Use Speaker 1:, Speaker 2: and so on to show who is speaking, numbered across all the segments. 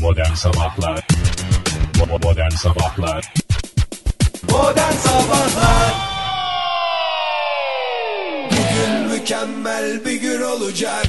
Speaker 1: Modern Sabahlar. Modern Sabahlar.
Speaker 2: Modern Sabahlar. Bugün mükemmel bir gün olacak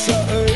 Speaker 2: başlarsa öyle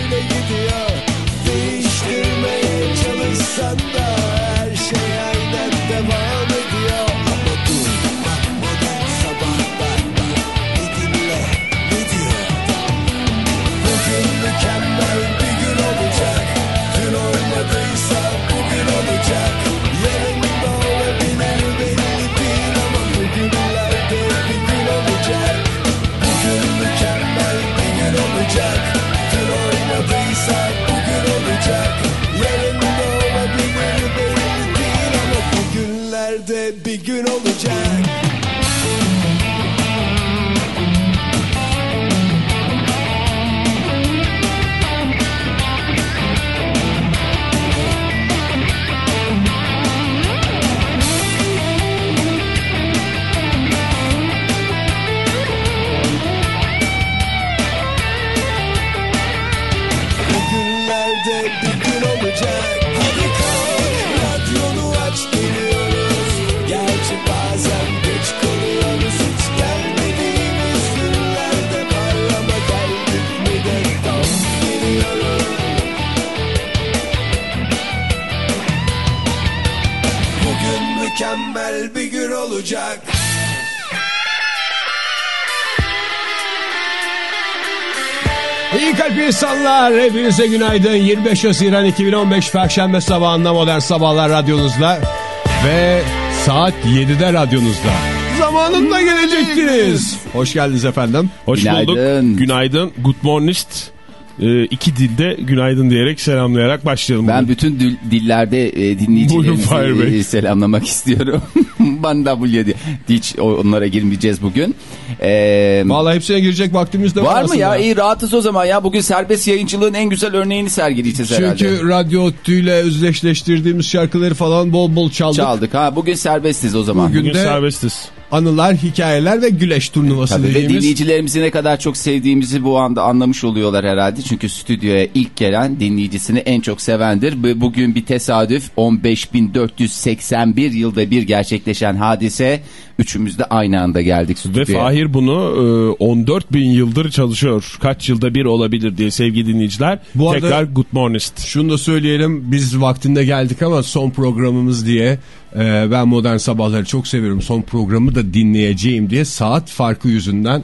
Speaker 2: olacak
Speaker 3: İyi kalp insanlar hepinize günaydın 25 Haziran 2015 Perşembe sabahında Modern Sabahlar radyonuzda ve saat 7'de radyonuzda zamanında gelecektiniz hoş geldiniz efendim
Speaker 4: Hoş
Speaker 5: Günaydın.
Speaker 4: bulduk. Günaydın. Good morning. Ee, iki dilde günaydın diyerek selamlayarak başlayalım.
Speaker 5: Ben
Speaker 4: bugün.
Speaker 5: bütün dil- dillerde e, dinleyicilerimizi e, selamlamak istiyorum. Ben W diye. Hiç onlara girmeyeceğiz bugün. Ee,
Speaker 3: Vallahi hepsine girecek vaktimiz de var,
Speaker 5: var mı
Speaker 3: aslında.
Speaker 5: ya? İyi rahatız o zaman ya. Bugün serbest yayıncılığın en güzel örneğini sergileyeceğiz herhalde.
Speaker 3: Çünkü radyo tüyle özdeşleştirdiğimiz şarkıları falan bol bol çaldık.
Speaker 5: Çaldık ha. Bugün serbestiz o zaman.
Speaker 3: Bugün
Speaker 4: Bugün
Speaker 3: de-
Speaker 4: serbestiz.
Speaker 3: Anılar, hikayeler ve güleş turnuvası
Speaker 5: Tabii ve
Speaker 3: dediğimiz.
Speaker 5: dinleyicilerimizi ne kadar çok sevdiğimizi bu anda anlamış oluyorlar herhalde. Çünkü stüdyoya ilk gelen dinleyicisini en çok sevendir. Bu- Bugün bir tesadüf 15.481 yılda bir gerçekleşen hadise. Üçümüz de aynı anda geldik
Speaker 4: Ve
Speaker 5: stüdyoya.
Speaker 4: Fahir bunu e, 14 bin yıldır çalışıyor. Kaç yılda bir olabilir diye sevgili dinleyiciler.
Speaker 3: Bu arada-
Speaker 4: Tekrar good morning.
Speaker 3: Şunu da söyleyelim biz vaktinde geldik ama son programımız diye e, ben Modern Sabahları çok seviyorum. Son programı da dinleyeceğim diye saat farkı yüzünden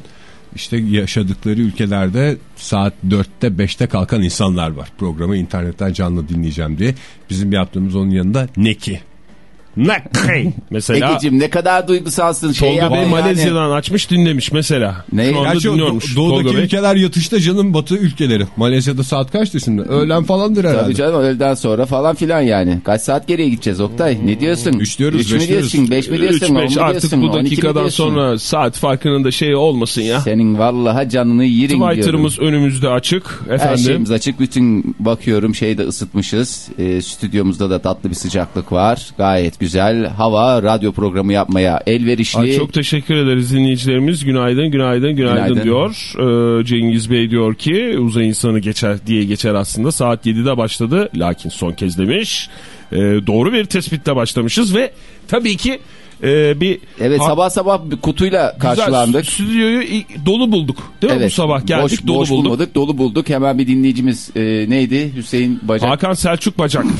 Speaker 3: işte yaşadıkları ülkelerde saat 4'te 5'te kalkan insanlar var. Programı internetten canlı dinleyeceğim diye. Bizim yaptığımız onun yanında ne ki?
Speaker 4: Nakay. Mesela
Speaker 5: Egeciğim ne kadar duygusalsın. Şey
Speaker 4: Tolga Bey
Speaker 5: yani.
Speaker 4: Malezya'dan açmış dinlemiş mesela.
Speaker 5: Ne?
Speaker 4: Şu anda
Speaker 3: Gerçi
Speaker 4: dinliyormuş
Speaker 3: do- doğudaki
Speaker 4: Tolga Bey.
Speaker 3: ülkeler yatışta canım batı ülkeleri. Malezya'da saat kaçtı şimdi? Öğlen falandır herhalde.
Speaker 5: Tabii canım öğleden sonra falan filan yani. Kaç saat geriye gideceğiz Oktay? Ne diyorsun?
Speaker 3: Üç diyoruz,
Speaker 5: Üç mü
Speaker 3: beş diyoruz.
Speaker 5: diyorsun? Beş mi diyorsun? on
Speaker 4: 3-5
Speaker 5: mu
Speaker 4: artık
Speaker 5: diyorsun,
Speaker 4: bu
Speaker 5: 12 mi
Speaker 4: dakikadan sonra saat farkının da şeyi olmasın ya.
Speaker 5: Senin vallahi canını diyorum.
Speaker 4: Twitter'ımız önümüzde açık
Speaker 5: Her
Speaker 4: efendim.
Speaker 5: şeyimiz açık. Bütün bakıyorum şeyde ısıtmışız. Ee, stüdyomuzda da tatlı bir sıcaklık var. Gayet güzel. Hava radyo programı yapmaya elverişli.
Speaker 4: Ay, çok teşekkür ederiz dinleyicilerimiz. Günaydın, günaydın, günaydın,
Speaker 5: Günaydın.
Speaker 4: diyor. Ee, Cengiz Bey diyor ki uzay insanı geçer diye geçer aslında. Saat 7'de başladı. Lakin son kez demiş. Ee, doğru bir tespitle başlamışız ve tabii ki e, bir
Speaker 5: Evet sabah sabah bir kutuyla
Speaker 4: güzel
Speaker 5: karşılandık.
Speaker 4: Stüdyoyu ilk- dolu bulduk. Değil mi bu sabah geldik
Speaker 5: boş,
Speaker 4: dolu
Speaker 5: boş
Speaker 4: bulduk.
Speaker 5: bulmadık, dolu bulduk. Hemen bir dinleyicimiz e, neydi? Hüseyin Bacak.
Speaker 4: Hakan Selçuk Bacak.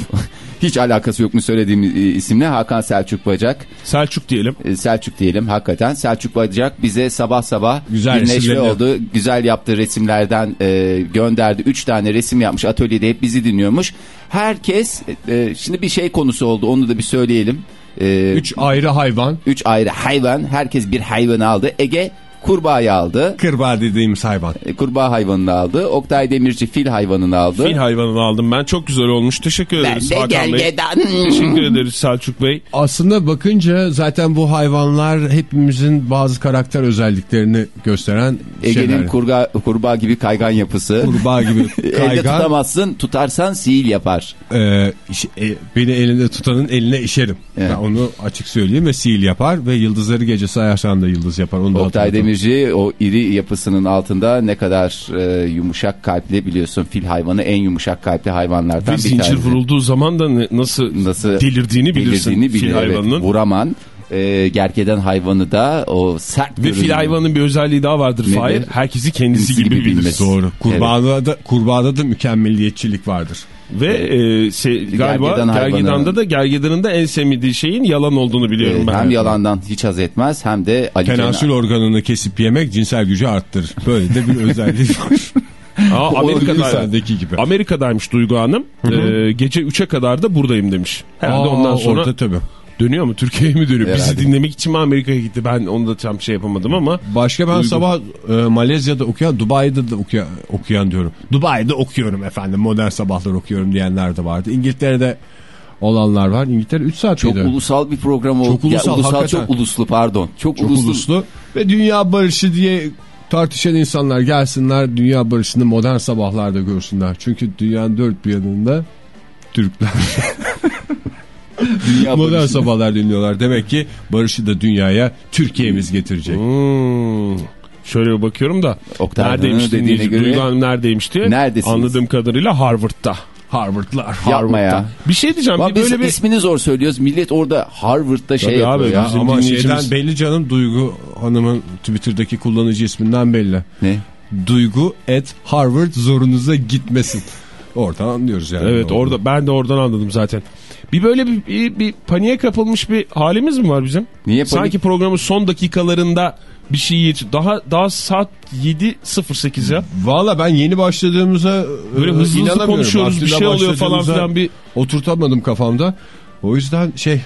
Speaker 5: Hiç alakası yok mu söylediğim e, isimle? Hakan Selçuk Bacak.
Speaker 4: Selçuk diyelim.
Speaker 5: E, Selçuk diyelim hakikaten. Selçuk Bacak bize sabah sabah
Speaker 3: Güzel
Speaker 5: bir neşve
Speaker 3: resimlerini-
Speaker 5: oldu. Güzel yaptığı resimlerden e, gönderdi. Üç tane resim yapmış. Atölyede hep bizi dinliyormuş. Herkes e, şimdi bir şey konusu oldu. Onu da bir söyleyelim. E,
Speaker 3: Üç ayrı hayvan.
Speaker 5: üç ayrı hayvan. Herkes bir hayvan aldı. Ege Kurbağayı aldı.
Speaker 3: Kırbağa dediğimiz hayvan.
Speaker 5: E, Kurbağa hayvanını aldı. Oktay Demirci fil hayvanını aldı.
Speaker 4: Fil hayvanını aldım ben. Çok güzel olmuş. Teşekkür
Speaker 5: ben
Speaker 4: ederiz
Speaker 5: de
Speaker 4: Hakan Bey. Teşekkür ederiz Selçuk Bey.
Speaker 3: Aslında bakınca zaten bu hayvanlar hepimizin bazı karakter özelliklerini gösteren
Speaker 5: Ege'nin kurbağa gibi kaygan yapısı.
Speaker 3: Kurbağa gibi
Speaker 5: Elde
Speaker 3: kaygan.
Speaker 5: tutamazsın tutarsan sihir yapar.
Speaker 3: Ee, iş- e, beni elinde tutanın eline işerim.
Speaker 5: Evet.
Speaker 3: Ben onu açık söyleyeyim ve sihir yapar ve yıldızları gece sayarsan da yıldız yapar. Onu da
Speaker 5: Oktay
Speaker 3: hatırladım.
Speaker 5: Demirci o iri yapısının altında ne kadar e, yumuşak kalpli biliyorsun fil hayvanı en yumuşak kalpli hayvanlardan
Speaker 4: Ve
Speaker 5: bir
Speaker 4: zincir
Speaker 5: tanesi.
Speaker 4: vurulduğu zaman da ne- nasıl,
Speaker 5: Nasıl
Speaker 4: delirdiğini bilirsin
Speaker 5: belirdiğini
Speaker 4: fil
Speaker 5: bilir, evet.
Speaker 4: hayvanının.
Speaker 5: Vuraman e, gergeden hayvanı da o sert
Speaker 4: Ve fil
Speaker 5: görünümlü.
Speaker 4: hayvanının bir özelliği daha vardır
Speaker 5: Nedir?
Speaker 4: Fahir. Herkesi kendisi
Speaker 5: Kendisi
Speaker 4: gibi
Speaker 5: gibi
Speaker 4: bilir.
Speaker 3: Doğru. Kurbağada da kurbağada da mükemmelliyetçilik vardır.
Speaker 4: Ve e, se- galiba
Speaker 5: Gergedan hayvanı.
Speaker 4: Gergedan'da da Gergedan'ın da en sevmediği şeyin yalan olduğunu biliyorum
Speaker 5: E,
Speaker 4: ben.
Speaker 5: hem yalandan hiç haz etmez hem de Ali
Speaker 3: Tenasül organını kesip yemek cinsel gücü arttırır. Böyle de bir özelliği var.
Speaker 4: Aa, Amerika'da,
Speaker 3: insandaki gibi.
Speaker 4: Amerika'daymış Duygu Hanım. E, gece 3'e kadar da buradayım demiş. Herhalde
Speaker 3: Aa,
Speaker 4: ondan sonra
Speaker 3: orada tabii.
Speaker 4: Dönüyor mu? Türkiye'ye mi dönüyor? Bizi
Speaker 5: Herhalde.
Speaker 4: dinlemek için mi Amerika'ya gitti? Ben onu da tam şey yapamadım ama.
Speaker 3: Başka ben
Speaker 4: Duygu.
Speaker 3: sabah e, Malezya'da okuyan, Dubai'de de okuyan, okuyan diyorum. Dubai'de okuyorum efendim. Modern sabahlar okuyorum diyenler de vardı. İngiltere'de olanlar var. İngiltere 3 saat
Speaker 5: çok
Speaker 3: miydi?
Speaker 5: ulusal bir program oldu.
Speaker 3: Çok ulusal,
Speaker 5: ya, ulusal
Speaker 3: hakikaten.
Speaker 5: çok uluslu pardon. Çok,
Speaker 3: Çok
Speaker 5: uluslu.
Speaker 3: uluslu. Ve dünya barışı diye tartışan insanlar gelsinler. Dünya barışını modern sabahlarda görsünler. Çünkü dünyanın dört bir yanında Türkler
Speaker 5: Dünya
Speaker 3: modern
Speaker 5: barışı.
Speaker 3: sabahlar dinliyorlar. Demek ki barışı da dünyaya Türkiye'miz getirecek.
Speaker 4: Hmm. Şöyle bir bakıyorum da.
Speaker 5: Oktay
Speaker 4: neredeymiş
Speaker 5: dediğine göre-
Speaker 4: Duygu Hanım neredeymiş diye.
Speaker 5: Neredesiniz?
Speaker 4: Anladığım kadarıyla Harvard'da.
Speaker 3: Harvard'lar.
Speaker 5: Yapma ya.
Speaker 4: Bir şey diyeceğim.
Speaker 5: Bak
Speaker 4: bir
Speaker 5: biz
Speaker 4: böyle bir...
Speaker 5: ismini zor söylüyoruz. Millet orada Harvard'da şey
Speaker 4: Tabii
Speaker 5: yapıyor
Speaker 4: abi,
Speaker 5: ya.
Speaker 4: bizim
Speaker 3: Ama
Speaker 4: dinleyicimiz-
Speaker 3: şeyden belli canım Duygu Hanım'ın Twitter'daki kullanıcı isminden belli.
Speaker 5: Ne?
Speaker 3: Duygu at Harvard zorunuza gitmesin. Oradan anlıyoruz yani.
Speaker 4: Evet orada ben de oradan anladım zaten. Bir böyle bir, bir, bir paniğe kapılmış bir halimiz mi var bizim?
Speaker 5: Niye panik?
Speaker 4: Sanki programın son dakikalarında bir şey yet- daha daha saat 7.08 ya.
Speaker 3: Valla ben yeni başladığımıza
Speaker 4: Böyle
Speaker 3: e,
Speaker 4: hızlı hızlı
Speaker 3: inanamıyorum.
Speaker 4: konuşuyoruz bir şey oluyor falan filan bir
Speaker 3: Oturtamadım kafamda. O yüzden şey e,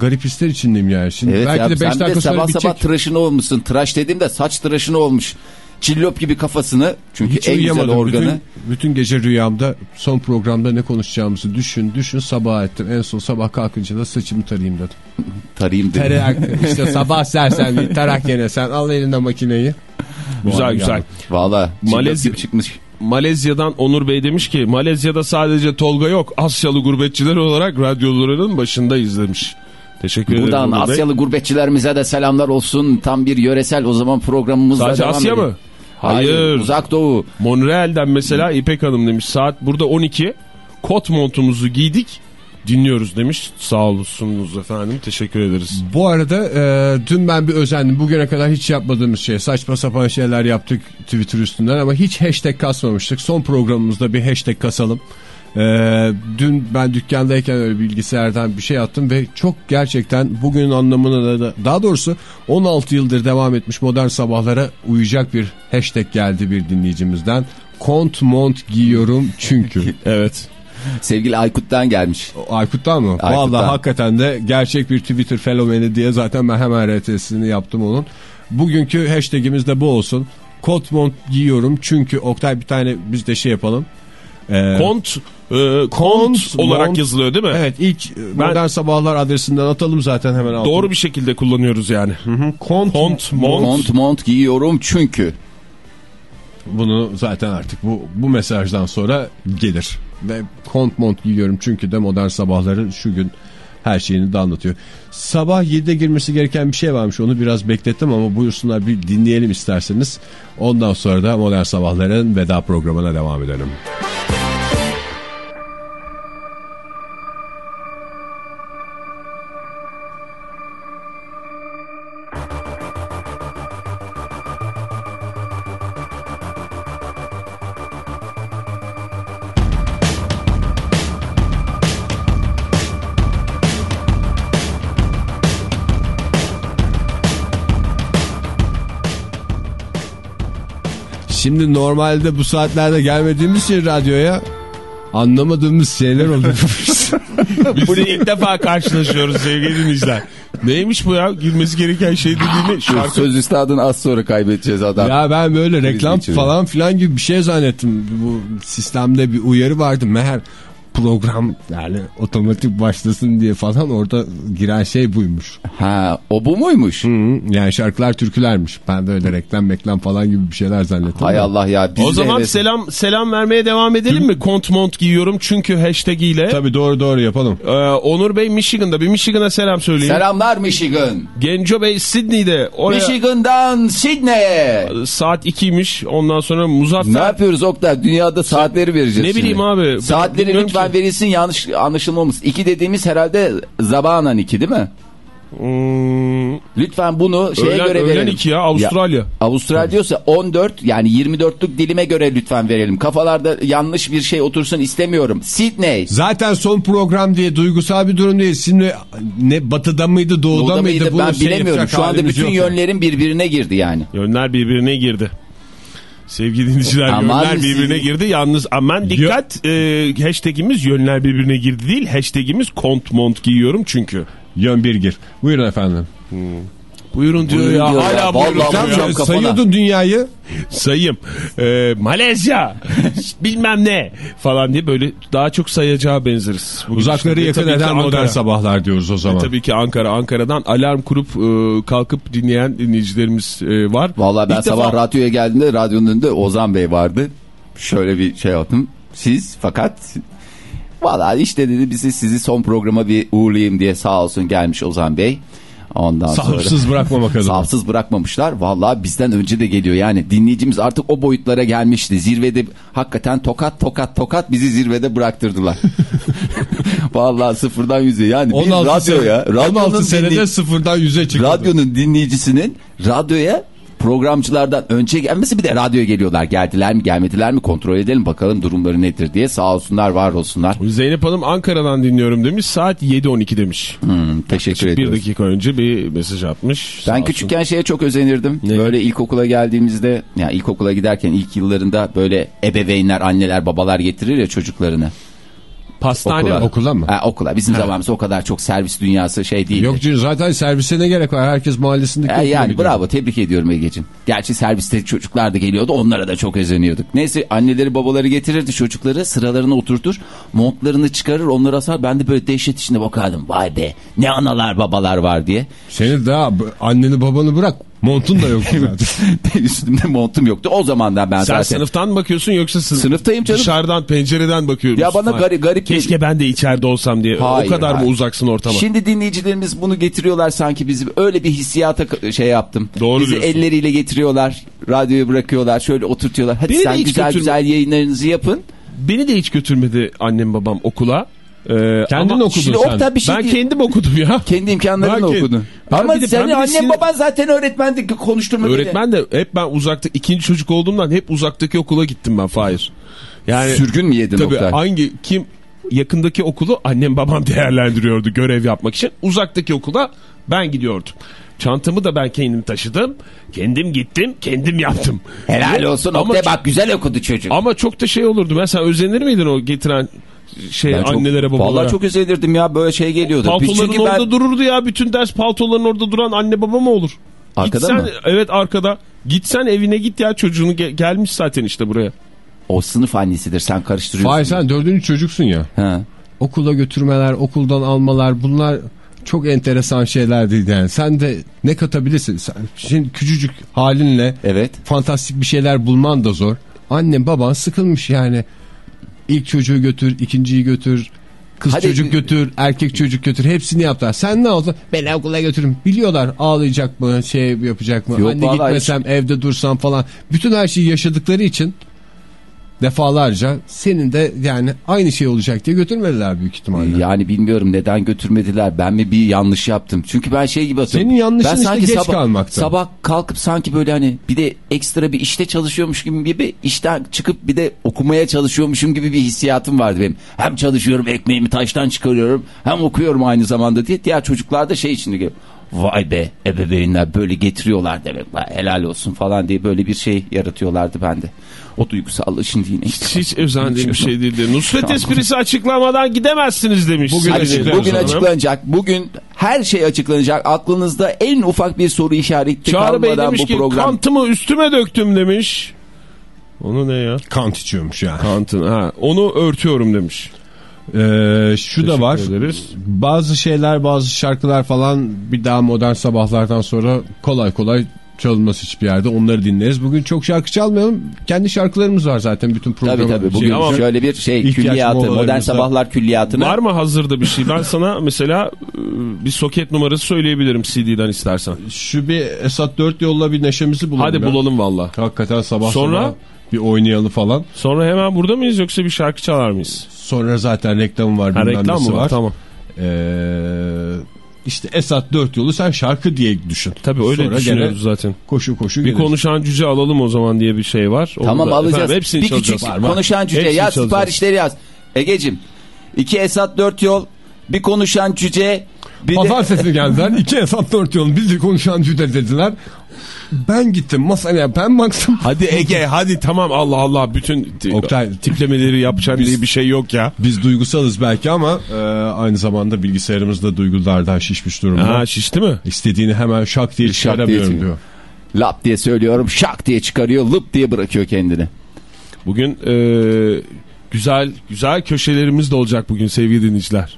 Speaker 3: garip hisler içindeyim yani. Şimdi
Speaker 5: Evet
Speaker 3: belki
Speaker 5: ya
Speaker 3: de 5
Speaker 5: sen bir de
Speaker 3: dakika sonra
Speaker 5: sabah
Speaker 3: bitecek.
Speaker 5: sabah tıraşını olmuşsun. Tıraş dediğimde saç tıraşını olmuş. Çillop gibi kafasını. Çünkü
Speaker 3: Hiç
Speaker 5: en güzel organı.
Speaker 3: Bütün, bütün gece rüyamda son programda ne konuşacağımızı düşün düşün sabah ettim. En son sabah kalkınca da saçımı tarayayım dedim.
Speaker 5: Tarayayım dedim.
Speaker 3: Tarak işte sabah sersen bir tarak yine sen al elinde makineyi.
Speaker 4: Güzel güzel.
Speaker 5: Valla.
Speaker 4: Malezya-
Speaker 5: gibi çıkmış.
Speaker 4: Malezya'dan Onur Bey demiş ki Malezya'da sadece Tolga yok Asyalı gurbetçiler olarak radyolarının başında izlemiş. Teşekkür ederim
Speaker 5: Buradan
Speaker 4: Onur Bey.
Speaker 5: Asyalı gurbetçilerimize de selamlar olsun. Tam bir yöresel o zaman programımızla
Speaker 4: Sadece
Speaker 5: devam
Speaker 4: Asya
Speaker 5: edelim.
Speaker 4: mı?
Speaker 5: Hayır.
Speaker 4: Hayır.
Speaker 5: Uzak Doğu.
Speaker 4: Monreal'den mesela İpek Hanım demiş saat burada 12 kot montumuzu giydik dinliyoruz demiş. Sağ olsunuz efendim teşekkür ederiz.
Speaker 3: Bu arada e, dün ben bir özendim. Bugüne kadar hiç yapmadığımız şey. Saçma sapan şeyler yaptık Twitter üstünden ama hiç hashtag kasmamıştık. Son programımızda bir hashtag kasalım. E, dün ben dükkandayken öyle bilgisayardan bir şey attım ve çok gerçekten bugünün anlamına da daha doğrusu 16 yıldır devam etmiş modern sabahlara uyacak bir hashtag geldi bir dinleyicimizden. Kont mont giyiyorum çünkü.
Speaker 4: Evet.
Speaker 5: Sevgili Aykut'tan gelmiş.
Speaker 3: Aykut'tan mı?
Speaker 5: Aykut'tan.
Speaker 3: Vallahi hakikaten de gerçek bir Twitter fenomeni diye zaten ben hemen RT'sini yaptım onun. Bugünkü hashtagimiz de bu olsun. Kot mont giyiyorum çünkü Oktay bir tane biz de şey yapalım. Ee,
Speaker 4: Kont, e, kont olarak
Speaker 3: mont.
Speaker 4: yazılıyor değil mi?
Speaker 3: Evet ilk e, modern sabahlar adresinden atalım zaten hemen altına.
Speaker 4: Doğru bir şekilde kullanıyoruz yani.
Speaker 3: Kont,
Speaker 4: Kont, mont.
Speaker 5: Mont mont giyiyorum çünkü.
Speaker 3: Bunu zaten artık bu bu mesajdan sonra gelir. Ve kont mont giyiyorum çünkü de modern sabahların şu gün her şeyini de anlatıyor. Sabah 7'de girmesi gereken bir şey varmış onu biraz beklettim ama buyursunlar bir dinleyelim isterseniz. Ondan sonra da modern sabahların veda programına devam edelim. Normalde bu saatlerde gelmediğimiz için radyoya anlamadığımız şeyler oluyor.
Speaker 4: Bunu ilk defa karşılaşıyoruz sevgili dinleyiciler. Neymiş bu ya? Girmesi gereken şey dediğini şarkı.
Speaker 5: Söz üstadını az sonra kaybedeceğiz adam.
Speaker 3: Ya ben böyle reklam falan filan gibi bir şey zannettim. Bu sistemde bir uyarı vardı. Meğer program yani otomatik başlasın diye falan orada giren şey buymuş.
Speaker 5: Ha, o bu muymuş?
Speaker 3: Hı, yani şarkılar türkülermiş. Ben de öyle reklam reklam falan gibi bir şeyler zannettim.
Speaker 5: Hay
Speaker 3: ama.
Speaker 5: Allah ya.
Speaker 4: O zaman
Speaker 5: heves-
Speaker 4: selam selam vermeye devam edelim mi? Kont mont giyiyorum çünkü hashtag ile.
Speaker 3: Tabii doğru doğru yapalım.
Speaker 4: Ee, Onur Bey Michigan'da. Bir Michigan'a selam söyleyeyim.
Speaker 5: Selamlar Michigan.
Speaker 4: Genco Bey Sydney'de. Oraya
Speaker 5: Michigan'dan Sydney'e.
Speaker 4: saat 2'ymiş. Ondan sonra Muzaffer.
Speaker 5: Ne yapıyoruz Oktay? Dünyada saatleri vereceğiz.
Speaker 4: Ne bileyim
Speaker 5: şimdi.
Speaker 4: abi.
Speaker 5: Saatleri
Speaker 4: Bilmiyorum
Speaker 5: lütfen verilsin yanlış anlaşılmamız. İki dediğimiz herhalde zabanan iki değil mi?
Speaker 4: Hmm,
Speaker 5: Lütfen bunu şeye
Speaker 4: öğlen,
Speaker 5: göre
Speaker 4: öğlen
Speaker 5: verelim.
Speaker 4: 2 ya Avustralya.
Speaker 5: Ya, Avustralya diyorsa 14 yani 24'lük dilime göre lütfen verelim. Kafalarda yanlış bir şey otursun istemiyorum. Sydney.
Speaker 3: Zaten son program diye duygusal bir durum değil. Şimdi ne batıda mıydı doğuda,
Speaker 5: Doğuda
Speaker 3: mıydı?
Speaker 5: mıydı?
Speaker 3: Bunu
Speaker 5: Ben
Speaker 3: şey
Speaker 5: bilemiyorum. Şu anda bütün
Speaker 3: yok.
Speaker 5: yönlerin birbirine girdi yani.
Speaker 4: Yönler birbirine girdi. Sevgili dinleyiciler
Speaker 5: Aman
Speaker 4: yönler birbirine girdi. Yalnız aman dikkat e, hashtagimiz yönler birbirine girdi değil. Hashtagimiz kont mont giyiyorum çünkü.
Speaker 3: Yön bir gir. Buyurun efendim.
Speaker 4: Buyurun diyor
Speaker 5: Buyurun
Speaker 4: ya.
Speaker 5: diyor ya.
Speaker 4: Hala
Speaker 5: Vallahi
Speaker 4: buyurun.
Speaker 5: vuracağım
Speaker 4: diyor.
Speaker 5: kafana.
Speaker 3: Sayıyordun dünyayı.
Speaker 4: Sayayım. Ee, Malezya bilmem ne falan diye böyle daha çok sayacağı benzeriz. Bugün
Speaker 3: Uzakları
Speaker 4: işte.
Speaker 3: yakın eden modern sabahlar diyoruz o zaman.
Speaker 4: Tabii ki Ankara. Ankara'dan alarm kurup e, kalkıp dinleyen dinleyicilerimiz e, var.
Speaker 5: Vallahi ben
Speaker 4: İlk
Speaker 5: sabah
Speaker 4: defa-
Speaker 5: radyoya geldiğimde radyonun önünde Ozan Bey vardı. Şöyle bir şey yaptım. Siz fakat Vallahi işte dedi bizi sizi son programa bir uğurlayayım diye sağ olsun gelmiş Ozan Bey. Ondan sonra
Speaker 3: Sahipsiz bırakmamak adına.
Speaker 5: Sahipsiz bırakmamışlar. Vallahi bizden önce de geliyor. Yani dinleyicimiz artık o boyutlara gelmişti. Zirvede hakikaten tokat tokat tokat bizi zirvede bıraktırdılar. Vallahi sıfırdan yüze. Yani bir
Speaker 3: 16
Speaker 5: radyo ya.
Speaker 3: 16
Speaker 5: Radyonun
Speaker 3: senede
Speaker 5: dinley-
Speaker 3: sıfırdan yüze çıktı.
Speaker 5: radyonun dinleyicisinin radyoya programcılardan önce gelmesi bir de radyoya geliyorlar. Geldiler mi gelmediler mi kontrol edelim bakalım durumları nedir diye. Sağ olsunlar var olsunlar.
Speaker 4: Zeynep Hanım Ankara'dan dinliyorum demiş. Saat 7.12 demiş.
Speaker 5: Hmm, teşekkür
Speaker 4: Bir
Speaker 5: ediyoruz.
Speaker 4: dakika önce bir mesaj atmış.
Speaker 5: Ben
Speaker 4: olsun.
Speaker 5: küçükken şeye çok özenirdim. Böyle ilkokula geldiğimizde, yani ilkokula giderken ilk yıllarında böyle ebeveynler, anneler, babalar getirir ya çocuklarını.
Speaker 4: Pastane
Speaker 5: Okula.
Speaker 4: mi?
Speaker 3: Okula mı?
Speaker 5: Ha, okula. Bizim zamanımızda o kadar çok servis dünyası şey değil.
Speaker 3: Yok canım zaten servise ne gerek var? Herkes mahallesindeki
Speaker 5: E,
Speaker 3: okula
Speaker 5: yani
Speaker 3: gidiyor.
Speaker 5: bravo tebrik ediyorum Ege'ciğim. Gerçi serviste çocuklar da geliyordu onlara da çok özeniyorduk. Neyse anneleri babaları getirirdi çocukları sıralarına oturtur montlarını çıkarır onları asar. Ben de böyle dehşet içinde bakardım vay be ne analar babalar var diye.
Speaker 3: Seni daha anneni babanı bırak. Montun da yok zaten.
Speaker 5: Üstümde montum yoktu o zamandan ben
Speaker 4: Sen
Speaker 5: zaten.
Speaker 4: sınıftan mı bakıyorsun yoksa sınıf...
Speaker 5: Sınıftayım canım.
Speaker 4: Dışarıdan pencereden bakıyorum.
Speaker 5: Ya bana garip, garip
Speaker 4: Keşke ben de içeride olsam diye.
Speaker 5: Hayır,
Speaker 4: o kadar
Speaker 5: hayır.
Speaker 4: mı uzaksın ortama?
Speaker 5: Şimdi dinleyicilerimiz bunu getiriyorlar sanki bizi öyle bir hissiyata şey yaptım.
Speaker 4: Doğru
Speaker 5: bizi
Speaker 4: diyorsun.
Speaker 5: elleriyle getiriyorlar, radyoya bırakıyorlar, şöyle oturtuyorlar. Hadi
Speaker 4: Beni
Speaker 5: sen güzel
Speaker 4: götürme-
Speaker 5: güzel yayınlarınızı yapın.
Speaker 4: Beni de hiç götürmedi annem babam okula. Ee,
Speaker 3: Kendin
Speaker 4: ama
Speaker 3: okudun
Speaker 5: Şimdi
Speaker 3: sen.
Speaker 5: Oktay bir şey
Speaker 4: Ben
Speaker 5: değil.
Speaker 4: kendim okudum ya.
Speaker 5: Kendi imkanlarınla
Speaker 4: Ben
Speaker 5: okudun.
Speaker 4: Ben
Speaker 5: Ama senin annen
Speaker 4: sinir-
Speaker 5: baban zaten öğretmendi konuşturma.
Speaker 4: Öğretmen de hep ben uzakta ikinci çocuk olduğumdan hep uzaktaki okula gittim ben Fahir. Yani
Speaker 5: Sürgün mü yedin
Speaker 4: tabii
Speaker 5: Oktay?
Speaker 4: hangi kim yakındaki okulu annem babam değerlendiriyordu görev yapmak için. Uzaktaki okula ben gidiyordum. Çantamı da ben kendim taşıdım. Kendim gittim, kendim yaptım.
Speaker 5: Helal olsun Oktay bak güzel okudu çocuk.
Speaker 4: Ama çok da şey olurdu. Mesela özenir miydin o getiren şey
Speaker 5: Ben çok-
Speaker 4: annelere babalara?
Speaker 5: Vallahi çok özenirdim ya böyle şey geliyordu.
Speaker 4: Paltoların
Speaker 5: Çünkü
Speaker 4: orada
Speaker 5: ben
Speaker 4: dururdu ya. Bütün ders paltoların orada duran anne baba mı olur?
Speaker 5: Arkada
Speaker 4: Gitsen,
Speaker 5: mı?
Speaker 4: Evet arkada. Gitsen evine git ya çocuğunu ge- gelmiş zaten işte buraya.
Speaker 5: o sınıf annesidir sen karıştırıyorsun.
Speaker 3: Fahir sen dördüncü çocuksun ya.
Speaker 5: Ha.
Speaker 3: Okula götürmeler, okuldan almalar bunlar çok enteresan şeyler değil yani. Sen de ne katabilirsin? Sen, şimdi küçücük halinle
Speaker 5: Evet.
Speaker 3: fantastik bir şeyler bulman da zor. Annen baban sıkılmış yani. İlk çocuğu götür, ikinciyi götür, kız
Speaker 5: Hadi-
Speaker 3: çocuk götür, erkek çocuk götür. Hepsini yaptılar. Sen ne oldu? Ben okula götürürüm. Biliyorlar ağlayacak mı, şey yapacak mı?
Speaker 5: Yok,
Speaker 3: Anne gitmesem evde dursam falan. Bütün her şeyi yaşadıkları için defalarca senin de yani aynı şey olacak diye götürmediler büyük ihtimalle.
Speaker 5: Yani bilmiyorum neden götürmediler. Ben mi bir yanlış yaptım? Çünkü ben şey gibi atıyorum.
Speaker 3: Senin yanlışın
Speaker 5: ben
Speaker 3: işte
Speaker 5: sanki
Speaker 3: geç
Speaker 5: sabah,
Speaker 3: kalmakta.
Speaker 5: Sabah kalkıp sanki böyle hani bir de ekstra bir işte çalışıyormuş gibi işten çıkıp bir de okumaya çalışıyormuşum gibi bir hissiyatım vardı benim. Hem çalışıyorum ekmeğimi taştan çıkarıyorum hem okuyorum aynı zamanda diye. Diğer çocuklar da şey içinde geliyor. Vay be ebeveynler böyle getiriyorlar demek. Helal olsun falan diye böyle bir şey yaratıyorlardı bende. O duygusallığı şimdi yine.
Speaker 4: Hiç, hiç özendiğim bir şey değildi. Nusret esprisi açıklamadan gidemezsiniz demiş.
Speaker 3: Bugün
Speaker 5: Bugün açıklanacak. Bugün Her şey açıklanacak. Aklınızda en ufak bir soru işareti
Speaker 4: Çağrı Bey
Speaker 5: kalmadan
Speaker 4: demiş
Speaker 5: bu
Speaker 4: ki
Speaker 5: program.
Speaker 4: kantımı üstüme döktüm demiş. Onu ne ya?
Speaker 3: Kant içiyormuş yani.
Speaker 4: Kantın ha onu örtüyorum demiş.
Speaker 3: Ee, şu da var.
Speaker 4: Ederiz.
Speaker 3: Bazı şeyler, bazı şarkılar falan bir daha modern sabahlardan sonra kolay kolay çalınmaz hiçbir yerde. Onları dinleriz. Bugün çok şarkı çalmayalım. Kendi şarkılarımız var zaten bütün
Speaker 5: Tabii
Speaker 3: programda.
Speaker 5: tabii. Bugün
Speaker 4: Ama-
Speaker 5: şöyle bir şey külliyatı, modern sabahlar külliyatını.
Speaker 4: Var mı hazırda bir şey? Ben sana mesela e, bir soket numarası söyleyebilirim CD'den istersen.
Speaker 3: Şu bir Esat 4 yolla bir neşemizi bulalım.
Speaker 4: Hadi
Speaker 3: ya.
Speaker 4: bulalım valla.
Speaker 3: Hakikaten sabah
Speaker 4: Sonra?
Speaker 3: sabah bir oynayalım falan.
Speaker 4: Sonra hemen burada mıyız yoksa bir şarkı çalar mıyız?
Speaker 3: Sonra zaten reklam var.
Speaker 4: Ha, reklam mı var? Tamam.
Speaker 3: Ee, işte Esat 4 yolu sen şarkı diye düşün.
Speaker 4: Tabii öyle
Speaker 3: Sonra
Speaker 4: düşünüyoruz
Speaker 3: gene
Speaker 4: zaten.
Speaker 3: Koşu koşu
Speaker 4: Bir
Speaker 3: geliriz.
Speaker 4: konuşan cüce alalım o zaman diye bir şey var. Onu
Speaker 5: Tamam
Speaker 4: da-
Speaker 5: alacağız.
Speaker 4: Efendim, hepsini
Speaker 5: bir
Speaker 4: çalacağız.
Speaker 5: küçük
Speaker 4: Var, var.
Speaker 5: konuşan cüce
Speaker 4: Hepsini
Speaker 5: yaz
Speaker 4: çalacağız.
Speaker 5: siparişleri yaz. Egecim iki Esat dört yol bir konuşan cüce bir de
Speaker 3: Pazar sesi geldiler. İki Esat 4 yol. Bizi konuşan cüde dediler. Ben gittim masaya ben baktım.
Speaker 4: Hadi Ege hadi tamam Allah Allah bütün
Speaker 3: Oktay-
Speaker 4: tiplemeleri yapacaksın diye bir şey yok ya.
Speaker 3: Biz duygusalız belki ama e, aynı zamanda bilgisayarımız da duygulardan şişmiş durumda.
Speaker 4: Ha şişti mi?
Speaker 3: İstediğini hemen şak diye
Speaker 5: Şak
Speaker 3: çıkaramıyorum
Speaker 5: diye
Speaker 3: diyor.
Speaker 5: lap diye söylüyorum şak diye çıkarıyor lıp diye bırakıyor kendini.
Speaker 4: Bugün e, güzel güzel köşelerimiz de olacak bugün sevgili dinleyiciler.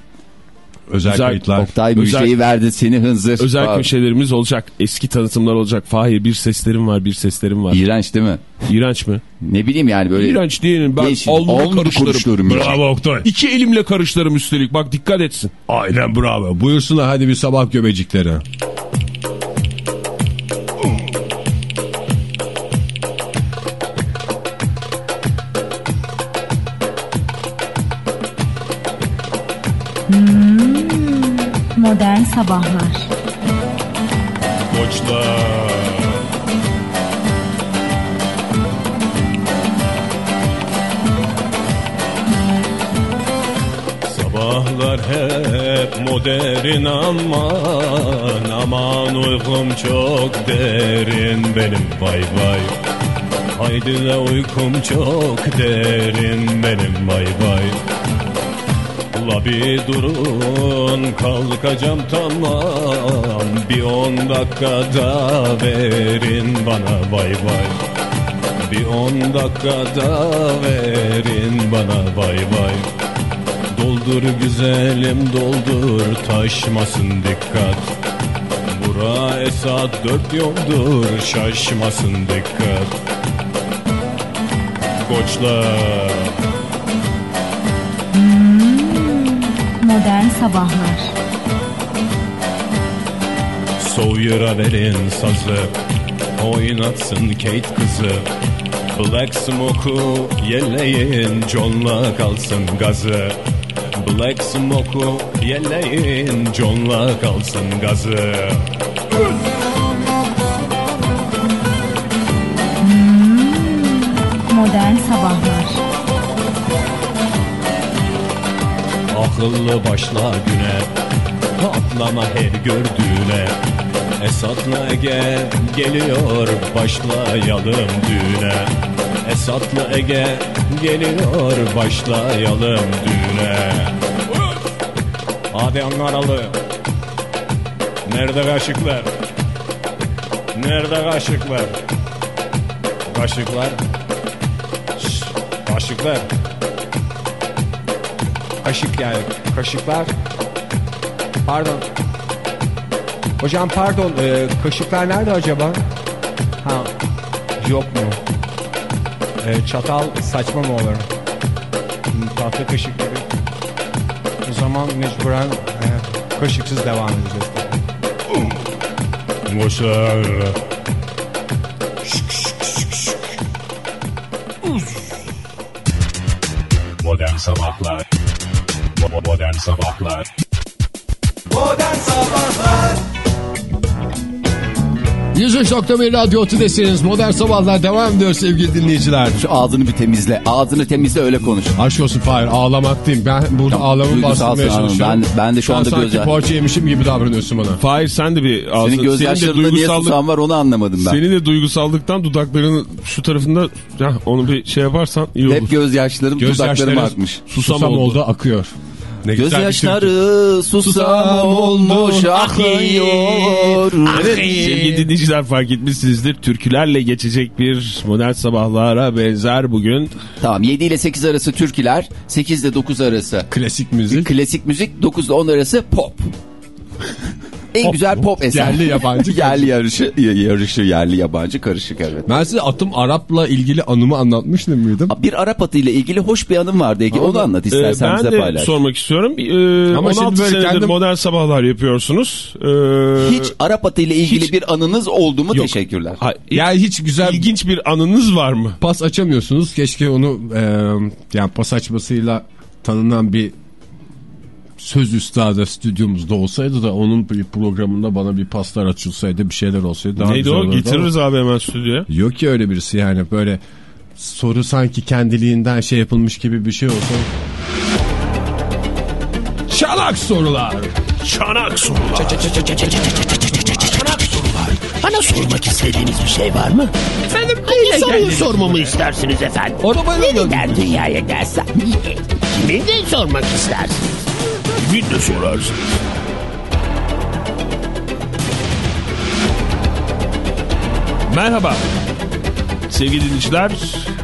Speaker 3: Özel,
Speaker 4: Özel-
Speaker 3: kayıtlar.
Speaker 5: Oktay
Speaker 4: Özel-
Speaker 5: müjdeyi verdi seni hınzır.
Speaker 4: Özel
Speaker 5: Aa,
Speaker 4: köşelerimiz olacak. Eski tanıtımlar olacak. Fahir bir seslerim var bir seslerim var.
Speaker 5: İğrenç değil mi?
Speaker 4: İğrenç mi?
Speaker 5: Ne bileyim yani böyle.
Speaker 4: İğrenç değilim. Ben karıştırırım.
Speaker 5: karıştırırım ya.
Speaker 3: Bravo Oktay.
Speaker 4: İki elimle karıştırırım üstelik. Bak dikkat etsin.
Speaker 3: Aynen bravo. Buyursunlar hadi bir sabah göbecikleri.
Speaker 6: Modern Sabahlar.
Speaker 7: Sabahlar hep modern aman Aman uykum çok derin benim. Vay vay Haydi de uykum çok derin benim. Vay vay La bir durun kalkacağım tamam. Bir on dakikada verin bana vay vay. Bir on dakikada verin bana vay vay. Doldur güzelim doldur taşmasın dikkat. Bura Esat dört yoldur şaşmasın dikkat. Koçlar
Speaker 6: Modern Sabahlar
Speaker 7: Sawyer'a verin sazı Oynatsın Kate kızı. Black Smoke'u yelleyin John'la kalsın gazı. Black Smoke'u yelleyin John'la kalsın gazı.
Speaker 6: Modern
Speaker 7: Akıllı başla güne. Atlama her gördüğüne. Esat'la Ege geliyor Başlayalım düğüne. Esat'la Ege geliyor Başlayalım düğüne. Hadi Ankaralı. Nerede kaşıklar? Nerede kaşıklar? Kaşıklar. Şşş, Kaşıklar
Speaker 8: Kaşık yani. Kaşıklar. Pardon. Hocam pardon. e, kaşıklar nerede acaba? Ha. Yok mu? E, çatal saçma mı olur? Hmm, Tahta kaşık gibi. O zaman mecburen e, kaşıksız devam edeceğiz.
Speaker 7: Boşver.
Speaker 3: 103.1 Radyo Tüdesiniz. Modern Sabahlar devam ediyor sevgili dinleyiciler.
Speaker 5: Şu ağzını bir temizle. Ağzını temizle öyle konuş.
Speaker 3: Aşk olsun Fahir ağlamak değil. Ben burada ağlamı
Speaker 5: duygusal
Speaker 3: bastırmaya çalışıyorum.
Speaker 5: Ben- ben de şu
Speaker 3: Sen
Speaker 5: anda
Speaker 3: sanki
Speaker 5: gözler-
Speaker 3: poğaça yemişim gibi davranıyorsun bana.
Speaker 4: Fahir sen de bir ağzını...
Speaker 5: Senin gözyaşlarında niye
Speaker 4: duygusallık-
Speaker 5: susan var onu anlamadım ben.
Speaker 4: Senin de duygusallıktan dudaklarının şu tarafında ya onu bir şey yaparsan iyi olur.
Speaker 5: Hep gözyaşlarım dudaklarıma
Speaker 3: Gözyaşları
Speaker 5: akmış.
Speaker 4: Susam,
Speaker 3: susam
Speaker 4: oldu.
Speaker 3: oldu akıyor. Ne
Speaker 5: Gözyaşları susam olmuş akıyor.
Speaker 4: Evet, sevgili dinleyiciler fark etmişsinizdir. Türkülerle geçecek bir modern sabahlara benzer bugün.
Speaker 5: Tamam 7 ile 8 arası türküler, 8 ile 9 arası
Speaker 3: Klasik müzik.
Speaker 5: klasik müzik, 9 ile 10 arası pop. En
Speaker 3: Pop
Speaker 5: güzel
Speaker 3: mu?
Speaker 5: pop eser.
Speaker 3: Yerli, yabancı
Speaker 5: yerli yarışı, yarışı yerli yabancı karışık evet.
Speaker 3: Ben size atım Arap'la ilgili anımı anlatmıştım mıydım?
Speaker 5: Bir Arap atıyla ilgili hoş bir anım vardı Ege. Onu anlat istersen
Speaker 4: Ee, ben
Speaker 5: bize
Speaker 4: de
Speaker 5: paylaş.
Speaker 4: sormak istiyorum. Ee,
Speaker 3: Ama
Speaker 4: 16
Speaker 3: şimdi böyle
Speaker 4: senedir
Speaker 3: kendim-
Speaker 4: modern sabahlar yapıyorsunuz. Ee,
Speaker 5: Hiç Arap atıyla ilgili
Speaker 4: hiç-
Speaker 5: bir anınız oldu mu?
Speaker 4: Yok.
Speaker 5: Teşekkürler.
Speaker 4: ha-
Speaker 3: Yani hiç güzel
Speaker 4: ilginç bir anınız var mı?
Speaker 3: pas açamıyorsunuz. Keşke onu e, yani pas açmasıyla tanınan bir söz üstadı stüdyomuzda olsaydı da onun bir programında bana bir paslar açılsaydı bir şeyler olsaydı daha
Speaker 4: Neydi o? Getiririz abi hemen stüdyoya.
Speaker 3: ama Yok ki öyle birisi yani böyle soru sanki kendiliğinden şey yapılmış gibi bir şey olsa. Çalak sorular.
Speaker 4: Çanak sorular.
Speaker 9: Bana sormak istediğiniz bir şey var mı? Efendim Hangi soruyu sormamı istersiniz efendim?
Speaker 3: Arabayla
Speaker 9: Neden dünyaya gelsem? Kimi de sormak istersiniz?
Speaker 4: Bir de sorarsın. Merhaba. Sevgili dinleyiciler,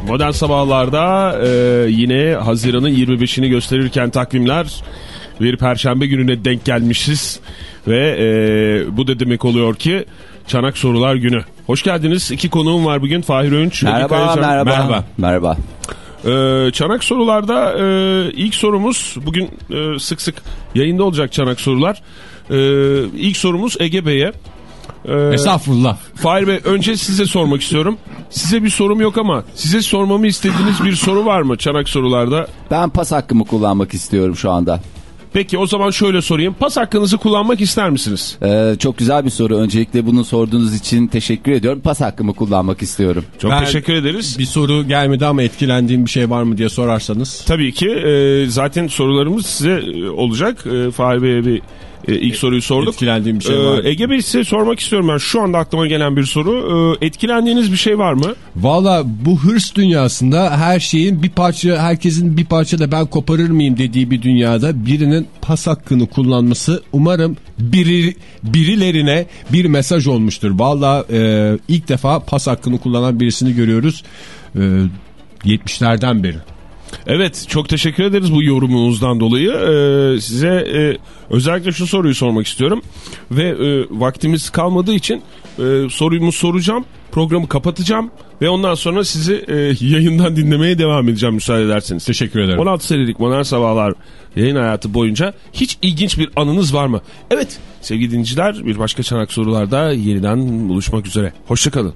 Speaker 4: modern sabahlarda e, yine Haziran'ın 25'ini gösterirken takvimler bir perşembe gününe denk gelmişiz. Ve e, bu da demek oluyor ki Çanak Sorular Günü. Hoş geldiniz. İki konuğum var bugün. Fahir. Ege
Speaker 5: Merhaba, merhaba,
Speaker 3: Merhaba.
Speaker 5: merhaba.
Speaker 4: Ee, çanak sorularda e, ilk sorumuz bugün e, sık sık yayında olacak çanak sorular. Ee, ilk sorumuz Ege Bey'e. Ee,
Speaker 3: Estağfurullah.
Speaker 4: Fahir Bey önce size sormak istiyorum. Size bir sorum yok ama size sormamı istediğiniz bir soru var mı çanak sorularda?
Speaker 5: Ben pas hakkımı kullanmak istiyorum şu anda.
Speaker 4: Peki o zaman şöyle sorayım. Pas hakkınızı kullanmak ister misiniz?
Speaker 5: Ee, çok güzel bir soru. Öncelikle bunu sorduğunuz için teşekkür ediyorum. Pas hakkımı kullanmak istiyorum.
Speaker 4: Çok
Speaker 3: Ben-
Speaker 4: teşekkür ederiz.
Speaker 3: Bir soru gelmedi ama etkilendiğim bir şey var mı diye sorarsanız.
Speaker 4: Tabii ki e, zaten sorularımız size e, olacak. E, Fahir Bey'e bir e, ilk soruyu sorduk.
Speaker 3: Etkilendiğim bir şey
Speaker 4: Ee,
Speaker 3: var.
Speaker 4: Ege Bey size sormak istiyorum ben. Şu anda aklıma gelen bir soru. Ee, etkilendiğiniz bir şey var mı?
Speaker 3: Valla bu hırs dünyasında her şeyin bir parça, herkesin bir parça da ben koparır mıyım dediği bir dünyada birinin pas hakkını kullanması umarım biri, birilerine bir mesaj olmuştur. Valla e, ilk defa pas hakkını kullanan birisini görüyoruz. E, 70'lerden beri.
Speaker 4: Evet çok teşekkür ederiz bu yorumunuzdan dolayı. Ee, size e, özellikle şu soruyu sormak istiyorum. Ve e, vaktimiz kalmadığı için e, sorumu soracağım. Programı kapatacağım. Ve ondan sonra sizi e, yayından dinlemeye devam edeceğim müsaade ederseniz.
Speaker 3: Teşekkür ederim.
Speaker 4: 16 senelik Modern Sabahlar yayın hayatı boyunca hiç ilginç bir anınız var mı? Evet sevgili dinleyiciler bir başka çanak sorularda yeniden buluşmak üzere. Hoşçakalın.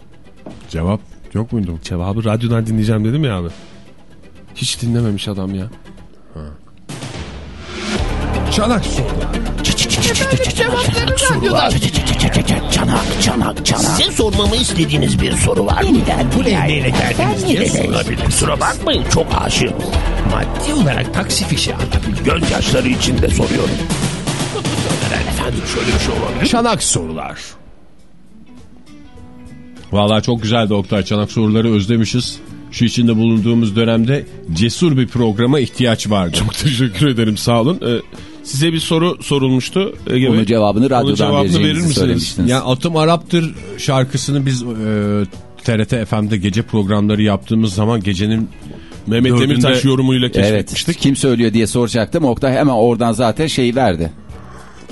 Speaker 3: Cevap yok muydu?
Speaker 4: Cevabı radyodan dinleyeceğim dedim ya abi. Hiç dinlememiş adam ya.
Speaker 3: Çanak soru.
Speaker 9: Çanak, çanak, çanak. Size sormamı istediğiniz bir soru var mı? Neden dünyaya geldiniz diye sorulabilir. Kusura bakmayın çok aşığım. Maddi olarak taksi fişi alabilir. Gözyaşları içinde soruyorum. Efendim şöyle bir şey olabilir.
Speaker 3: Çanak sorular. Valla çok güzeldi Oktay. Çanak soruları özlemişiz. Şu içinde bulunduğumuz dönemde cesur bir programa ihtiyaç vardı.
Speaker 4: Çok teşekkür ederim sağ olun. Ee, size bir soru sorulmuştu. Ege
Speaker 5: Bunun
Speaker 4: Bey.
Speaker 5: cevabını radyodan
Speaker 4: cevabını verir misiniz?
Speaker 3: Yani Atım Arap'tır şarkısını biz e, TRT FM'de gece programları yaptığımız zaman gecenin
Speaker 4: Mehmet
Speaker 3: Dördünde-
Speaker 4: Demirtaş yorumuyla
Speaker 5: Evet.
Speaker 4: keşfetmiştik.
Speaker 5: Kim söylüyor diye soracaktım. Oktay hemen oradan zaten şeyi verdi.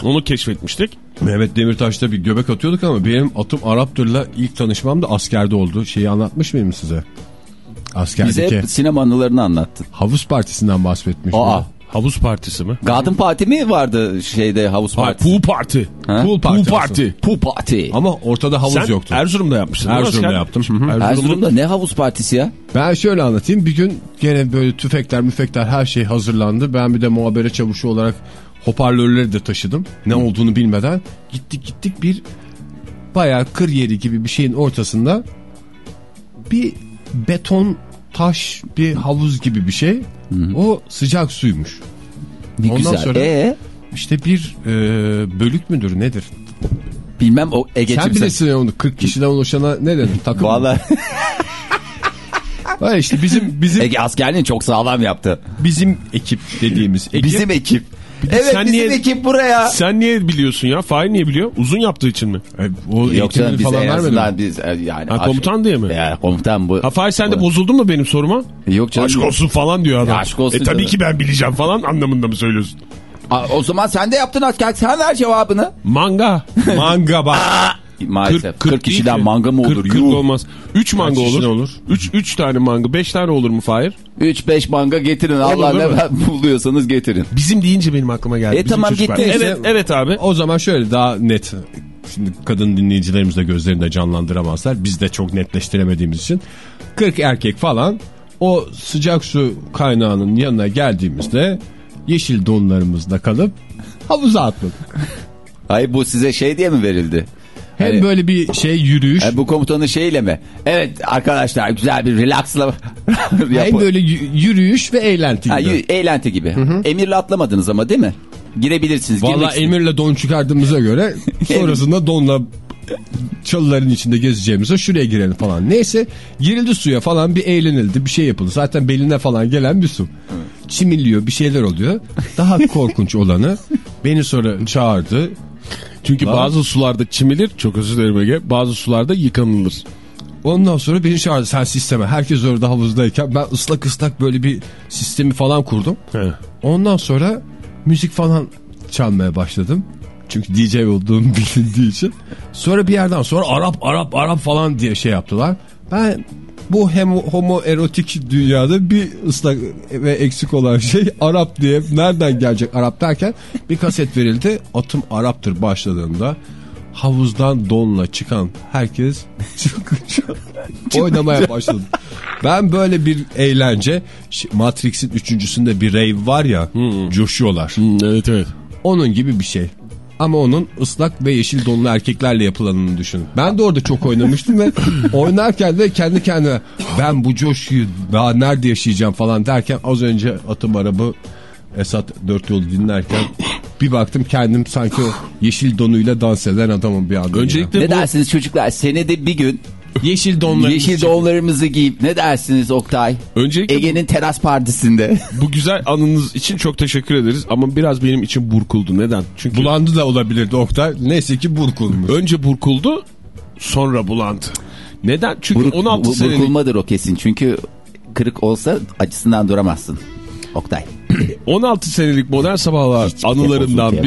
Speaker 4: Onu keşfetmiştik.
Speaker 3: Mehmet Demirtaş'ta bir göbek atıyorduk ama benim Atım Arap'tır'la ilk tanışmam da askerde oldu. Şeyi anlatmış mıyım size? Askerdeki
Speaker 5: Bize hep sinema anılarını anlattın.
Speaker 3: havuz partisinden bahsetmiş.
Speaker 5: Aa.
Speaker 4: Havuz partisi mi?
Speaker 5: Garden Party mi vardı şeyde havuz partisi?
Speaker 4: pool parti.
Speaker 5: Ha?
Speaker 3: Pool
Speaker 4: Pool
Speaker 3: parti.
Speaker 4: parti.
Speaker 5: Pool Party.
Speaker 3: Ama ortada havuz
Speaker 4: Sen
Speaker 3: yoktu.
Speaker 4: Erzurum'da yapmıştın.
Speaker 3: Erzurum'da yaptım.
Speaker 4: Erzurum'un-
Speaker 5: Erzurum'da ne havuz partisi ya?
Speaker 3: Ben şöyle anlatayım. Bir gün gene böyle tüfekler müfekler her şey hazırlandı. Ben bir de muhabere çavuşu olarak hoparlörleri de taşıdım. Ne olduğunu bilmeden. Gittik gittik bir bayağı kır yeri gibi bir şeyin ortasında bir beton taş bir havuz gibi bir şey. O sıcak suymuş.
Speaker 5: Ne
Speaker 3: Ondan
Speaker 5: güzel.
Speaker 3: sonra-
Speaker 5: Ee,
Speaker 3: İşte bir e, bölük müdür nedir?
Speaker 5: bilmem o Ege'cim
Speaker 3: Sen
Speaker 5: sen.
Speaker 3: bilirsin ya onu 40 kişiden oluşana ne denir? Takım.
Speaker 5: Valla
Speaker 3: Ha işte bizim bizim
Speaker 5: Ege askerliğini çok sağlam yaptı.
Speaker 3: bizim ekip dediğimiz ekip
Speaker 5: Bizim ekip. Evet
Speaker 4: sen
Speaker 5: bizim
Speaker 4: niye-
Speaker 5: ekip buraya.
Speaker 4: Sen niye biliyorsun ya? Fahir niye biliyor? Uzun yaptığı için mi?
Speaker 3: E, o
Speaker 5: Yok canım biz
Speaker 3: falan
Speaker 5: en azından biz e, yani.
Speaker 4: Ha, komutan diye mi?
Speaker 5: Ya, komutan bu.
Speaker 4: Ha Fahir sen de bozuldun mu benim soruma?
Speaker 5: Yok canım.
Speaker 4: Aşk olsun falan diyor adam.
Speaker 5: Ya aşk olsun
Speaker 4: e tabii
Speaker 5: canım.
Speaker 4: ki ben bileceğim falan anlamında mı söylüyorsun?
Speaker 5: O zaman sen de yaptın asker. Sen ver cevabını.
Speaker 4: Manga.
Speaker 3: Manga bak.
Speaker 5: Maalesef. 40,
Speaker 4: değil
Speaker 5: kişiden
Speaker 4: ki.
Speaker 5: manga mı olur?
Speaker 4: 40, 40 olmaz. 3 manga olur.
Speaker 3: olur?
Speaker 4: 3 3 tane manga, 5 tane olur mu Fahir?
Speaker 5: 3-5 manga getirin. Allah
Speaker 4: değil mi?
Speaker 5: ne buluyorsanız getirin.
Speaker 4: Bizim deyince benim aklıma geldi.
Speaker 5: E
Speaker 4: Bizim
Speaker 5: tamam, gitti.
Speaker 4: Evet, evet abi.
Speaker 3: O zaman şöyle daha net. Şimdi kadın dinleyicilerimiz de gözlerinde canlandıramazlar. Biz de çok netleştiremediğimiz için. 40 erkek falan o sıcak su kaynağının yanına geldiğimizde yeşil donlarımızda kalıp havuza atladık.
Speaker 5: Hayır bu size şey diye mi verildi?
Speaker 3: Hem
Speaker 5: Hani-
Speaker 3: böyle bir şey yürüyüş
Speaker 5: E, bu komutanın şeyiyle mi? Evet arkadaşlar güzel bir relaxla
Speaker 3: hem böyle yürüyüş ve eğlenti
Speaker 5: Ha,
Speaker 3: gibi.
Speaker 5: y- eğlenti gibi. Emirle atlamadınız ama değil mi? Girebilirsiniz.
Speaker 3: Valla. Emir'le don çıkardığımıza göre sonrasında donla çalıların içinde gezeceğimize şuraya girelim falan. Neyse girildi suya falan bir eğlenildi bir şey yapıldı. Zaten beline falan gelen bir su. Çimiliyor bir şeyler oluyor. Daha korkunç olanı beni sonra çağırdı.
Speaker 4: Çünkü
Speaker 3: Var.
Speaker 4: bazı sularda çimilir, çok özür dilerim Ege, bazı sularda yıkanılır.
Speaker 3: Ondan sonra beni çağırdı sen sisteme. Herkes orada havuzdayken ben ıslak ıslak böyle bir sistemi falan kurdum.
Speaker 4: He.
Speaker 3: Ondan sonra müzik falan çalmaya başladım. Çünkü DJ olduğum bilindiği için. Sonra bir yerden sonra Arap Arap Arap falan diye şey yaptılar. Ben bu hem homo erotik dünyada bir ıslak ve eksik olan şey Arap diye nereden gelecek Arap derken bir kaset verildi. Atım Arap'tır başladığında havuzdan donla çıkan herkes oynamaya başladı. Ben böyle bir eğlence Matrix'in üçüncüsünde bir rave var ya coşuyorlar.
Speaker 4: evet evet.
Speaker 3: Onun gibi bir şey. Ama onun ıslak ve yeşil donlu erkeklerle yapılanını düşünün. Ben de orada çok oynamıştım ve oynarken de kendi kendime ben bu coşkuyu daha nerede yaşayacağım falan derken az önce atım arabı Esat dört yolu dinlerken bir baktım kendim sanki o yeşil donuyla dans eden adamım bir anda.
Speaker 4: Öncelikle
Speaker 5: Ne
Speaker 4: bu
Speaker 5: dersiniz çocuklar? Senede bir gün
Speaker 3: yeşil donları
Speaker 5: yeşil donlarımızı giyip ne dersiniz Oktay?
Speaker 4: öncelikle
Speaker 5: Ege'nin teras partisinde.
Speaker 4: bu güzel anınız için çok teşekkür ederiz ama biraz benim için burkuldu. Neden? Çünkü
Speaker 3: bulandı da olabilirdi Oktay. Neyse ki burkulmuş.
Speaker 4: önce burkuldu, sonra bulandı. Neden? Çünkü
Speaker 5: Buruk,
Speaker 4: 16
Speaker 5: bu-
Speaker 4: senelik
Speaker 5: burkulmadır o kesin. Çünkü kırık olsa acısından duramazsın. Oktay.
Speaker 4: 16 senelik modern sabahlar
Speaker 5: şey
Speaker 4: anılarından
Speaker 5: bozuldu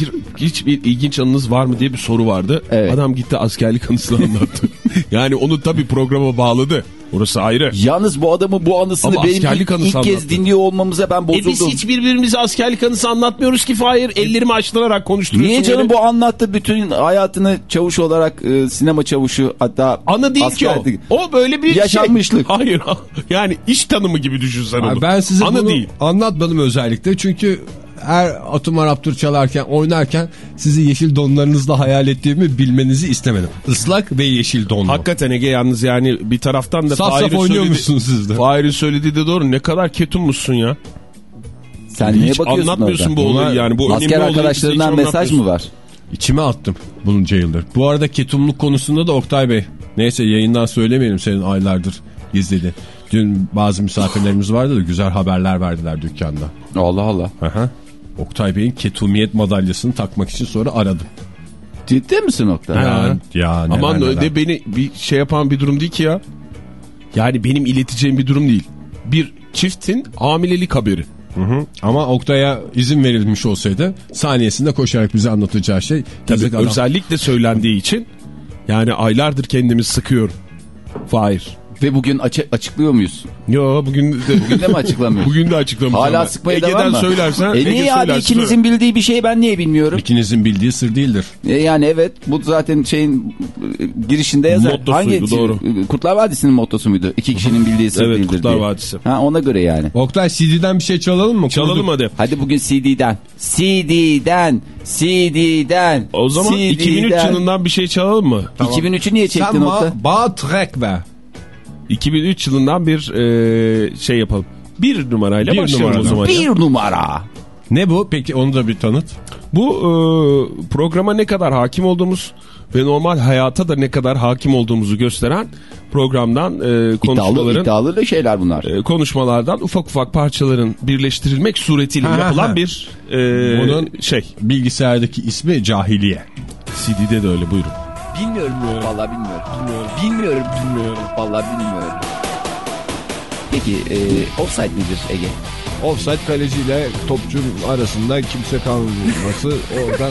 Speaker 4: bir
Speaker 5: ya
Speaker 4: bir hiçbir ilginç anınız var mı diye bir soru vardı.
Speaker 5: Evet.
Speaker 4: Adam gitti askerlik anısını anlattı. yani onu tabii programa bağladı. Orası ayrı.
Speaker 5: Yalnız bu adamın bu anısını
Speaker 4: Ama
Speaker 5: benim
Speaker 4: askerlik
Speaker 5: ilk,
Speaker 4: anısı
Speaker 5: ilk kez dinliyor olmamıza ben
Speaker 4: E
Speaker 5: bozuldum.
Speaker 4: biz hiç birbirimize askerlik anısı anlatmıyoruz ki Fahir. Ellerimi açtırarak konuşturuyorsun.
Speaker 5: Niye canım
Speaker 4: beni.
Speaker 5: bu anlattı bütün hayatını çavuş olarak e, sinema çavuşu hatta
Speaker 4: Anı değil ki o.
Speaker 5: askerlik.
Speaker 4: O böyle bir
Speaker 5: Yaşanmışlık.
Speaker 4: Şey. Hayır. Yani iş tanımı gibi düşünsen onu.
Speaker 3: Abi ben size
Speaker 4: Anı
Speaker 3: bunu
Speaker 4: değil.
Speaker 3: anlatmadım özellikle çünkü her atım Araptur çalarken oynarken sizi yeşil donlarınızla hayal ettiğimi bilmenizi istemedim. Islak ve yeşil donlu.
Speaker 4: Hakikaten Ege yalnız yani bir taraftan da
Speaker 3: Saf saf
Speaker 4: Fahir'in
Speaker 3: oynuyormuşsun
Speaker 4: söylediği-
Speaker 3: siz de.
Speaker 4: Fahir'in söylediği de doğru. Ne kadar ketummuşsun ya.
Speaker 5: Sen
Speaker 4: Hiç
Speaker 5: bakıyorsun
Speaker 4: anlatmıyorsun
Speaker 5: orada?
Speaker 4: bu olayı yani. Bu önemli
Speaker 5: Asker arkadaşlarından mesaj mı var?
Speaker 3: İçime attım bunca yıldır. Bu arada ketumluk konusunda da Oktay Bey. Neyse yayından söylemeyelim senin aylardır gizledi. Dün bazı misafirlerimiz vardı da güzel haberler verdiler dükkanda.
Speaker 5: Allah Allah.
Speaker 3: Aha. Oktay Bey'in ketumiyet madalyasını takmak için sonra aradım.
Speaker 5: Ciddi misin Oktay?
Speaker 3: Ya, ya neler
Speaker 4: Aman
Speaker 3: neler.
Speaker 4: öyle beni bir şey yapan bir durum değil ki ya. Yani benim ileteceğim bir durum değil. Bir çiftin hamilelik haberi.
Speaker 3: Hı hı. Ama Oktay'a izin verilmiş olsaydı saniyesinde koşarak bize anlatacağı şey.
Speaker 4: Tabii
Speaker 3: adam.
Speaker 4: özellikle söylendiği için yani aylardır kendimi sıkıyorum. Fahir.
Speaker 5: Ve bugün açı- açıklıyor muyuz?
Speaker 4: Yo bugün de,
Speaker 5: Bugün de mi açıklamıyoruz?
Speaker 4: bugün de açıklamayacağım.
Speaker 5: Hala sıkmaya
Speaker 4: Ege'den
Speaker 5: devam mı?
Speaker 4: söylersen.
Speaker 5: E
Speaker 4: Ege
Speaker 5: niye abi ikinizin
Speaker 4: söyle.
Speaker 5: bildiği bir şeyi ben niye bilmiyorum?
Speaker 3: İkinizin bildiği sır değildir.
Speaker 5: E yani evet bu zaten şeyin e, girişinde yazar.
Speaker 4: Mottosuydu, doğru.
Speaker 5: Kurtlar Vadisi'nin mottosu muydu? İki kişinin bildiği sır
Speaker 4: Evet
Speaker 5: değildir
Speaker 4: Kurtlar
Speaker 5: diye.
Speaker 4: Vadisi.
Speaker 5: Ha ona göre yani.
Speaker 3: Oktay CD'den bir şey çalalım mı?
Speaker 4: Çalalım
Speaker 3: Kurduk.
Speaker 4: hadi.
Speaker 5: Hadi bugün CD'den. CD'den. CD'den.
Speaker 4: O zaman
Speaker 5: CD'den.
Speaker 4: 2003 yılından bir şey çalalım mı?
Speaker 5: 2003'ü niye
Speaker 3: Sen
Speaker 5: çektin Oktay?
Speaker 3: ba bağ trek ver.
Speaker 4: 2003 yılından bir e, şey yapalım. Bir numarayla
Speaker 3: Bir
Speaker 4: başlayalım o zaman. ya.
Speaker 5: Bir numara.
Speaker 3: Ne bu? Peki onu da bir tanıt.
Speaker 4: Bu e, programa ne kadar hakim olduğumuz ve normal hayata da ne kadar hakim olduğumuzu gösteren programdan e,
Speaker 5: İddialı,
Speaker 4: konuşmaların
Speaker 5: iddialı da şeyler bunlar.
Speaker 4: e, konuşmalardan ufak ufak parçaların birleştirilmek suretiyle
Speaker 3: ha,
Speaker 4: yapılan
Speaker 3: ha.
Speaker 4: bir e,
Speaker 3: Bunun
Speaker 4: şey.
Speaker 3: bilgisayardaki ismi Cahiliye.
Speaker 4: CD'de de öyle buyurun.
Speaker 5: Bilmiyorum. Vallahi bilmiyorum. Bilmiyorum. Bilmiyorum. Bilmiyorum. Vallahi bilmiyorum. Peki e, offside nedir Ege?
Speaker 8: Offside kaleciyle topçunun arasında kimse kalmaması oradan...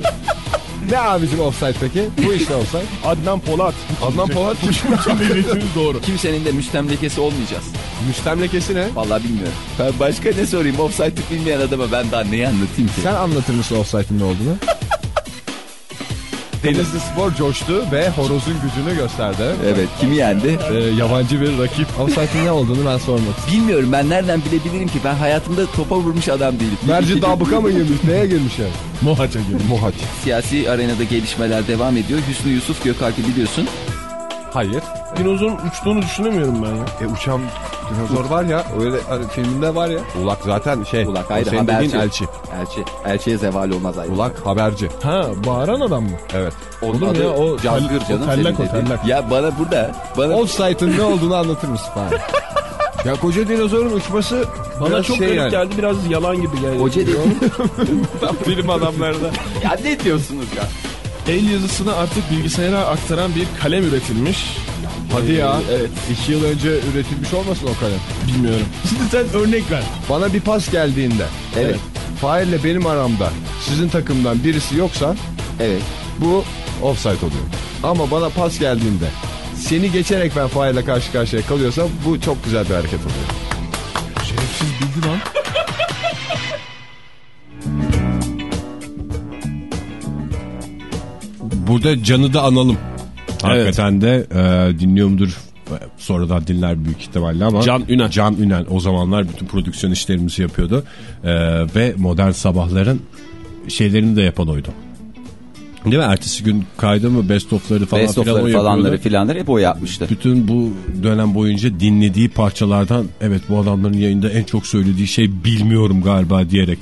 Speaker 8: ne abicim offside peki? Bu işte offside.
Speaker 7: Adnan Polat.
Speaker 8: Adnan Polat
Speaker 7: doğru.
Speaker 5: Kimsenin de müstemlekesi olmayacağız.
Speaker 8: müstemlekesi ne?
Speaker 5: Vallahi bilmiyorum. Ben başka ne sorayım? Offside'ı bilmeyen adama ben daha neyi anlatayım ki?
Speaker 8: Sen anlatır mısın offside'in ne olduğunu? Denizli Spor coştu ve horozun gücünü gösterdi.
Speaker 5: Evet kimi yendi?
Speaker 8: Ee, yabancı bir rakip. Offside'in ne olduğunu ben sormak.
Speaker 5: Bilmiyorum ben nereden bilebilirim ki ben hayatımda topa vurmuş adam değilim.
Speaker 8: Merci dabıka mı girmiş? Neye girmiş yani?
Speaker 7: Mohaç'a girdi.
Speaker 8: Mohaç.
Speaker 5: Siyasi arenada gelişmeler devam ediyor. Hüsnü Yusuf Gökalp'i biliyorsun.
Speaker 8: Hayır.
Speaker 7: Dinozorun uçtuğunu düşünemiyorum ben ya.
Speaker 8: E uçan dinozor var ya. Öyle hani filminde var ya. Ulak zaten şey.
Speaker 5: Ulak ayrı
Speaker 8: senin
Speaker 5: haberci.
Speaker 8: dediğin elçi.
Speaker 5: Elçi. Elçiye zeval olmaz ayrı.
Speaker 8: Ulak haberci.
Speaker 7: Ha bağıran adam mı?
Speaker 8: Evet.
Speaker 5: Onun
Speaker 7: Olur
Speaker 5: adı
Speaker 7: ya, o
Speaker 5: Cazgır
Speaker 7: tel-
Speaker 5: canım.
Speaker 7: o tellak o, tellak.
Speaker 5: Ya bana burada. Bana
Speaker 8: Offside'ın ne olduğunu anlatır mısın falan. ya koca dinozorun uçması
Speaker 7: Bana çok
Speaker 8: şey
Speaker 7: garip
Speaker 8: yani.
Speaker 7: geldi biraz yalan gibi geldi.
Speaker 5: Hoca dedi.
Speaker 8: Tam film adamlarda.
Speaker 5: ya ne diyorsunuz ya?
Speaker 7: El yazısını artık bilgisayara aktaran bir kalem üretilmiş.
Speaker 8: Hadi ya.
Speaker 7: Ee, evet.
Speaker 8: İki yıl önce üretilmiş olmasın o kalem.
Speaker 7: Bilmiyorum. Şimdi sen örnek ver.
Speaker 8: Bana bir pas geldiğinde.
Speaker 5: Evet.
Speaker 8: Fahir'le benim aramda sizin takımdan birisi yoksa
Speaker 5: Evet.
Speaker 8: bu offside oluyor. Ama bana pas geldiğinde seni geçerek ben Fahir'le karşı karşıya kalıyorsam bu çok güzel bir hareket oluyor.
Speaker 7: Şerefsiz bildi lan.
Speaker 3: Burada Can'ı da analım. Hakikaten de e, dinliyor mudur? Sonradan dinler büyük ihtimalle ama.
Speaker 4: Can Ünen.
Speaker 3: Can Ünen o zamanlar bütün prodüksiyon işlerimizi yapıyordu. E, ve modern sabahların şeylerini de yapan oydu. Değil mi? Ertesi gün kaydı mı best of'ları falan
Speaker 5: Best
Speaker 3: filan o
Speaker 5: of'ları falanları filanları hep o yapmıştı.
Speaker 3: Bütün bu dönem boyunca dinlediği parçalardan evet bu adamların yayında en çok söylediği şey bilmiyorum galiba diyerek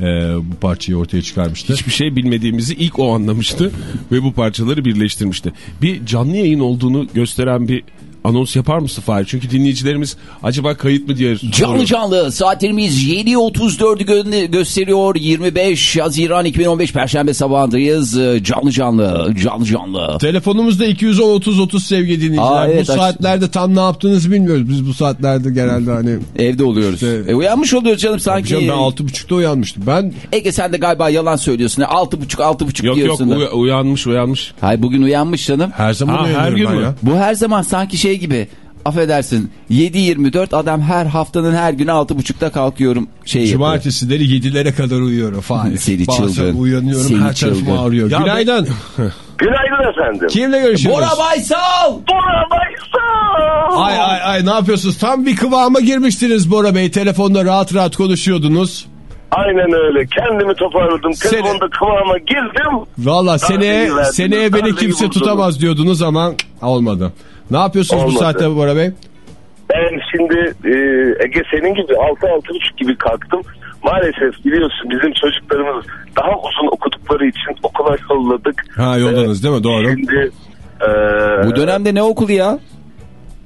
Speaker 3: e, bu parçayı ortaya çıkarmıştı.
Speaker 4: Hiçbir şey bilmediğimizi ilk o anlamıştı ve bu parçaları birleştirmişti. Bir canlı yayın olduğunu gösteren bir anons yapar mısın Fahir? Çünkü dinleyicilerimiz acaba kayıt mı diye
Speaker 5: Canlı
Speaker 4: soruyor.
Speaker 5: canlı saatlerimiz 7.34'ü gö- gösteriyor. 25 Haziran 2015 Perşembe sabahındayız. Ee, Canlı canlı, canlı canlı.
Speaker 3: Telefonumuzda 210 30 30 sevgili dinleyiciler.
Speaker 5: Aa, evet,
Speaker 3: bu saatlerde tam ne yaptığınızı bilmiyoruz. Biz bu saatlerde genelde hani
Speaker 5: Evde oluyoruz.
Speaker 3: İşte-
Speaker 5: e, uyanmış oluyoruz canım sanki.
Speaker 3: Canım ben 6.30'da uyanmıştım. Ben
Speaker 5: Ege sen de galiba yalan söylüyorsun. 6.30 6.30
Speaker 4: Yok yok
Speaker 5: diyorsun. da.
Speaker 4: uya- uyanmış uyanmış.
Speaker 5: Hayır bugün uyanmış canım.
Speaker 3: her zaman
Speaker 4: Ha, her gün
Speaker 3: ya.
Speaker 5: Bu her zaman sanki şey gibi. Affedersin 7.24 adam her haftanın her günü 6.30'da kalkıyorum şey.
Speaker 3: Cumartesileri 7'lere kadar uyuyorum. Fahir.
Speaker 5: Seni
Speaker 3: Bazen
Speaker 5: çılgın.
Speaker 3: uyanıyorum
Speaker 5: Seni
Speaker 3: her tarafım ağrıyor.
Speaker 4: Ya
Speaker 3: Günaydın.
Speaker 10: Günaydın efendim.
Speaker 3: Kimle görüşüyoruz?
Speaker 5: Bora Baysal!
Speaker 10: Bora Baysal.
Speaker 3: Ay ay ay ne yapıyorsunuz? Tam bir kıvama girmiştiniz Bora Bey. Telefonda rahat rahat konuşuyordunuz.
Speaker 10: Aynen öyle. Kendimi toparladım.
Speaker 3: Seni-
Speaker 10: Telefonda kıvama girdim.
Speaker 3: Valla seneye, seneye beni kimse
Speaker 10: vurdunuz.
Speaker 3: tutamaz diyordunuz ama olmadı. Ne yapıyorsunuz bu
Speaker 10: Olmadı.
Speaker 3: saatte Bora Bey?
Speaker 10: Ben şimdi e, Ege senin gibi 6-6.30 gibi kalktım. Maalesef biliyorsun bizim çocuklarımız daha uzun okudukları için okula yolladık.
Speaker 3: Ha yoldanız değil mi? Doğru.
Speaker 10: Şimdi e,
Speaker 5: Bu dönemde ne okulu ya?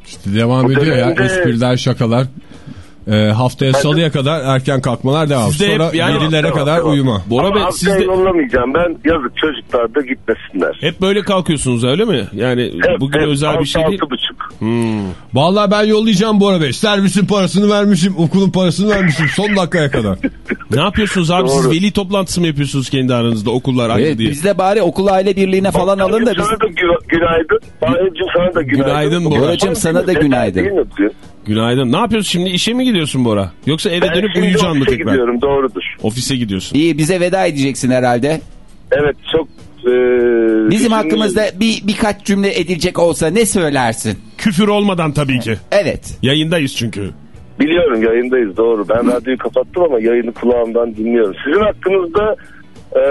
Speaker 3: İşte devam
Speaker 10: Bu
Speaker 3: ediyor ya.
Speaker 10: dönemde-
Speaker 3: Espriler, şakalar. Ee, haftaya salıya kadar erken kalkmalar devam.
Speaker 4: Siz de hep
Speaker 3: Sonra
Speaker 4: yani-
Speaker 3: 7'lere
Speaker 10: Tamam,
Speaker 3: kadar
Speaker 10: tamam.
Speaker 3: uyuma.
Speaker 4: Bora
Speaker 10: ama
Speaker 4: Bey siz
Speaker 10: haftaya
Speaker 4: de
Speaker 10: yollamayacağım ben. Yazık çocuklar da gitmesinler.
Speaker 4: hep böyle kalkıyorsunuz öyle mi? Yani
Speaker 10: Hep-
Speaker 4: bugün
Speaker 10: hep
Speaker 4: özel bir şey
Speaker 10: altı,
Speaker 4: değil.
Speaker 10: altı buçuk.
Speaker 3: Vallahi ben yollayacağım Bora Bey. Servisin parasını vermişim, okulun parasını vermişim son dakikaya kadar.
Speaker 4: Ne yapıyorsunuz abi siz veli toplantısı mı yapıyorsunuz kendi aranızda okullar aynı
Speaker 5: Evet,
Speaker 4: diye?
Speaker 5: biz de bari okul aile birliğine falan alın da biz...
Speaker 10: Sana da gü- günaydın. Fahir'cim sana da günaydın.
Speaker 4: Günaydın Bora.
Speaker 5: Boracığım, sana da günaydın.
Speaker 4: Günaydın. Ne yapıyorsun şimdi? İşe mi gidiyorsun Bora? Yoksa eve
Speaker 10: Ben
Speaker 4: dönüp uyuyacaksın mı
Speaker 10: ofise
Speaker 4: tekrar?
Speaker 10: gidiyorum doğrudur.
Speaker 4: Ofise gidiyorsun.
Speaker 5: İyi bize veda edeceksin herhalde.
Speaker 10: Evet çok... E,
Speaker 5: Bizim hakkımızda bir birkaç cümle edilecek olsa ne söylersin?
Speaker 4: Küfür olmadan tabii ki.
Speaker 5: Evet.
Speaker 4: Yayındayız çünkü.
Speaker 10: Biliyorum yayındayız doğru. Ben radyoyu kapattım ama yayını kulağımdan dinliyorum. Sizin hakkınızda... E,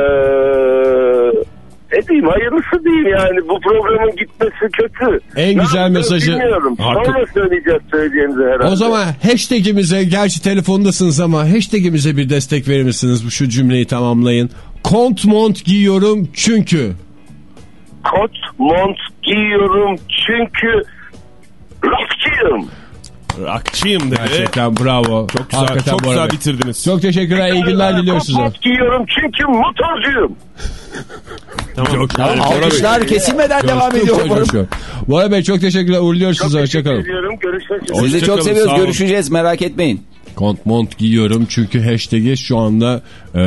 Speaker 10: diyeyim hayırlısı diyeyim yani bu programın gitmesi kötü.
Speaker 3: En
Speaker 10: Ne
Speaker 3: güzel mesajı-
Speaker 10: Bilmiyorum.
Speaker 3: Haklı-
Speaker 10: Sonra söyleyeceğiz söyleyeceğinizi herhalde.
Speaker 3: O zaman hashtagimize gerçi telefondasınız ama hashtagimize bir destek verir misiniz? Bu şu cümleyi tamamlayın. Kont mont giyiyorum çünkü.
Speaker 10: Kot mont giyiyorum çünkü rockçıyım.
Speaker 4: Akçıyım dedi.
Speaker 3: Gerçekten bravo.
Speaker 4: Çok güzel,
Speaker 3: Hakikaten
Speaker 4: çok güzel
Speaker 3: arada.
Speaker 4: bitirdiniz.
Speaker 3: Çok teşekkürler. iyi günler diliyoruz size.
Speaker 10: mont giyiyorum çünkü motorcuyum.
Speaker 4: Tamam.
Speaker 5: Tamam, alkışlar kesilmeden devam ediyor.
Speaker 3: coşkun. Bora Bey çok teşekkürler. Uğurluyoruz sizi. Hoşçakalın.
Speaker 10: üzere.
Speaker 5: Sizi çok seviyoruz. Görüşeceğiz merak etmeyin.
Speaker 3: Kont mont giyiyorum çünkü hashtag'i şu anda e,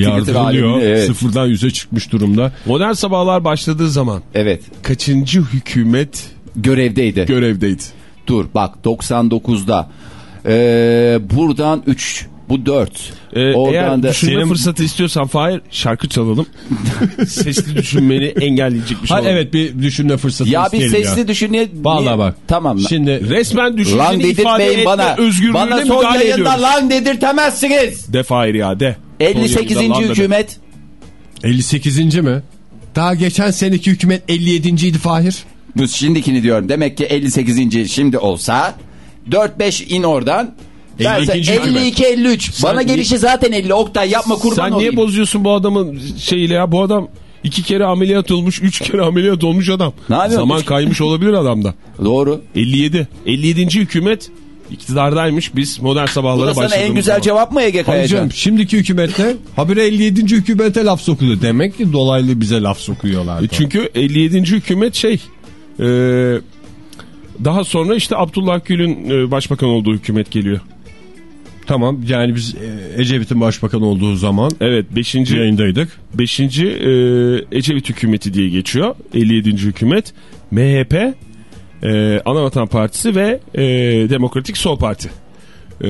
Speaker 3: yardırılıyor.
Speaker 5: evet.
Speaker 3: Sıfırdan yüze çıkmış durumda.
Speaker 4: Modern sabahlar başladığı zaman
Speaker 5: Evet.
Speaker 4: kaçıncı hükümet
Speaker 5: Görevdeydi.
Speaker 4: görevdeydi?
Speaker 5: Dur bak 99'da. Ee, buradan 3. Bu 4.
Speaker 4: Ee,
Speaker 5: Oradan
Speaker 4: eğer
Speaker 5: da
Speaker 4: düşünme
Speaker 5: Senin-
Speaker 4: fırsatı istiyorsan Fahir şarkı çalalım. Sesli düşünmeni engelleyecek bir şey
Speaker 3: Ha, evet bir düşünme fırsatı
Speaker 5: Ya bir
Speaker 3: isteyelim
Speaker 5: sesli
Speaker 3: ya.
Speaker 5: düşün niye?
Speaker 3: Vallahi
Speaker 5: niye-
Speaker 3: bak.
Speaker 5: Tamam.
Speaker 3: Şimdi
Speaker 4: Resmen düşünceni ifade etme
Speaker 5: bana.
Speaker 4: özgürlüğüne
Speaker 5: Bana son yayında
Speaker 4: ediyoruz.
Speaker 5: lan dedirtemezsiniz.
Speaker 4: De Fahir ya de.
Speaker 5: 58.
Speaker 4: Son yayında lan de.
Speaker 5: hükümet.
Speaker 3: 58. mi? Daha geçen seneki hükümet 57. idi Fahir.
Speaker 5: Şimdikini diyorum. Demek ki 58. şimdi olsa 4-5 in oradan.
Speaker 3: 52. hükümet.
Speaker 5: 52 53. Bana gelişi zaten 50. Oktay yapma kurban
Speaker 4: Sen
Speaker 5: olayım.
Speaker 4: niye bozuyorsun bu adamın şeyiyle ya? Bu adam iki kere ameliyat olmuş, üç kere ameliyat olmuş adam.
Speaker 5: Ne yapıyorsun?
Speaker 4: Zaman kaymış olabilir adamda.
Speaker 5: Doğru.
Speaker 4: 57. 57. hükümet iktidardaymış. Biz modern sabahlara
Speaker 5: da sana
Speaker 4: başladığımız
Speaker 5: en güzel
Speaker 4: zaman.
Speaker 5: cevap mı Ege Kayacan?
Speaker 3: şimdiki hükümette habire 57. hükümete laf sokuluyor. Demek ki dolaylı bize laf sokuyorlar.
Speaker 4: E Çünkü 57. hükümet şey... e, daha sonra işte Abdullah Gül'ün e, başbakan olduğu hükümet geliyor.
Speaker 3: Tamam yani biz e, Ecevit'in başbakan olduğu zaman
Speaker 4: Evet 5.
Speaker 3: yayındaydık.
Speaker 4: 5. Ecevit hükümeti diye geçiyor. 57. hükümet. MHP, e, Anavatan Partisi ve e, Demokratik Sol Parti. E,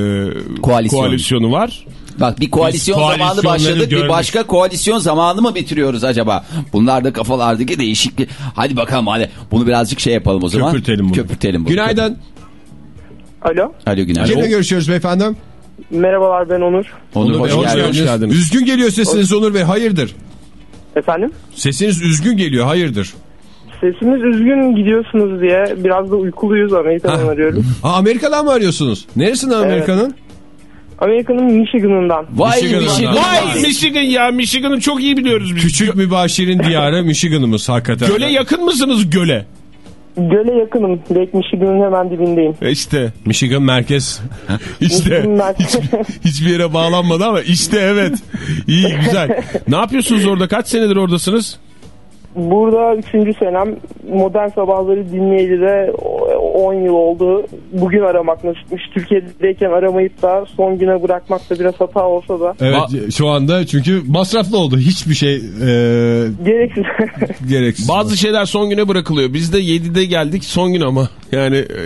Speaker 5: Koalisyon.
Speaker 4: koalisyonu var.
Speaker 5: Bak bir koalisyon zamanı başladık. Bir
Speaker 3: görmüş.
Speaker 5: başka koalisyon zamanı mı bitiriyoruz acaba? Bunlar da kafalardaki değişiklik. Hadi bakalım hadi. Bunu birazcık şey yapalım o zaman.
Speaker 3: Köpürtelim bunu.
Speaker 5: Köpürtelim bunu.
Speaker 3: Günaydın.
Speaker 11: Alo.
Speaker 5: Alo günaydın.
Speaker 3: Kimle görüşüyoruz beyefendi?
Speaker 11: Merhabalar ben Onur.
Speaker 5: Onur,
Speaker 3: Onur
Speaker 5: hoş,
Speaker 3: Bey, hoş
Speaker 5: geldin.
Speaker 3: geldiniz.
Speaker 4: Hoş geldiniz.
Speaker 3: Üzgün geliyor sesiniz Onur Bey. Hayırdır?
Speaker 11: Efendim?
Speaker 3: Sesiniz üzgün geliyor. Hayırdır?
Speaker 11: Sesimiz üzgün gidiyorsunuz diye biraz da uykuluyuz Amerika'dan arıyoruz.
Speaker 3: Ha, Amerika'dan mı arıyorsunuz? Neresinden Amerika'nın?
Speaker 11: Amerika'nın Michigan'ından.
Speaker 5: Vay
Speaker 3: Michigan'dan.
Speaker 5: Michigan.
Speaker 4: Vay Michigan ya Michigan'ı çok iyi biliyoruz biz.
Speaker 3: Küçük mübaşirin diyarı Michigan'ımız hakikaten.
Speaker 4: Göle yakın mısınız göle?
Speaker 11: Göle yakınım. Lake Michigan'ın hemen dibindeyim.
Speaker 4: E İşte
Speaker 3: Michigan merkez.
Speaker 4: işte
Speaker 11: Michigan
Speaker 4: hiç, hiçbir yere bağlanmadı ama işte evet. İyi güzel. Ne yapıyorsunuz orada? Kaç senedir oradasınız?
Speaker 11: Burada 3. senem modern sabahları dinleyeli de 10 yıl oldu. Bugün aramak nasipmiş. Türkiye'deyken aramayıp da son güne bırakmak da biraz hata olsa da.
Speaker 3: Evet şu anda çünkü masraflı oldu. Hiçbir şey e,
Speaker 11: Gereksiz.
Speaker 3: gereksiz.
Speaker 4: Bazı şeyler son güne bırakılıyor. Biz de 7'de geldik son gün ama. Yani e,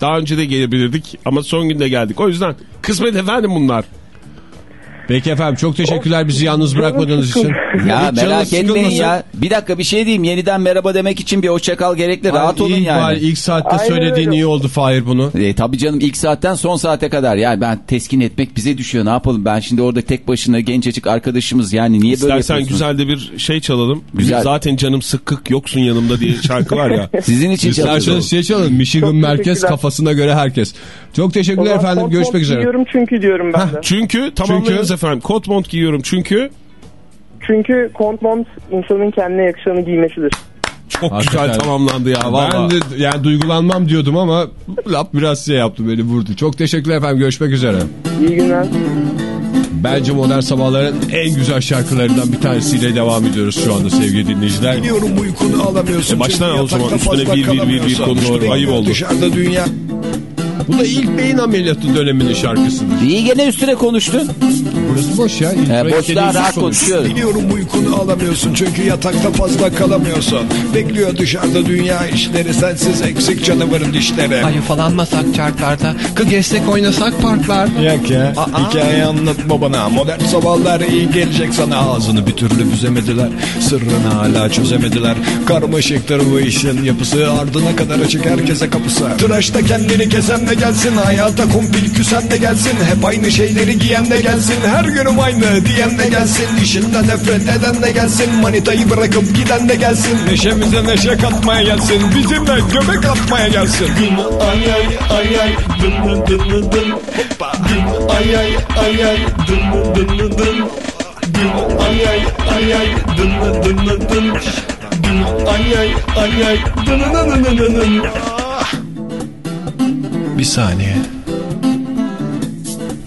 Speaker 4: daha önce de gelebilirdik ama son günde geldik. O yüzden kısmet efendim bunlar.
Speaker 3: Peki efendim çok teşekkürler bizi yalnız bırakmadığınız için.
Speaker 5: Ya
Speaker 3: Hiç
Speaker 5: merak etmeyin ya. Bir dakika bir şey diyeyim. Yeniden merhaba demek için bir hoşçakal gerekli. Rahat
Speaker 3: Ay,
Speaker 5: olun
Speaker 3: ilk,
Speaker 5: yani.
Speaker 3: var, ilk saatte
Speaker 11: Aynen
Speaker 3: söylediğin
Speaker 11: öyle.
Speaker 3: iyi oldu Fahir bunu.
Speaker 5: E, tabii canım ilk saatten son saate kadar. Yani ben teskin etmek bize düşüyor. Ne yapalım? Ben şimdi orada tek başına gencecik arkadaşımız yani niye böyle
Speaker 4: İstersen güzel de bir şey çalalım.
Speaker 5: Güzel.
Speaker 4: Zaten canım sıkkık yoksun yanımda diye şarkı var ya.
Speaker 5: Sizin için çalışıyoruz.
Speaker 3: İsterseniz şey çalın. Michigan
Speaker 11: Çok
Speaker 3: merkez kafasına göre herkes. Çok teşekkürler efendim. Görüşmek üzere.
Speaker 11: Giyiyorum çünkü diyorum ben de.
Speaker 4: Çünkü tamamlayınız efendim. Kot mont giyiyorum çünkü
Speaker 11: Çünkü kont mont insanın kendine yakışanı giymesidir.
Speaker 4: çok
Speaker 3: Hakikaten.
Speaker 4: güzel tamamlandı ya.
Speaker 3: Ben
Speaker 4: Vallahi.
Speaker 3: de yani duygulanmam diyordum ama laf biraz şey yaptı beni vurdu. Çok teşekkürler efendim. Görüşmek üzere.
Speaker 11: İyi günler.
Speaker 3: Bence modern sabahların en güzel şarkılarından bir tanesiyle devam ediyoruz şu anda sevgili dinleyiciler.
Speaker 12: Biliyorum uykunu alamıyorsun.
Speaker 4: E baştan al o zaman. Üstüne bir, bir, bir, bir konu ayıp oldu.
Speaker 12: Dışarıda dünya
Speaker 3: Bu da ilk beyin ameliyatı döneminin şarkısıdır.
Speaker 5: İyi gene üstüne konuştun.
Speaker 3: Burası boş ya.
Speaker 5: He, boş daha rahat
Speaker 3: ilk konuş.
Speaker 5: konuşuyor.
Speaker 12: Biliyorum uykunu alamıyorsun çünkü yatakta fazla kalamıyorsun. Bekliyor dışarıda dünya işleri sensiz eksik canavarın dişleri.
Speaker 13: Ay falanmasak çarklarda, kı gezsek oynasak parklarda.
Speaker 12: Yak ya. Hikaye anlatma bana. Modern sabahlar iyi gelecek sana. Ağzını bir türlü büzemediler. Sırrını hala çözemediler. Karmaşıktır bu işin yapısı. Ardına kadar açık herkese kapısı. Tıraşta kendini kesen de gelsin. Hayata kumpil küsen de gelsin. Hep aynı şeyleri giyen de gelsin. Her günüm aynı diyen de gelsin. İşinden nefret eden de gelsin. Manitayı bırakıp giden de gelsin. Neşemize neşe katmaya gelsin. Bizimle göbek atmaya gelsin. Gün ay ay ay ay. Dın dın dın dın Hoppa. Gün ay ay ay ay. Dın dın dın dın Gün ay ay ay ay. Dın dın dın dın Gün ay ay ay ay. Dın dın dın dın
Speaker 3: Bir saniye.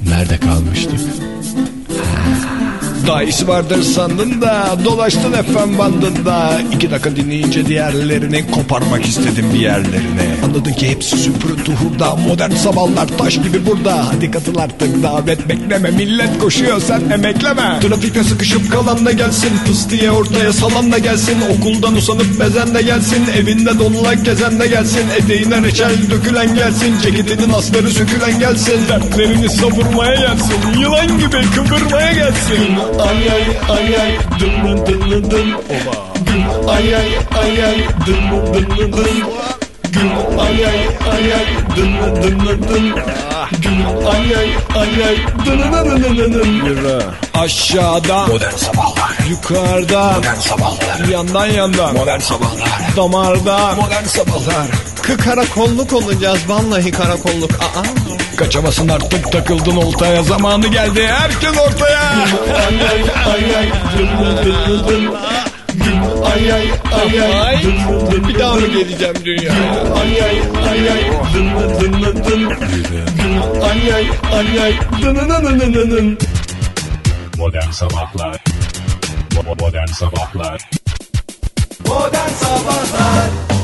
Speaker 3: Nerede kalmıştık?
Speaker 12: Daha iyisi vardır sandın da dolaştın efem bandında İki dakika dinleyince diğerlerini koparmak istedim bir yerlerine. Anladın ki hepsi süpürüntü hurda modern sabahlar taş gibi burada. Hadi katıl artık davet bekleme millet koşuyor sen emekleme. Trafikte sıkışıp kalan da gelsin pıs diye ortaya salan da gelsin. Okuldan usanıp bezen de gelsin evinde donulak gezen de gelsin. Eteğine reçel dökülen gelsin ceketinin asları sökülen gelsin. Dertlerini savurmaya gelsin yılan gibi kıvırmaya gelsin Ay ay ay ay dın dın dın dın Gün ay ay ay ay dın dın dın dın Gün ay ay ay ay. Dın dın dın Gün ay ay ay ay. Dın dın dın dın Aşağıdan Modern sabahlar. Yukarıdan Modern sabahlar. Yandan yandan. Modern sabahlar. Damardan Modern sabahlar.
Speaker 3: Kı karakolluk olacağız vallahi karakolluk. Aa.
Speaker 12: Kaçamasın artık takıldın oltaya zamanı geldi herkes ortaya. Ay ay ay ay. Dın dın dın dın ay ay ay ay
Speaker 3: Bir daha mı geleceğim dünyaya?
Speaker 12: Ay ay ay ay. Dın dın dın dın ay ay ay. Ay dın dın dın dın dın
Speaker 1: Modern Sabahlar Modern Sabahlar.
Speaker 14: Modern Sabahlar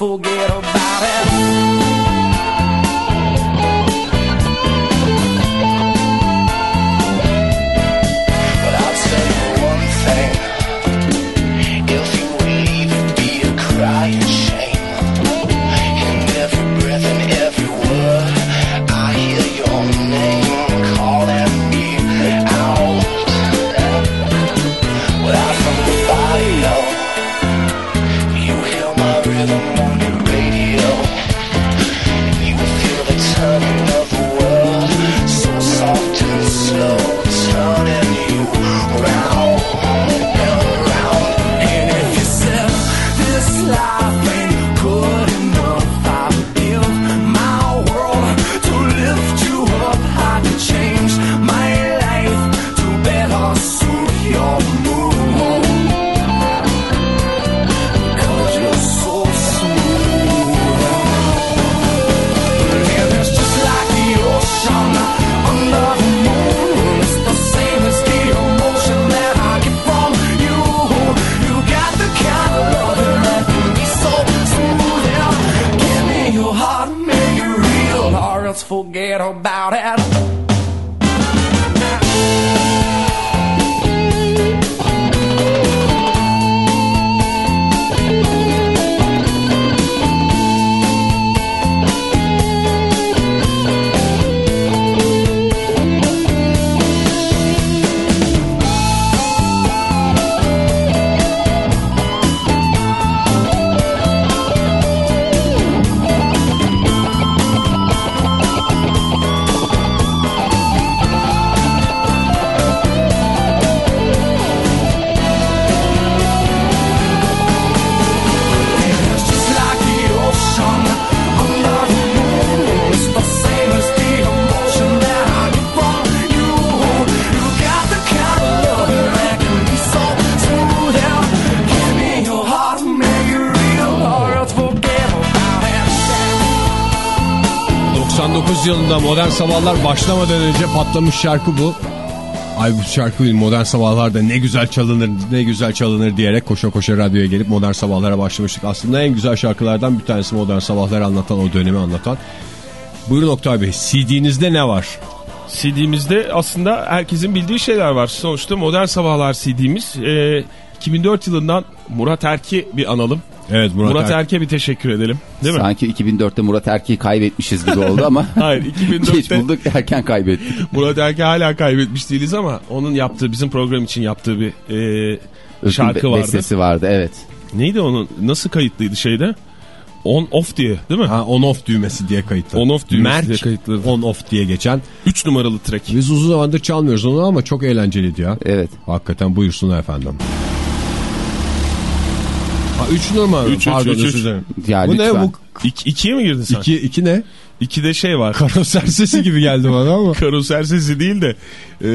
Speaker 15: forget about it.
Speaker 3: Modern Sabahlar başlamadan önce patlamış şarkı bu. Ay bu şarkı Modern Sabahlar'da ne güzel çalınır ne güzel çalınır diyerek koşa koşa radyoya gelip Modern Sabahlar'a başlamıştık. Aslında en güzel şarkılardan bir tanesi Modern Sabahlar anlatan o dönemi anlatan. Buyurun Oktay Bey CD'nizde ne var?
Speaker 4: CD'mizde aslında herkesin bildiği şeyler var. Sonuçta Modern Sabahlar CD'miz. Ee, 2004 yılından Murat Erk'i bir analım.
Speaker 3: Evet Murat,
Speaker 4: Murat,
Speaker 3: Er-
Speaker 4: Erk'e bir teşekkür edelim. Değil mi?
Speaker 5: Sanki 2004'te Murat Erkeği kaybetmişiz gibi oldu ama.
Speaker 4: Hayır 2004'te
Speaker 5: Geç bulduk erken kaybettik.
Speaker 4: Murat Erk'i hala kaybetmiş değiliz ama onun yaptığı bizim program için yaptığı bir e, şarkı
Speaker 5: Be-
Speaker 4: vardı.
Speaker 5: Bestesi vardı evet.
Speaker 4: Neydi onun? Nasıl kayıtlıydı şeyde? On off diye değil mi?
Speaker 3: Ha, on off düğmesi diye kayıtlı.
Speaker 4: On off düğmesi
Speaker 3: Merk
Speaker 4: diye kayıtlı.
Speaker 3: on off diye geçen.
Speaker 4: 3 numaralı track.
Speaker 3: Biz uzun zamandır çalmıyoruz onu ama çok eğlenceliydi ya.
Speaker 5: Evet.
Speaker 3: Hakikaten buyursunlar efendim. Ha 3 numara.
Speaker 4: Üç, üç,
Speaker 3: Pardon
Speaker 4: üç, üç.
Speaker 3: dilerim.
Speaker 5: Ya
Speaker 3: bu ne bu?
Speaker 4: İki, ikiye mi girdin sen?
Speaker 3: 2 2 ne?
Speaker 4: İkide şey var.
Speaker 3: Karoser sesi gibi geldi bana ama.
Speaker 4: Karoser sesi değil de e,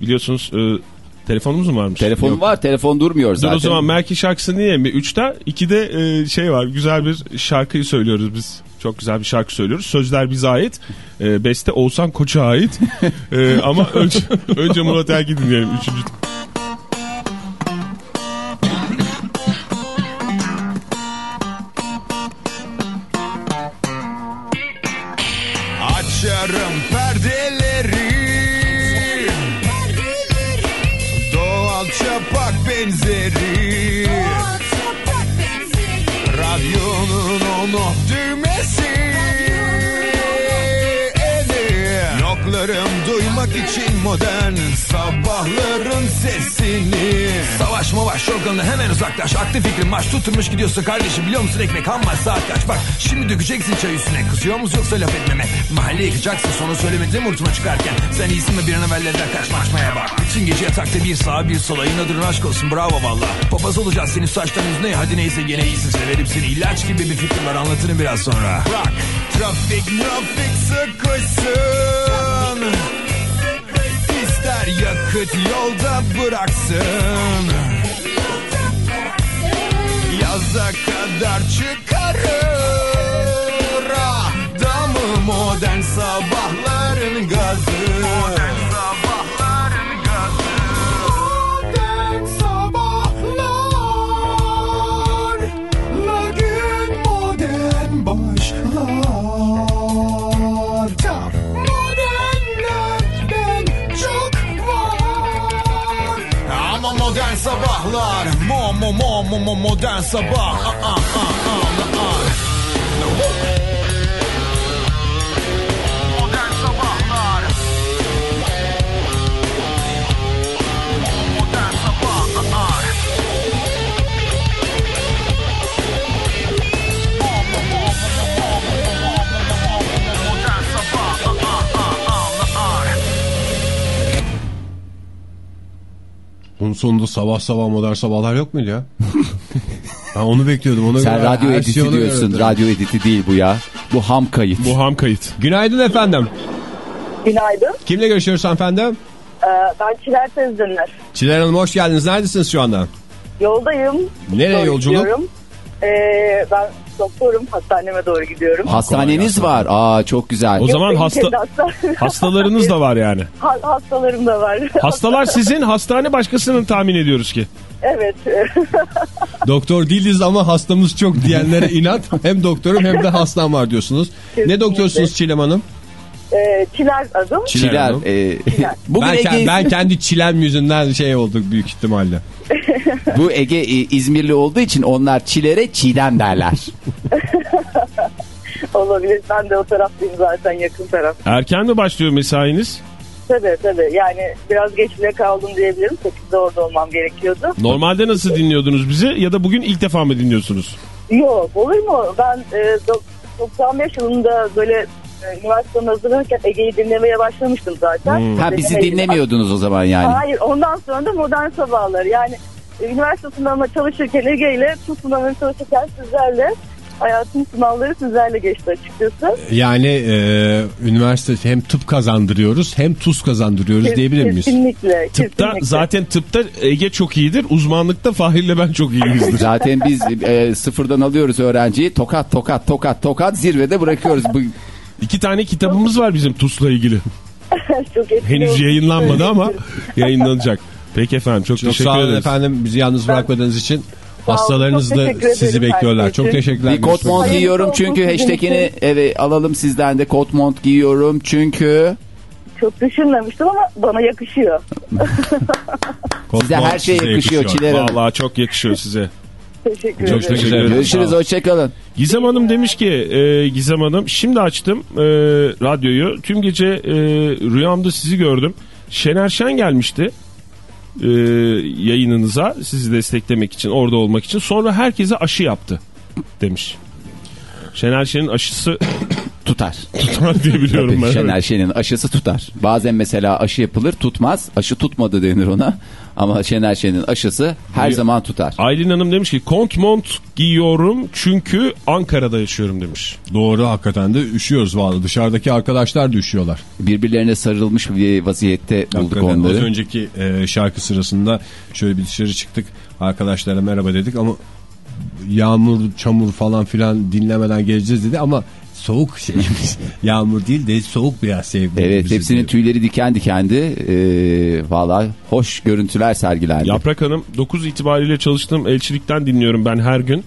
Speaker 4: biliyorsunuz e, telefonumuz mu varmış?
Speaker 5: Telefon
Speaker 4: Yok.
Speaker 5: var telefon durmuyor
Speaker 4: Dur
Speaker 5: zaten.
Speaker 4: o zaman Merki şarkısını dinleyelim. bir. Üçte, ikide e, şey var. Güzel bir şarkıyı söylüyoruz biz. Çok güzel bir şarkı söylüyoruz. Sözler bize ait. E, beste Oğuzhan Koç'a ait. E, ama önce, önce Murat Erki dinleyelim. Üçüncü.
Speaker 2: Duymak için modern sabahların sesini. Savaş mavaş yorganla hemen uzaklaş. Aklı fikrin maç tutturmuş gidiyorsa kardeşim. Biliyor musun ekmek ham var saat kaç? Bak Şimdi dökeceksin çay üstüne. Kızıyor musun yoksa laf etmeme? Mahalle yıkacaksın sonra söylemedim unutma çıkarken? Sen iyisin mi? Bir an evvellerden kaçma açmaya bak. Bütün gece yatakta bir sağa bir sola inadın aşk olsun. Bravo valla Papaz olacağız senin saçtan yüzüne hadi neyse gene iyisin. Severim seni. İlaç gibi bir fikrim var. Anlatırım biraz sonra. Rock trafik trafik sıkışsın İster yakıt yolda bıraksın. Yaza kadar çıkarır. Adamı modern sabahların gazı. Modern sabahlar Mo mo mo mo mo modern sabah Ah, ah, ah.
Speaker 3: Sonunda sabah sabah modern sabahlar yok muydu ya? ben onu bekliyordum. Ona
Speaker 5: Sen
Speaker 3: göre
Speaker 5: radyo editi
Speaker 3: versiyonu
Speaker 5: diyorsun.
Speaker 3: yaratırım.
Speaker 5: Radyo editi değil bu ya. Bu ham kayıt.
Speaker 4: Bu ham kayıt.
Speaker 3: Günaydın efendim.
Speaker 16: Günaydın.
Speaker 3: Kimle görüşüyoruz efendim?
Speaker 16: Ee, ben Çiler Tezginler.
Speaker 3: Çiler Hanım hoş geldiniz. Neredesiniz şu anda?
Speaker 16: Yoldayım.
Speaker 3: Nereye
Speaker 16: Doğru
Speaker 3: yolculuk?
Speaker 16: gidiyorum. Ee, ben doktorum. Hastaneme doğru gidiyorum.
Speaker 5: Hastaneniz var. Aa çok güzel.
Speaker 4: O zaman hasta hastalarınız da var yani.
Speaker 16: Ha- hastalarım da var.
Speaker 4: Hastalar sizin, hastane başkasının tahmin ediyoruz ki.
Speaker 16: evet.
Speaker 3: Doktor değiliz ama hastamız çok diyenlere inat. Hem doktorum hem de hastam var diyorsunuz. Ne doktorsunuz Çilem Hanım?
Speaker 16: Ee, Çiler adım.
Speaker 5: Çiler.
Speaker 3: Hanım.
Speaker 5: e, bugün
Speaker 3: Ben,
Speaker 5: Ege,
Speaker 3: ben kendi çilem yüzünden şey olduk büyük ihtimalle.
Speaker 5: bu Ege e, İzmirli olduğu için onlar çilere çiğdem derler.
Speaker 16: Olabilir. Ben de o taraftayım zaten yakın taraf.
Speaker 4: Erken mi başlıyor mesainiz?
Speaker 16: Tabii tabii. Yani biraz geç bile kaldım diyebilirim. 8'de orada olmam gerekiyordu.
Speaker 4: Normalde nasıl dinliyordunuz bizi ya da bugün ilk defa mı dinliyorsunuz?
Speaker 16: Yok olur mu? Ben e, dok- 95 yılında böyle üniversiteden hazırlanırken Ege'yi dinlemeye başlamıştım zaten.
Speaker 5: Hmm. Ha bizi
Speaker 16: Dedim,
Speaker 5: dinlemiyordunuz o zaman yani.
Speaker 16: Hayır ondan sonra da modern sabahlar. Yani e, üniversite sınavına çalışırken Ege ile tüm sınavını çalışırken sizlerle hayatım sınavları sizlerle geçti açıkçası.
Speaker 3: Yani e, üniversite hem tıp kazandırıyoruz hem tuz kazandırıyoruz
Speaker 16: Kes-
Speaker 3: diyebilir miyiz?
Speaker 16: Kesinlikle.
Speaker 4: Tıpta
Speaker 16: kesinlikle.
Speaker 4: zaten tıpta Ege çok iyidir. Uzmanlıkta Fahir'le ben çok iyiyizdir.
Speaker 5: Zaten biz e, sıfırdan alıyoruz öğrenciyi. Tokat tokat tokat tokat zirvede bırakıyoruz. Bu
Speaker 4: İki tane kitabımız var bizim TUS'la ilgili.
Speaker 17: Çok etkili
Speaker 4: Henüz
Speaker 17: oldu.
Speaker 4: yayınlanmadı ama yayınlanacak. Peki efendim çok,
Speaker 3: Çok
Speaker 4: teşekkür
Speaker 3: sağ olun
Speaker 4: ederiz.
Speaker 3: efendim bizi yalnız bırakmadığınız için.
Speaker 17: olun,
Speaker 3: Hastalarınız
Speaker 17: çok
Speaker 3: da
Speaker 17: teşekkür ederim
Speaker 3: sizi bekliyorlar.
Speaker 17: herkese.
Speaker 3: Çok teşekkürler.
Speaker 5: Bir kot
Speaker 3: Görüşmek
Speaker 5: mont giyiyorum
Speaker 17: Hayırlı
Speaker 5: çünkü
Speaker 17: olsun sizin
Speaker 5: hashtagini evet alalım sizden de kot mont giyiyorum çünkü
Speaker 17: Çok düşünmemiştim ama bana yakışıyor.
Speaker 3: Kot
Speaker 5: size
Speaker 3: mont
Speaker 5: her şey
Speaker 3: size
Speaker 5: yakışıyor Çiler Hanım.
Speaker 4: Vallahi çok yakışıyor size.
Speaker 17: Teşekkür
Speaker 3: Çok
Speaker 17: ederim.
Speaker 3: teşekkür ederim.
Speaker 5: Görüşürüz hoşçakalın.
Speaker 4: Gizem Hanım demiş ki e, Gizem Hanım şimdi açtım e, radyoyu tüm gece e, rüyamda sizi gördüm. Şener Şen gelmişti e, yayınınıza sizi desteklemek için orada olmak için sonra herkese aşı yaptı demiş. Şener Şen'in aşısı
Speaker 5: Tutar.
Speaker 4: tutar diye biliyorum ben.
Speaker 5: Şener Şen'in aşısı tutar. Bazen mesela aşı yapılır tutmaz. Aşı tutmadı denir ona. Ama Şener Şen'in aşısı her
Speaker 4: Bir-
Speaker 5: zaman tutar.
Speaker 4: Aylin Hanım demiş ki kont mont giyiyorum çünkü Ankara'da yaşıyorum demiş.
Speaker 3: Doğru hakikaten de üşüyoruz vallahi. Dışarıdaki arkadaşlar da üşüyorlar.
Speaker 5: Birbirlerine sarılmış bir vaziyette bulduk
Speaker 3: Hakikaten
Speaker 5: onları.
Speaker 3: Az önceki e, şarkı sırasında şöyle bir dışarı çıktık. Arkadaşlara merhaba dedik ama yağmur, çamur falan filan dinlemeden geleceğiz dedi ama soğuk şeymiş. yağmur değil de soğuk biraz sevdi.
Speaker 5: Evet hepsinin
Speaker 3: diye.
Speaker 5: tüyleri diken dikendi. Ee, Valla hoş görüntüler sergilendi.
Speaker 4: Yaprak Hanım 9 itibariyle çalıştığım elçilikten dinliyorum ben her gün.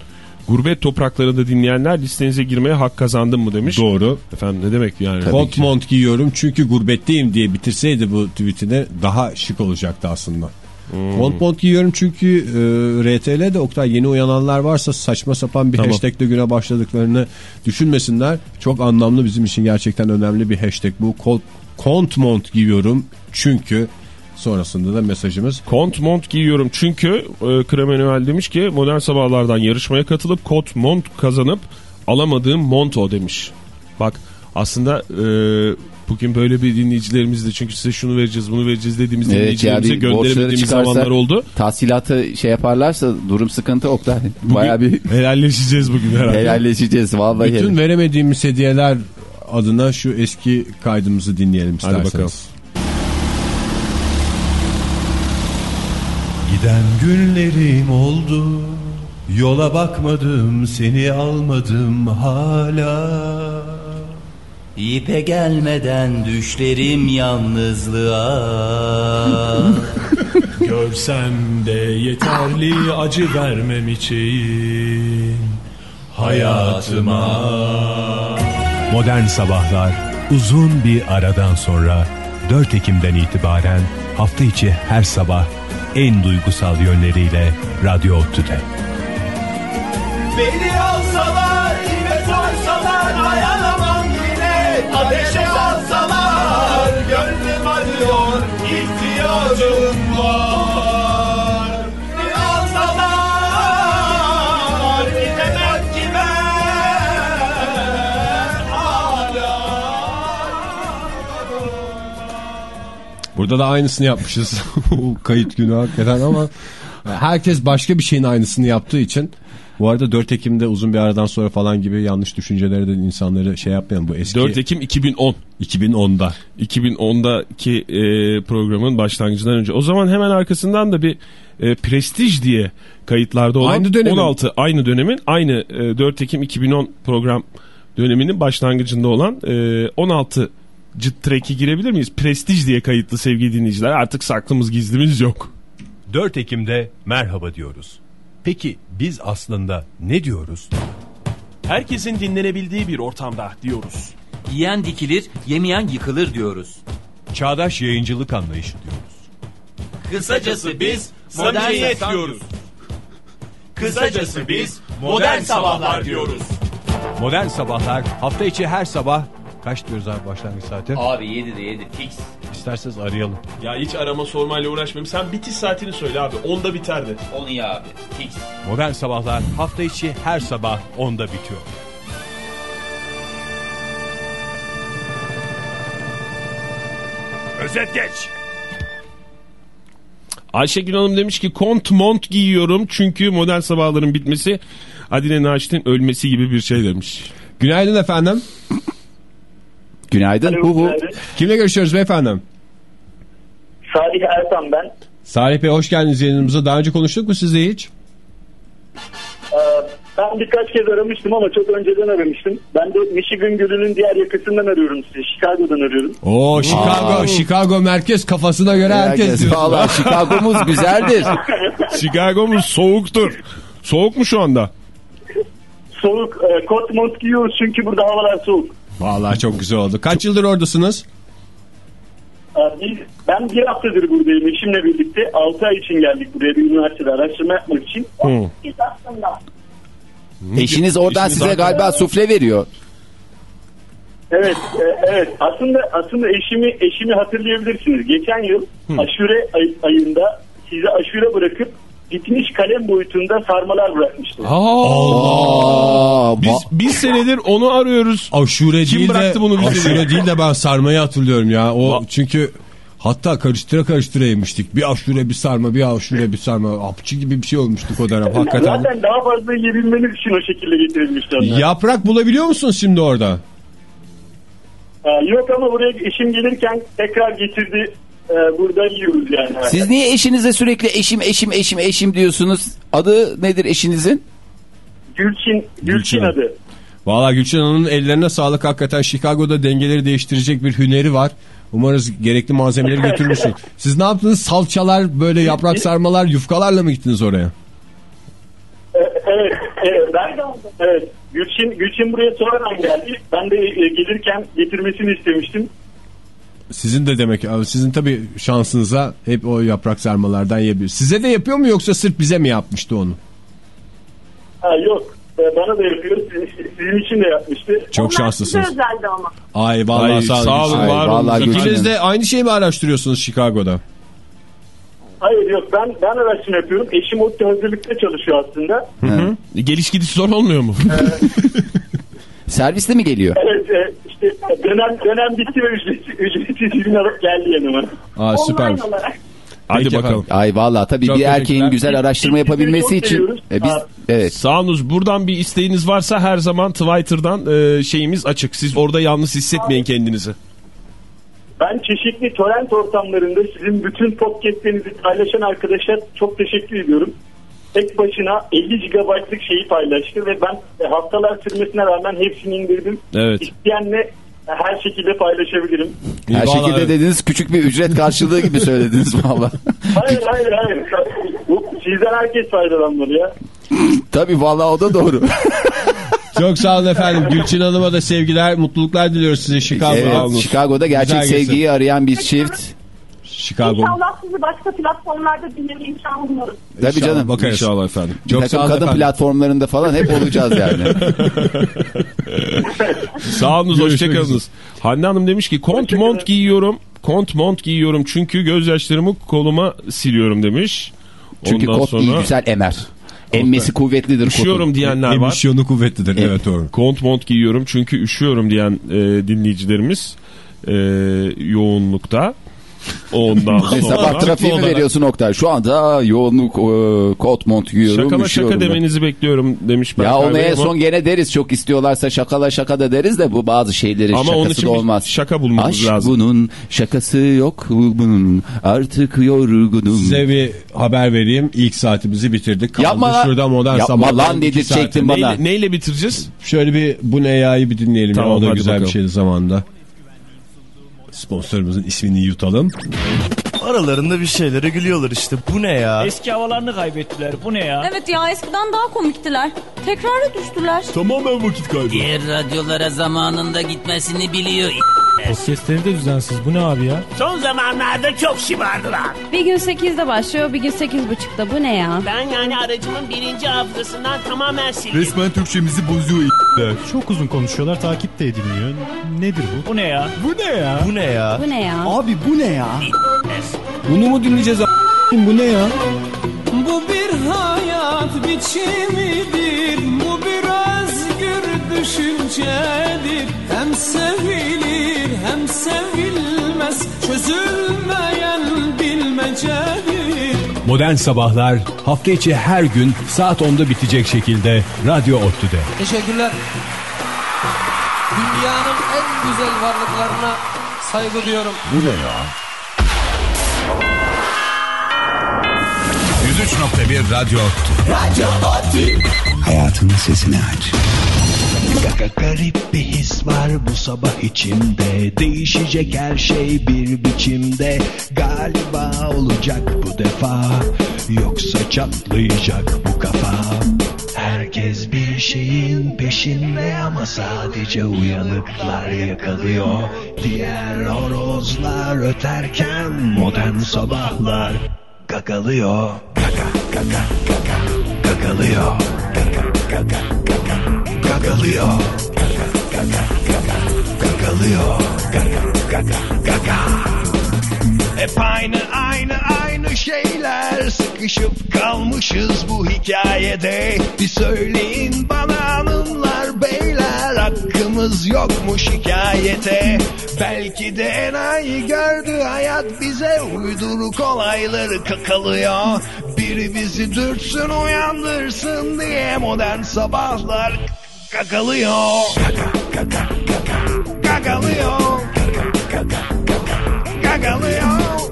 Speaker 4: Gurbet topraklarında dinleyenler listenize girmeye hak kazandım mı demiş.
Speaker 3: Doğru.
Speaker 4: Efendim ne demek yani?
Speaker 3: Kot mont giyiyorum çünkü gurbetteyim diye bitirseydi bu tweetini daha şık olacaktı aslında.
Speaker 4: Hmm.
Speaker 3: Kot mont giyiyorum çünkü e, RTL'de Oktay yeni uyananlar varsa saçma sapan bir
Speaker 4: Tamam.
Speaker 3: hashtagle güne başladıklarını düşünmesinler. Çok anlamlı bizim için gerçekten önemli bir hashtag bu. Kot, kont mont giyiyorum çünkü sonrasında da mesajımız
Speaker 4: Kont mont giyiyorum çünkü e, Kremenuel demiş ki modern sabahlardan yarışmaya katılıp kot mont kazanıp alamadığım monto demiş. Bak aslında e, bugün böyle bir dinleyicilerimiz de çünkü size şunu vereceğiz bunu vereceğiz dediğimiz
Speaker 5: Evet
Speaker 4: dinleyicilerimize
Speaker 5: borçları
Speaker 4: gönderemediğimiz
Speaker 5: çıkarsa
Speaker 4: zamanlar oldu.
Speaker 5: tahsilatı şey yaparlarsa durum sıkıntı Oktay. Baya bir
Speaker 4: Helalleşeceğiz bugün herhalde.
Speaker 5: helalleşeceğiz vallahi.
Speaker 3: bütün veremediğimiz hediyeler adına şu eski kaydımızı dinleyelim
Speaker 4: Hadi
Speaker 3: isterseniz.
Speaker 4: bakalım.
Speaker 18: Giden günlerim oldu Yola bakmadım seni almadım hala
Speaker 19: İpe gelmeden düşlerim yalnızlığa.
Speaker 18: Görsem de yeterli acı vermem için Hayatıma. Modern Sabahlar uzun bir aradan sonra 4 Ekim'den itibaren hafta içi her sabah en duygusal yönleriyle Radyo Ottu'da.
Speaker 14: Beni alsalar, Ateşe alsalar, gönlüm acıyor, ihtiyacım var. Alsalar, gidemem ki ben hala.
Speaker 3: Burada da aynısını yapmışız. Kayıt günü hakikaten ama herkes başka bir şeyin aynısını yaptığı için bu arada 4 Ekim'de uzun bir aradan sonra falan gibi yanlış düşünceleri de insanları şey yapmayalım. Bu eski
Speaker 4: 4 Ekim 2010.
Speaker 3: 2010'da.
Speaker 4: 2010'daki e, programın başlangıcından önce. O zaman hemen arkasından da bir e, Prestij diye kayıtlarda olan
Speaker 3: Aynı dönemin.
Speaker 4: 16 aynı dönemin aynı e, 4 Ekim 2010 program döneminin başlangıcında olan e, 16 cıt track'i girebilir miyiz? Prestij diye kayıtlı sevgili dinleyiciler. Artık saklımız gizlimiz yok.
Speaker 18: 4 Ekim'de merhaba diyoruz. Peki biz aslında ne diyoruz?
Speaker 20: Herkesin dinlenebildiği bir ortamda diyoruz.
Speaker 19: Yiyen dikilir, yemeyen yıkılır diyoruz.
Speaker 18: Çağdaş yayıncılık anlayışı diyoruz.
Speaker 20: Kısacası biz samimiyet diyoruz. Kısacası biz modern sabahlar diyoruz.
Speaker 12: Modern Sabahlar hafta içi her sabah kaç diyoruz abi başlangıç saati?
Speaker 19: Abi 7'de 7 fix.
Speaker 12: İsterseniz arayalım.
Speaker 20: Ya hiç arama sormayla uğraşmayayım. Sen bitiş saatini söyle abi. Onda biterdi.
Speaker 19: Onu ya abi fix.
Speaker 18: Modern Sabahlar hafta içi her sabah 10'da bitiyor. Özet geç.
Speaker 4: Ayşegül Hanım demiş ki kont mont giyiyorum çünkü modern sabahların bitmesi Adile Naşit'in ölmesi gibi bir şey demiş.
Speaker 3: Günaydın efendim.
Speaker 5: Günaydın. Hu hu.
Speaker 3: Kimle görüşüyoruz beyefendi?
Speaker 21: Salih Ertan ben.
Speaker 3: Salih Bey hoş geldiniz yayınımıza. Daha önce konuştuk mu sizle hiç?
Speaker 21: Ee, Ben birkaç kez aramıştım ama çok önceden aramıştım. Ben de Michigan Gölü'nün diğer yakasından arıyorum sizi. Chicago'dan arıyorum.
Speaker 3: Oo Chicago, Chicago merkez kafasına göre herkes,
Speaker 5: Herkes
Speaker 3: diyorsun.
Speaker 5: valla Chicago'muz güzeldir.
Speaker 4: Chicago'muz soğuktur. Soğuk mu şu anda?
Speaker 21: Soğuk. E, kot mont giyiyoruz çünkü burada havalar soğuk.
Speaker 3: Vallahi çok güzel oldu. Kaç yıldır oradasınız?
Speaker 21: Biz, ben bir haftadır buradayım eşimle birlikte. 6 ay için geldik buraya bir üniversitede araştırma yapmak için. Biz aslında.
Speaker 5: Eşiniz oradan
Speaker 21: Eşiniz
Speaker 5: size
Speaker 21: oradan-
Speaker 5: galiba sufle veriyor.
Speaker 21: Evet, e, evet. Aslında aslında eşimi eşimi hatırlayabilirsiniz. Geçen yıl aşure ay- ayında size aşure bırakıp bitmiş kalem boyutunda sarmalar bırakmıştı.
Speaker 4: Allah. Biz bir senedir onu arıyoruz.
Speaker 3: Aşure
Speaker 4: Kim
Speaker 3: değil
Speaker 4: bıraktı
Speaker 3: de,
Speaker 4: bunu bize
Speaker 3: aşure
Speaker 4: diye?
Speaker 3: değil de ben sarmayı hatırlıyorum ya. O çünkü hatta karıştıra karıştıra yemiştik. Bir aşure bir sarma, bir aşure bir sarma. Hapçı gibi bir şey olmuştuk o dönem hakikaten.
Speaker 21: Zaten daha fazla yiyebilmeniz için o şekilde getirilmişti onlar.
Speaker 3: Yaprak bulabiliyor musunuz şimdi orada?
Speaker 21: Yok ama buraya eşim gelirken tekrar getirdi. Ee, burada yiyoruz yani.
Speaker 5: Siz niye eşinize sürekli eşim eşim eşim eşim diyorsunuz? Adı nedir eşinizin?
Speaker 21: Gülçin, Gülçin adı.
Speaker 3: Valla Gülçin Hanım'ın ellerine sağlık. Hakikaten Chicago'da dengeleri değiştirecek bir hüneri var. Umarız gerekli malzemeleri götürmüşsün. Siz ne yaptınız? Salçalar, böyle yaprak sarmalar, yufkalarla mı gittiniz oraya?
Speaker 21: Ee, evet, evet, ben, evet. Gülçin, Gülçin buraya sonradan geldi. Ben de e, gelirken getirmesini istemiştim.
Speaker 3: Sizin de demek sizin tabii şansınıza hep o yaprak sarmalardan yiyebilir. Size de yapıyor mu yoksa sırf bize mi yapmıştı onu?
Speaker 21: Ha, yok, Ee, bana da yapıyor. Sizin, için de yapmıştı.
Speaker 3: Çok şanslısınız.
Speaker 17: özeldi ama.
Speaker 3: Ay vallahi
Speaker 4: Ay,
Speaker 3: sağ olun.
Speaker 4: sağ olun,
Speaker 3: Ay,
Speaker 4: var
Speaker 3: vallahi İkiniz de aynı şeyi mi araştırıyorsunuz Chicago'da?
Speaker 21: Hayır yok ben ben araştırma yapıyorum. Eşim ODTÜ hazırlıkta çalışıyor aslında.
Speaker 4: Geliş gidiş zor olmuyor mu?
Speaker 5: Servisle mi geliyor?
Speaker 21: Evet e, işte dönem dönem bitti ve ücretsiz, ücretsiz izin alıp geldi yanıma.
Speaker 3: Aa süper.
Speaker 21: olarak.
Speaker 4: Hadi
Speaker 3: Peki
Speaker 4: bakalım.
Speaker 3: efendim.
Speaker 5: Ay valla tabii
Speaker 4: Çok
Speaker 5: bir erkeğin güzel araştırma yapabilmesi için e, biz
Speaker 21: Ha.
Speaker 5: evet
Speaker 4: Sağolunuz buradan bir isteğiniz varsa her zaman Twitter'dan e, şeyimiz açık. Siz orada yalnız hissetmeyin kendinizi.
Speaker 21: Ben çeşitli torrent ortamlarında sizin bütün podcastlerinizi paylaşan arkadaşa çok teşekkür ediyorum. Tek başına 50 GB'lık şeyi paylaştı ve ben e, haftalar sürmesine rağmen hepsini indirdim.
Speaker 4: Evet.
Speaker 21: İsteyenle her şekilde paylaşabilirim.
Speaker 5: her
Speaker 3: Vallahi
Speaker 5: şekilde
Speaker 3: evet.
Speaker 5: dediniz küçük bir ücret karşılığı gibi söylediniz valla.
Speaker 21: Hayır hayır hayır. Bu, sizden herkes faydalanmalı ya.
Speaker 5: tabii valla o da doğru.
Speaker 3: Çok sağ olun efendim. Gülçin Hanım'a da sevgiler, mutluluklar diliyoruz size Chicago'da.
Speaker 5: evet, Chicago'da gerçek
Speaker 3: Güzel
Speaker 5: sevgiyi arayan bir çift.
Speaker 3: Chicago.
Speaker 17: İnşallah sizi başka platformlarda dinleme imkanı buluruz.
Speaker 5: Tabii
Speaker 3: İnşallah
Speaker 5: canım.
Speaker 3: Bakarız.
Speaker 4: İnşallah efendim.
Speaker 3: Çok
Speaker 5: takım
Speaker 3: sağ olun
Speaker 5: kadın
Speaker 3: efendim.
Speaker 5: platformlarında falan hep olacağız yani.
Speaker 4: Sağolunuz
Speaker 3: Görüşmek
Speaker 4: hoşçakalınız. Hande Hanım demiş ki kont mont giyiyorum. Kont mont giyiyorum çünkü gözyaşlarımı koluma siliyorum demiş.
Speaker 5: Çünkü
Speaker 4: Ondan
Speaker 5: kot iyi
Speaker 4: sonra
Speaker 5: güzel emer. Emmesi kuvvetlidir kotun.
Speaker 4: üşüyorum diyenler var.
Speaker 3: Emisyonu kuvvetlidir. Evet doğru.
Speaker 4: Kont mont giyiyorum çünkü üşüyorum diyen e, dinleyicilerimiz e, yoğunlukta. Ondan
Speaker 5: E, sabah
Speaker 4: sonra
Speaker 5: trafiği mi veriyorsun Oktay? Şu anda yoğunluk e, kot mont giyiyorum.
Speaker 4: şakala şaka
Speaker 5: ben.
Speaker 4: demenizi bekliyorum demiş.
Speaker 5: Ya
Speaker 4: Berkay
Speaker 5: onu en son gene deriz çok istiyorlarsa şakala şaka da deriz de bu bazı şeylerin
Speaker 4: Ama
Speaker 5: şakası
Speaker 4: onun için
Speaker 5: da olmaz.
Speaker 4: şaka bulmamız
Speaker 5: Aşk
Speaker 4: lazım.
Speaker 5: bunun şakası yok bunun artık yorgunum.
Speaker 3: Size bir haber vereyim. İlk saatimizi bitirdik. Kaldı
Speaker 5: Yapma lan.
Speaker 3: şurada modern
Speaker 5: Yapma lan dedirtecektin bana.
Speaker 4: Neyle, neyle bitireceğiz?
Speaker 3: Şöyle bir bu ne ya'yı bir dinleyelim.
Speaker 4: Tamam,
Speaker 3: ya. O da güzel
Speaker 4: bakalım.
Speaker 3: bir şeydi zamanında. Sponsorumuzun ismini yutalım.
Speaker 22: Aralarında bir şeylere gülüyorlar işte. Bu ne ya?
Speaker 23: Eski havalarını kaybettiler. Bu ne ya?
Speaker 24: Evet ya eskiden daha komiktiler. Tekrara düştüler.
Speaker 22: Tamamen vakit kaybı.
Speaker 19: Diğer radyolara zamanında gitmesini biliyor.
Speaker 23: Podcastleri de düzensiz. Bu ne abi ya?
Speaker 9: Son zamanlarda çok şımardılar.
Speaker 24: Bir gün 8'de başlıyor bir gün 8.30'da. Bu ne ya?
Speaker 9: Ben yani aracımın birinci hafızasından tamamen sildim.
Speaker 22: Resmen Türkçemizi bozuyor
Speaker 23: Çok uzun konuşuyorlar. Takip de edilmiyor. Nedir bu? Bu ne ya? Bu ne ya?
Speaker 22: Bu ne ya?
Speaker 24: Bu ne ya?
Speaker 22: Abi bu ne ya?
Speaker 3: Bunu mu dinleyeceğiz? a- Bu ne ya?
Speaker 2: Bu bir hayat biçimidir, bu bir özgür düşüncedir. Hem sevilir hem sevilmez, çözülmeyen bilmecedir.
Speaker 18: Modern Sabahlar hafta içi her gün saat 10'da bitecek şekilde Radyo Otlu'da.
Speaker 2: Teşekkürler. Dünyanın en güzel varlıklarına saygı duyuyorum.
Speaker 12: 103.1 Radyo Otlu.
Speaker 2: Radyo Oti.
Speaker 25: hayatın sesini aç.
Speaker 15: Ga- Garip bir his var bu sabah içimde Değişecek her şey bir biçimde Galiba olacak bu defa Yoksa çatlayacak bu kafa Herkes bir şeyin peşinde ama sadece uyanıklar yakalıyor Diğer horozlar öterken modern sabahlar gagalıyor. Gaga gaga gaga gagalıyor. Gaga gaga gaga gagalıyor. Gaga. Gaga. Gaga. Gagalıyor Gaga. Gaga. Gaga. Hep aynı aynı aynı şeyler Sıkışıp kalmışız bu hikayede. Bir söyleyin bana hanımlar beyler Hakkımız yok mu şikayete Belki de enayi gördü hayat bize Uyduruk olayları kakalıyor. Biri bizi dürtsün uyandırsın diye Modern sabahlar kakalıyor. Kaka kaka kaka Kakalıyor. Kaka kaka kaka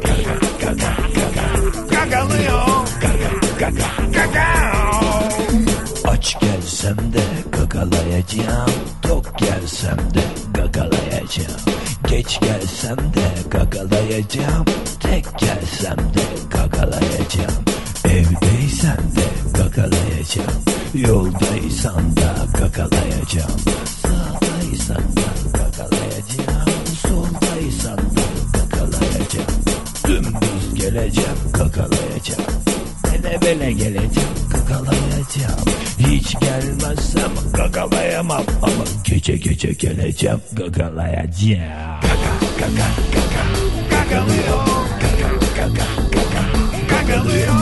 Speaker 15: Gagalıyor Gagalıyor Aç gelsem de gagalayacağım. Tok gelsem de gagalayacağım. Geç gelsem de gagalayacağım. Tek gelsem de gagalayacağım. Evdeysen de gagalayacağım. Yoldaysan da gagalayacağım. Sağdaysan da gagalayacağım. Soldaysan da gagalayacağım Dümdüz geleceğim gagalayacağım Bele bele geleceğim gagalayacağım Hiç gelmezsem gagalayamam Ama gece gece geleceğim gagalayacağım Gaga gaga gaga gagalıyor Gaga gaga gaga gagalıyor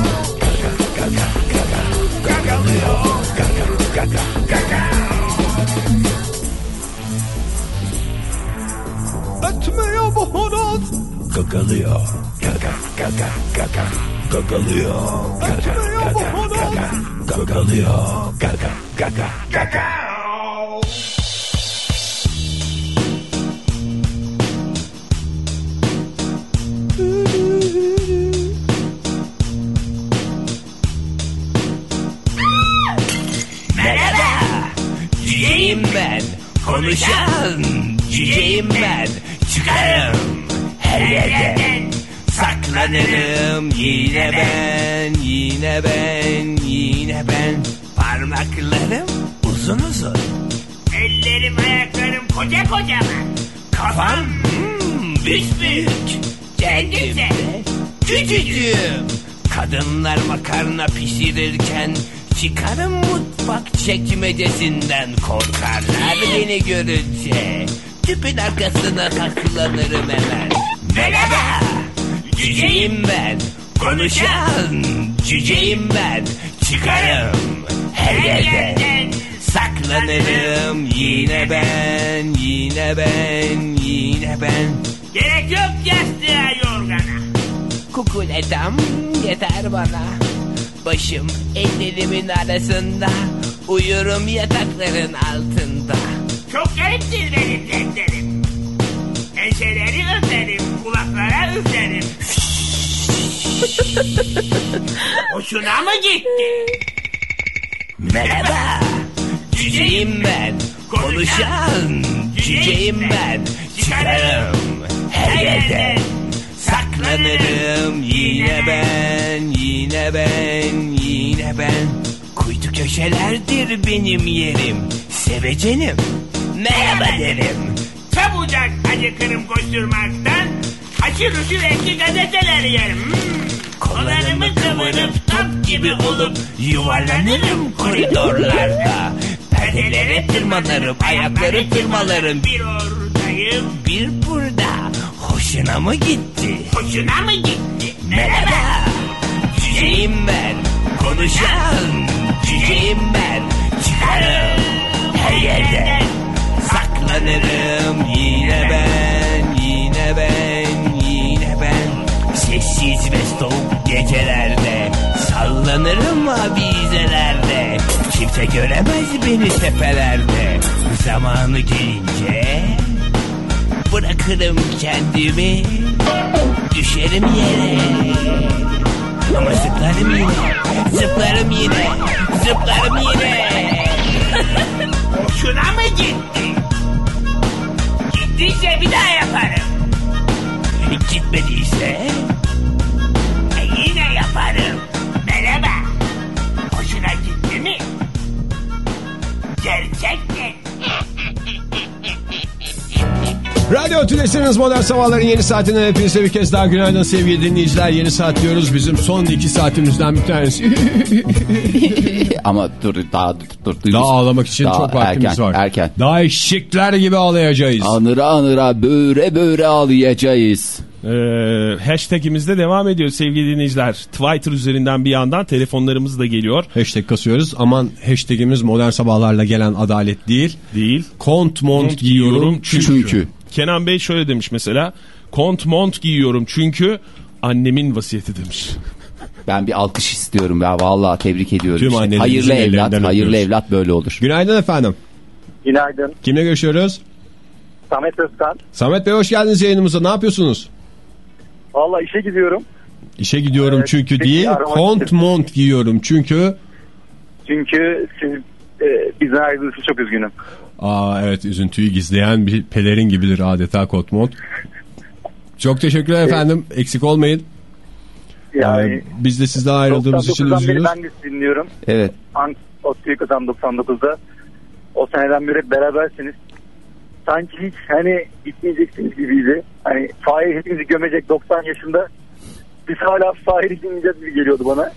Speaker 15: Gaga gaga gaga gagalıyor Gaga gaga gaga Ötmüyor bu horoz Gagalıyor Gaga gaga gaga Gagalıyor Gaga gaga gaga Gagalıyor Gaga gaga gaga
Speaker 26: Merhaba. Cüceyim ben. Konuşan cüceyim ben. Çıkarım her yerden. Saklanırım yine ben, yine ben, yine ben. Parmaklarım uzun uzun. Ellerim ayaklarım koca koca mı? Kafam hmm, büyük büyük. Kendim de küçücüğüm. Kadınlar makarna pişirirken çıkarım mutfak çekmecesinden korkarlar beni görünce. Tüpün arkasına saklanırım hemen. Merhaba, cüceyim ben. Konuşan cüceyim ben. Çıkarım her yerden. Saklanırım yine ben, yine ben, yine ben. Gerek yok yastığa yorgana. Kukuletam yeter bana. Başım ellerimin arasında. Uyurum yatakların altında. Çok gariptir benim dertlerim. Enseleri öperim, kulaklara üflerim. Hoşuna mı gitti? Merhaba, cüceyim ben. Konuşan cüceyim ben. Çıkarım her yerden. Saklanırım yine ben, yine ben, yine ben. Kuytu köşelerdir benim yerim. Sevecenim, merhaba derim. Çabucak acıkırım koşturmaktan. Haşır uşur eski gazeteler yerim. Hmm. Kollarımı kıvırıp top gibi olup yuvarlanırım koridorlarda. Perdelere tırmanırım, ayakları tırmalarım. Bir oradayım, bir burada. Hoşuna mı gitti? Hoşuna mı gitti? Merhaba, cüceyim ben. Konuşan cüceyim ben. Çıkarım her yerden. Saklanırım yine ben, yine ben, yine ben. Sessiz ve soğuk gecelerde sallanırım avizelerde. Kimse göremez beni tepelerde. Zamanı gelince bırakırım kendimi düşerim yere. Ama zıplarım yine, zıplarım yine,
Speaker 27: zıplarım yine. Hoşuna mı gitti? Gittiyse bir daha yaparım. Gitmediyse
Speaker 3: Radyo Tülesi'niz Modern Sabahların yeni saatinden hepinize bir kez daha günaydın sevgili dinleyiciler. Yeni saat diyoruz. Bizim son iki saatimizden bir tanesi.
Speaker 5: Ama dur daha dur. dur
Speaker 3: Daha ağlamak için
Speaker 5: Daha
Speaker 3: çok vaktimiz
Speaker 5: erken,
Speaker 3: var.
Speaker 5: Erken.
Speaker 3: Daha eşekler gibi ağlayacağız.
Speaker 5: Anıra anıra böğre böğre ağlayacağız.
Speaker 4: Ee, hashtagimizde devam ediyor sevgili dinleyiciler. Twitter üzerinden bir yandan telefonlarımız da geliyor.
Speaker 3: Hashtag kasıyoruz. Aman hashtagimiz modern sabahlarla gelen adalet değil.
Speaker 4: Değil.
Speaker 3: Kont mont giyiyorum çünkü.
Speaker 5: Çünkü.
Speaker 4: Kenan Bey şöyle demiş mesela. Kont mont giyiyorum çünkü annemin vasiyeti demiş.
Speaker 5: Ben bir alkış istiyorum ya vallahi tebrik ediyorum.
Speaker 3: Tüm
Speaker 5: İşte
Speaker 3: annelerimizin
Speaker 5: hayırlı evlat, hayırlı
Speaker 3: öpüyoruz.
Speaker 5: evlat böyle olur.
Speaker 3: Günaydın efendim.
Speaker 28: Günaydın.
Speaker 3: Kimle görüşüyoruz?
Speaker 28: Samet Özkan.
Speaker 3: Samet Bey hoş geldiniz yayınımıza. Ne yapıyorsunuz?
Speaker 28: Valla işe gidiyorum.
Speaker 3: İşe gidiyorum
Speaker 28: Evet,
Speaker 3: çünkü değil. Kont
Speaker 28: için.
Speaker 3: mont giyiyorum çünkü.
Speaker 28: Çünkü siz e, bizden ayrıldığı için çok üzgünüm.
Speaker 3: Aa evet üzüntüyü gizleyen bir pelerin gibidir adeta kot mont. Çok teşekkürler efendim. Eksik olmayın.
Speaker 28: Yani
Speaker 3: Ee, biz de sizden ayrıldığımız için
Speaker 28: 99'dan beri
Speaker 3: üzgünüz.
Speaker 28: ben de dinliyorum.
Speaker 5: Evet.
Speaker 28: Otlu'yu kazan 99'da. O seneden beri hep berabersiniz. Sanki hiç hani gitmeyeceksiniz gibiydi. Hani Fahir hepimizi gömecek 90 yaşında. Biz hala Fahir'i dinleyeceğiz gibi geliyordu bana.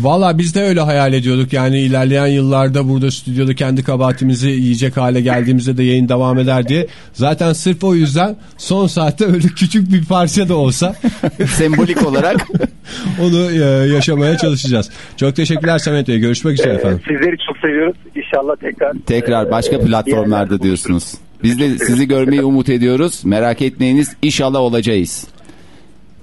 Speaker 3: Valla biz de öyle hayal ediyorduk. Yani ilerleyen yıllarda burada stüdyoda kendi kabahatimizi yiyecek hale geldiğimizde de yayın devam eder diye. Zaten sırf o yüzden son saatte öyle küçük bir parça da olsa
Speaker 5: Sembolik olarak
Speaker 3: onu e, yaşamaya çalışacağız. Çok teşekkürler Samet Bey. Görüşmek üzere efendim.
Speaker 28: Sizleri çok seviyoruz. İnşallah tekrar.
Speaker 5: tekrar başka
Speaker 28: e,
Speaker 5: platformlarda diyorsunuz. Biz de sizi görmeyi umut ediyoruz. Merak etmeyiniz. İnşallah olacağız.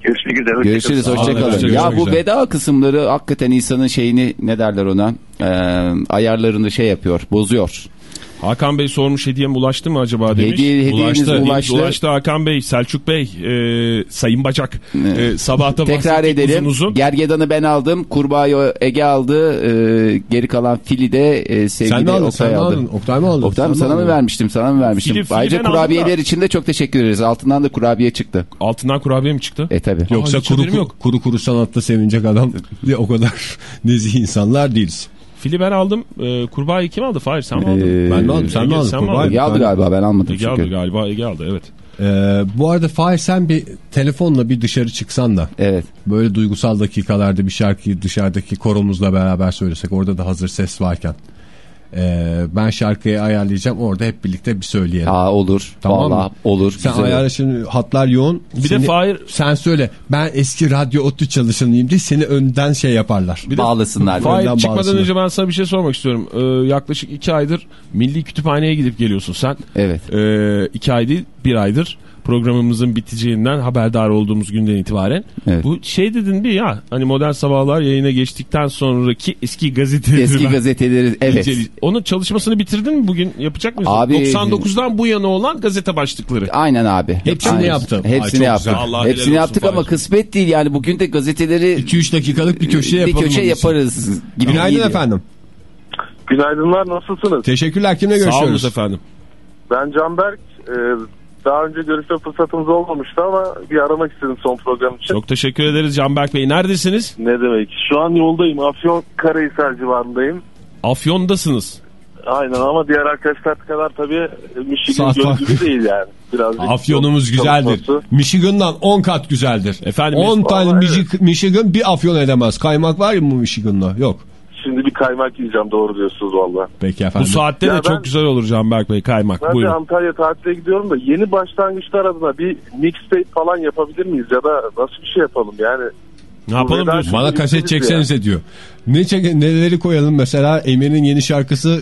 Speaker 28: Görüşmek üzere.
Speaker 5: Görüşürüz hoşçakalın. Ya bu veda kısımları hakikaten insanın şeyini ne derler ona Ee, ayarlarını şey yapıyor bozuyor.
Speaker 4: Hakan Bey sormuş hediyem ulaştı mı acaba demiş.
Speaker 5: Hediye- hediyeniz ulaştı.
Speaker 4: Ulaştı Hakan Bey, Selçuk Bey, e, Sayın Bacak. E, sabahta
Speaker 5: Tekrar edelim.
Speaker 4: uzun uzun.
Speaker 5: Gergedan'ı ben aldım. Kurbağayı Ege aldı. Ee, geri kalan fili de e, sevgili
Speaker 3: Sen mi aldın?
Speaker 5: Oktay aldı.
Speaker 3: aldın? Oktay mı aldı?
Speaker 5: Oktay mı sana mı
Speaker 3: aldın?
Speaker 5: vermiştim? Sana mı vermiştim?
Speaker 4: Fili- fili
Speaker 5: Ayrıca kurabiyeler
Speaker 4: da.
Speaker 5: için de çok teşekkür ederiz. Altından da kurabiye çıktı.
Speaker 4: Altından kurabiye mi çıktı?
Speaker 5: E tabi.
Speaker 3: Yoksa
Speaker 4: hiç
Speaker 3: kuru,
Speaker 4: haberim yok.
Speaker 3: kuru kuru sanatta sevinecek adam o kadar nezih insanlar değiliz.
Speaker 4: Fili ben aldım. E, kurbağayı kim aldı? Fahir sen mi aldın?
Speaker 5: Ee,
Speaker 3: Ben de aldım. Sen mi aldın?
Speaker 4: sen mi
Speaker 3: Kurbağa?
Speaker 4: aldın?
Speaker 5: Ege aldı galiba ben almadım
Speaker 4: Ege aldı
Speaker 5: çünkü.
Speaker 4: galiba. Ege aldı evet.
Speaker 3: Ee, bu arada Fahir sen bir telefonla bir dışarı çıksan da
Speaker 5: Evet.
Speaker 3: böyle duygusal dakikalarda bir şarkıyı dışarıdaki koromuzla beraber söylesek orada da hazır ses varken ee, ben şarkıyı ayarlayacağım orada hep birlikte bir söyleyelim.
Speaker 5: Aa olur.
Speaker 3: Tamam
Speaker 5: Vallahi
Speaker 3: mı?
Speaker 5: olur.
Speaker 3: Sen
Speaker 5: güzel.
Speaker 3: ayarla şimdi hatlar yoğun.
Speaker 4: Bir de
Speaker 3: Seni-
Speaker 4: Fahir
Speaker 3: Sen söyle ben eski radyo otu çalışanıyım diye seni önden şey yaparlar.
Speaker 4: Bir de
Speaker 5: Bağlasınlar.
Speaker 4: Fahir
Speaker 3: Önden
Speaker 4: çıkmadan
Speaker 3: bağlasınlar.
Speaker 4: önce ben sana bir şey sormak istiyorum. Ee, yaklaşık iki aydır Milli Kütüphane'ye gidip geliyorsun sen.
Speaker 5: Evet.
Speaker 4: Ee, iki ay değil bir aydır programımızın biteceğinden haberdar olduğumuz günden itibaren.
Speaker 5: Evet.
Speaker 4: Bu şey dedin bir ya hani modern sabahlar yayına geçtikten sonraki eski gazeteleri.
Speaker 5: Eski
Speaker 4: ben
Speaker 5: gazeteleri evet.
Speaker 4: incele- Onun çalışmasını bitirdin mi bugün yapacak mısın?
Speaker 5: Abi-
Speaker 4: 99'dan bu yana olan gazete başlıkları.
Speaker 5: Aynen abi.
Speaker 3: Hepsini
Speaker 5: Aynen.
Speaker 3: yaptım. Ay,
Speaker 5: Hepsini
Speaker 3: çok
Speaker 5: yaptık.
Speaker 3: güzel.
Speaker 4: Allah
Speaker 5: Hepsini yaptık ama kısmet değil yani bugün de gazeteleri
Speaker 3: 2-3 dakikalık bir köşe
Speaker 5: bir
Speaker 3: yapalım.
Speaker 5: köşe
Speaker 3: onun için.
Speaker 5: yaparız. Gibi
Speaker 3: Günaydın
Speaker 5: geliyor.
Speaker 3: efendim.
Speaker 29: Günaydınlar nasılsınız?
Speaker 3: Teşekkürler. Kimle
Speaker 4: Sağ olun
Speaker 3: görüşüyoruz?
Speaker 4: efendim.
Speaker 29: Ben Canberk. Ee, daha önce görüşme fırsatımız olmamıştı ama bir aramak istedim son program için.
Speaker 4: Çok teşekkür ederiz Canberk Bey. Neredesiniz?
Speaker 29: Ne demek? Şu an yoldayım. Afyon Karahisar civarındayım.
Speaker 4: Afyon'dasınız.
Speaker 29: Aynen ama diğer arkadaşlar kadar tabii Michigan
Speaker 3: Saat
Speaker 29: gibi değil yani. Birazcık
Speaker 3: Afyonumuz güzeldir. Michigan'dan 10 kat güzeldir.
Speaker 4: Efendim,
Speaker 3: 10 tane
Speaker 29: vallahi
Speaker 3: Michi- Michigan bir afyon edemez. Kaymak var mı Michigan'da? Yok.
Speaker 29: Şimdi bir kaymak yiyeceğim doğru diyorsunuz valla.
Speaker 3: Peki
Speaker 4: Bu
Speaker 3: efendim.
Speaker 4: saatte de
Speaker 29: Ya ben-
Speaker 4: çok güzel olur Canberk Bey. Kaymak.
Speaker 29: Ben de
Speaker 4: Buyurun.
Speaker 29: Antalya tatile gidiyorum da yeni başlangıçlar adına bir mixtape falan yapabilir miyiz ya da nasıl bir şey yapalım yani.
Speaker 4: Ne yapalım diyorsun?
Speaker 3: Bana kaset çeksenize diyor. Ne çek neleri koyalım mesela Emir'in yeni şarkısı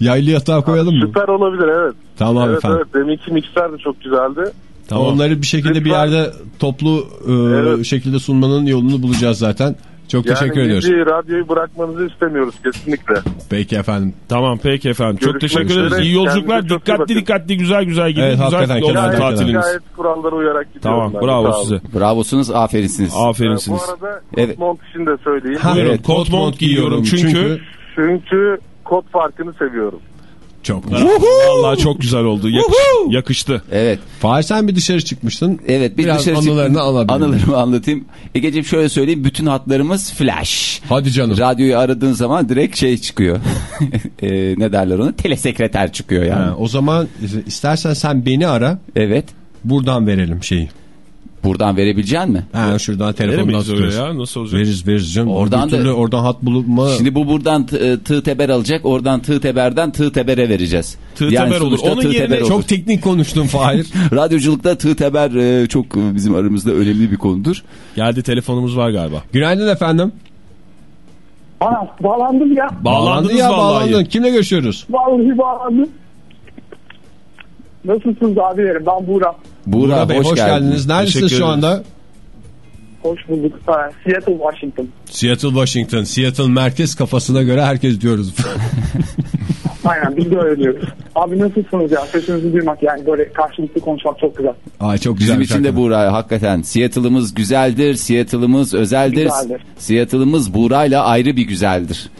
Speaker 3: Yaylı Yatağa koyalım mı?
Speaker 29: Süper olabilir evet.
Speaker 3: Tamam
Speaker 29: evet,
Speaker 3: efendim.
Speaker 29: Evet deminki mixler de çok güzeldi.
Speaker 3: Tamam. Onları bir şekilde bir
Speaker 29: Lütfen.
Speaker 3: yerde toplu e,
Speaker 29: Evet.
Speaker 3: şekilde sunmanın yolunu bulacağız zaten. Çok
Speaker 29: Yani
Speaker 3: teşekkür ediyoruz.
Speaker 29: bizi radyoyu bırakmanızı istemiyoruz kesinlikle.
Speaker 3: Peki efendim.
Speaker 4: Tamam peki efendim. Çok
Speaker 29: Görüşmek
Speaker 4: teşekkür ederiz. İyi yolculuklar.
Speaker 29: Çok
Speaker 4: Dikkatli
Speaker 29: bakın.
Speaker 4: dikkatli güzel güzel gidin.
Speaker 3: Evet,
Speaker 4: güzel
Speaker 3: hakikaten
Speaker 4: yolculuk tatiliniz.
Speaker 29: Gayet kurallara uyarak gidiyorum.
Speaker 4: Tamam
Speaker 29: ben.
Speaker 4: bravo
Speaker 29: Sağ
Speaker 4: size.
Speaker 5: Bravosunuz aferinsiniz.
Speaker 29: Ee,
Speaker 4: Aferinsiniz.
Speaker 29: Bu arada
Speaker 5: Evet.
Speaker 29: mont için de söyleyeyim.
Speaker 3: Ha, evet,
Speaker 4: kot mont giyiyorum çünkü-
Speaker 10: Çünkü kod farkını seviyorum.
Speaker 3: Çok
Speaker 4: Vallahi çok güzel oldu. Yakış- yakıştı.
Speaker 5: Evet.
Speaker 3: Fahir sen bir dışarı çıkmıştın.
Speaker 5: Evet bir
Speaker 3: Biraz
Speaker 5: dışarı
Speaker 3: anılarını
Speaker 5: çıktım.
Speaker 3: alabilirim.
Speaker 5: Anılarımı anlatayım. Egeciğim şöyle söyleyeyim bütün hatlarımız flash.
Speaker 3: Hadi canım.
Speaker 5: Radyoyu aradığın zaman direkt şey çıkıyor. e, ne derler ona? Telesekreter çıkıyor yani.
Speaker 3: Ha, o zaman istersen sen beni ara.
Speaker 5: Evet.
Speaker 3: Buradan verelim şeyi.
Speaker 5: Buradan verebilecek mi?
Speaker 3: Ha, şuradan telefondan tutuyoruz.
Speaker 4: ya. Nasıl olacak?
Speaker 3: Veririz veririz canım.
Speaker 5: Oradan
Speaker 3: Oradan türlü
Speaker 5: da-
Speaker 3: oradan hat bulunma.
Speaker 5: Şimdi bu buradan e, tığ teber alacak. Oradan tığ teberden tığ tebere vereceğiz.
Speaker 4: Tığ teber olur. Onun
Speaker 5: tığ
Speaker 4: yerine
Speaker 5: teber olur.
Speaker 3: Çok teknik konuştun Fahir.
Speaker 5: Radyoculukta tığ teber e, çok bizim aramızda önemli bir konudur.
Speaker 4: Geldi telefonumuz var galiba.
Speaker 3: Günaydın efendim.
Speaker 30: Aa, bağlandım ya.
Speaker 4: Bağlandınız
Speaker 3: ya
Speaker 4: vallahi.
Speaker 3: bağlandın. Kimle görüşüyoruz?
Speaker 30: Vallahi bağlandım. Nasılsınız abilerim? Ben Buğra.
Speaker 5: Buğra,
Speaker 3: Buğra Bey,
Speaker 5: hoş,
Speaker 3: hoş,
Speaker 5: geldiniz.
Speaker 3: geldiniz. Neredesiniz şu anda?
Speaker 30: Hoş bulduk. Ha, Seattle, Washington.
Speaker 3: Seattle, Washington. Seattle merkez kafasına göre herkes diyoruz.
Speaker 30: Aynen biz de öyle diyoruz. Abi nasılsınız ya? Sesinizi duymak yani böyle karşılıklı konuşmak çok güzel.
Speaker 3: Ay çok güzel.
Speaker 5: Bizim için de. Buğra hakikaten. Seattle'ımız güzeldir, Seattle'ımız özeldir.
Speaker 30: Güzeldir.
Speaker 5: Seattle'ımız Buğra'yla ayrı bir güzeldir.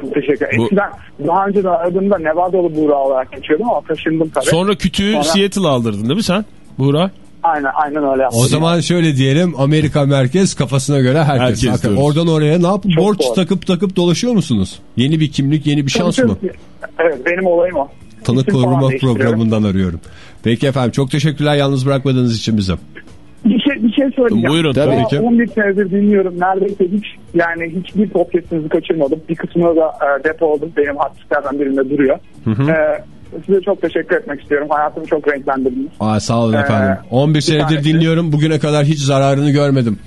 Speaker 30: Çok teşekkür ederim.
Speaker 4: Bu-
Speaker 30: Eskiden daha önce de aradığımda Nevadalı Buğra olarak geçiyordum ama taşındım tabii.
Speaker 4: Sonra kütüğü
Speaker 30: Sonra-
Speaker 4: Seattle'a aldırdın değil mi sen? Buğra?
Speaker 30: Aynen aynen öyle yaptım.
Speaker 3: O zaman şöyle diyelim Amerika merkez kafasına göre herkes.
Speaker 4: Herkes diyoruz.
Speaker 3: Oradan oraya ne yapıp
Speaker 30: Çok
Speaker 3: borç
Speaker 30: doğru.
Speaker 3: takıp takıp dolaşıyor musunuz? Yeni bir kimlik yeni bir şans mı?
Speaker 30: Evet benim olayım o.
Speaker 3: Tanık
Speaker 30: İsim
Speaker 3: koruma programından arıyorum. Peki efendim çok teşekkürler yalnız bırakmadığınız için bizi.
Speaker 30: Bir şey, bir şey söyleyeceğim.
Speaker 4: Buyurun,
Speaker 5: tabii
Speaker 3: ki.
Speaker 30: 11 senedir dinliyorum. Neredeyse hiç yani hiçbir podcastinizi kaçırmadım. Bir kısmını da e, depoladım. Benim harddisklerden birinde duruyor. E, size çok teşekkür etmek istiyorum. Hayatımı çok renklendirdiniz.
Speaker 3: Aa, sağ olun
Speaker 30: Ee,
Speaker 3: efendim. 11
Speaker 30: bir
Speaker 3: senedir
Speaker 30: tanesi-
Speaker 3: dinliyorum. Bugüne kadar hiç zararını görmedim.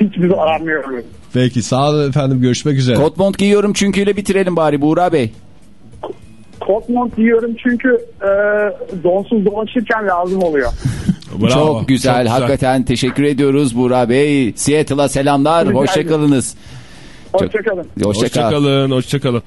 Speaker 30: Hiçbir zarar görmedim.
Speaker 3: Peki sağ olun efendim. Görüşmek üzere.
Speaker 5: Kot mont giyiyorum çünküyle bitirelim bari Buğra Bey.
Speaker 30: Kot mont giyiyorum çünkü e, donsuz dolaşırken lazım oluyor.
Speaker 4: Bravo.
Speaker 5: çok güzel.
Speaker 4: Çok
Speaker 5: Hakikaten teşekkür ediyoruz Buğra Bey. Seattle'a selamlar. Hoşçakalınız.
Speaker 30: Hoşçakalın.
Speaker 5: Hoşçakal.
Speaker 4: Hoşçakalın, hoşçakalın.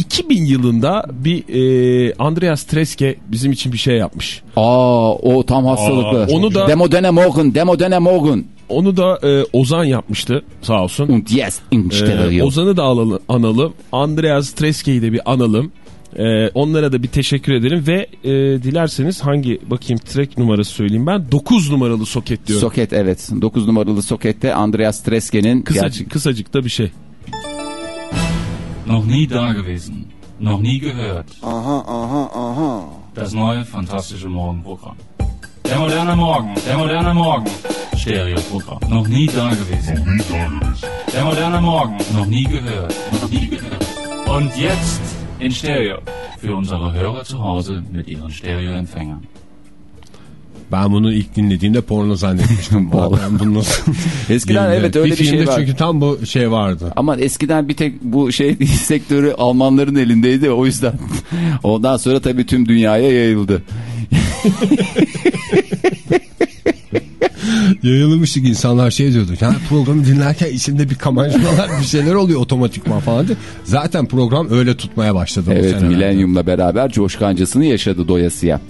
Speaker 4: 2000 yılında bir e, Andreas Treske bizim için bir şey yapmış.
Speaker 5: Aa o tam hastalıklı.
Speaker 4: Aa, onu da-
Speaker 5: Demodene Morgan, Demodene Morgan.
Speaker 4: Onu da e, Ozan yapmıştı sağ olsun.
Speaker 5: Und yes,
Speaker 4: Ee, Ozan'ı da alalım, analım. Andreas Treske'yi de bir analım. Ee, onlara da bir teşekkür edelim ve e, dilerseniz hangi bakayım trek numarası söyleyeyim ben 9 numaralı soket diyorum.
Speaker 5: Soket evet. 9 numaralı sokette Andreas Treske'nin
Speaker 4: Kısacık, kısacık da bir şey.
Speaker 31: Noch nie dagewesen. Noch nie gehört.
Speaker 2: Aha aha aha.
Speaker 31: Das neue fantastische Morgenprogramm. Der moderne Morgen. Der moderne Morgen. Stereoprogramm. Noch nie dagewesen. Der moderne Morgen. Noch nie gehört. Noch nie gehört. Und jetzt in Stereo. Für unsere Hörer zu Hause mit ihren Stereoempfängern.
Speaker 3: Ben bunu ilk dinlediğimde porno zannetmiştim. ben bunu nasıl
Speaker 5: Eskiden evet öyle bir şey
Speaker 3: filmde
Speaker 5: var.
Speaker 3: çünkü tam bu şey vardı.
Speaker 5: Ama eskiden bir tek bu şey sektörü Almanların elindeydi o yüzden. Ondan sonra tabii tüm dünyaya yayıldı.
Speaker 3: Yayılmıştık insanlar şey diyordu. Yani programı dinlerken içimde bir kamaşmalar bir şeyler oluyor otomatikman falan diye. Zaten program öyle tutmaya başladı.
Speaker 5: Evet milenyumla beraber coşkancasını yaşadı doyasıya.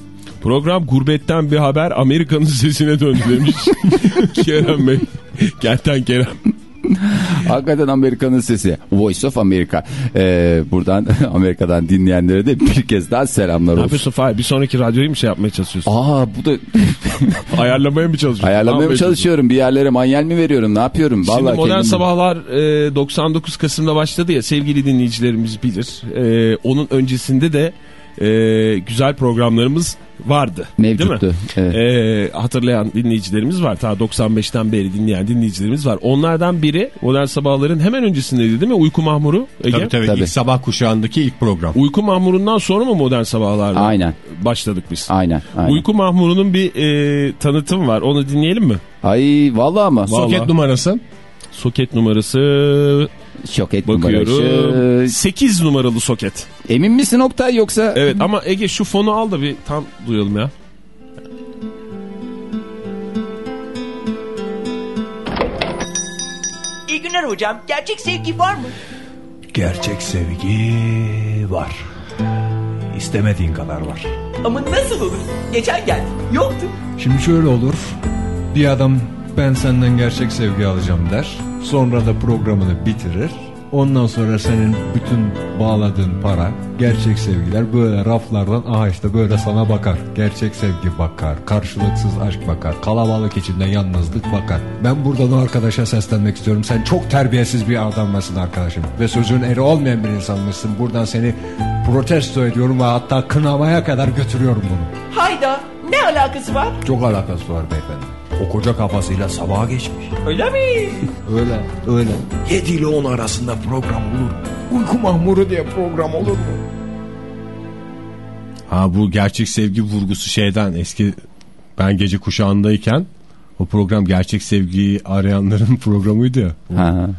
Speaker 4: Program gurbetten bir haber Amerika'nın sesine döndü demiş. Kerem Bey. Gerten Kerem.
Speaker 5: Hakikaten Amerika'nın sesi. Voice of America. Ee, buradan Amerika'dan dinleyenlere de bir kez daha selamlar
Speaker 4: Ne
Speaker 5: olsun.
Speaker 4: yapıyorsun Fahir? Bir sonraki radyoyu mu şey yapmaya çalışıyorsun?
Speaker 5: Aa bu da
Speaker 4: Ayarlamaya mı çalışıyorsun?
Speaker 5: ayarlamaya
Speaker 4: Ne
Speaker 5: mı çalışıyorum? Bir yerlere manyel mi veriyorum? Ne yapıyorum?
Speaker 4: Şimdi
Speaker 5: Vallahi
Speaker 4: Modern
Speaker 5: kendim-
Speaker 4: Sabahlar e, 99 Kasım'da başladı ya sevgili dinleyicilerimiz bilir. E, onun öncesinde de e, güzel programlarımız vardı.
Speaker 5: Mevcuttu,
Speaker 4: Değil mi? E, hatırlayan dinleyicilerimiz var. Ta 95'ten beri dinleyen dinleyicilerimiz var. Onlardan biri Modern Sabahlar'ın hemen öncesindeydi değil mi? Uyku Mahmuru. Ege?
Speaker 3: Tabii, tabii
Speaker 5: Tabii.
Speaker 3: ilk sabah kuşağındaki ilk program.
Speaker 4: Uyku Mahmuru'ndan sonra mı Modern Sabahlar'la
Speaker 5: Aynen.
Speaker 4: başladık biz?
Speaker 5: Aynen. aynen.
Speaker 4: Uyku Mahmuru'nun bir e, tanıtım var. Onu dinleyelim mi?
Speaker 5: Ay vallahi mı?
Speaker 3: Soket numarası.
Speaker 4: Soket numarası
Speaker 5: Soket
Speaker 4: bakıyorum.
Speaker 5: numarası.
Speaker 4: 8 numaralı soket.
Speaker 5: Emin misin Oktay yoksa?
Speaker 4: Evet ama Ege şu fonu al da bir tam duyalım ya.
Speaker 32: İyi günler hocam. Gerçek sevgi var mı?
Speaker 12: Gerçek sevgi var. İstemediğin kadar var.
Speaker 32: Ama nasıl olur? Geçen geldi. Yoktu.
Speaker 33: Şimdi şöyle olur. Bir adam ben senden gerçek sevgi alacağım der. Sonra da programını bitirir.
Speaker 12: Ondan sonra senin bütün bağladığın para, gerçek sevgiler böyle raflardan aha işte böyle sana bakar. Gerçek sevgi bakar, karşılıksız aşk bakar, kalabalık içinde yalnızlık bakar. Ben buradan o arkadaşa seslenmek istiyorum. Sen çok terbiyesiz bir adammışsın arkadaşım. Ve sözün eri olmayan bir insanmışsın. Buradan seni protesto ediyorum ve hatta kınamaya kadar götürüyorum bunu.
Speaker 26: Hayda ne alakası var?
Speaker 12: Çok alakası var beyefendi. O koca kafasıyla sabaha geçmiş.
Speaker 26: Öyle mi?
Speaker 12: Öyle, öyle. 7 ile 10 arasında program olur. Uyku mahmuru diye program olur mu?
Speaker 3: Ha bu gerçek sevgi vurgusu şeyden eski ben gece kuşağındayken o program gerçek sevgiyi arayanların programıydı ya.
Speaker 5: Ha.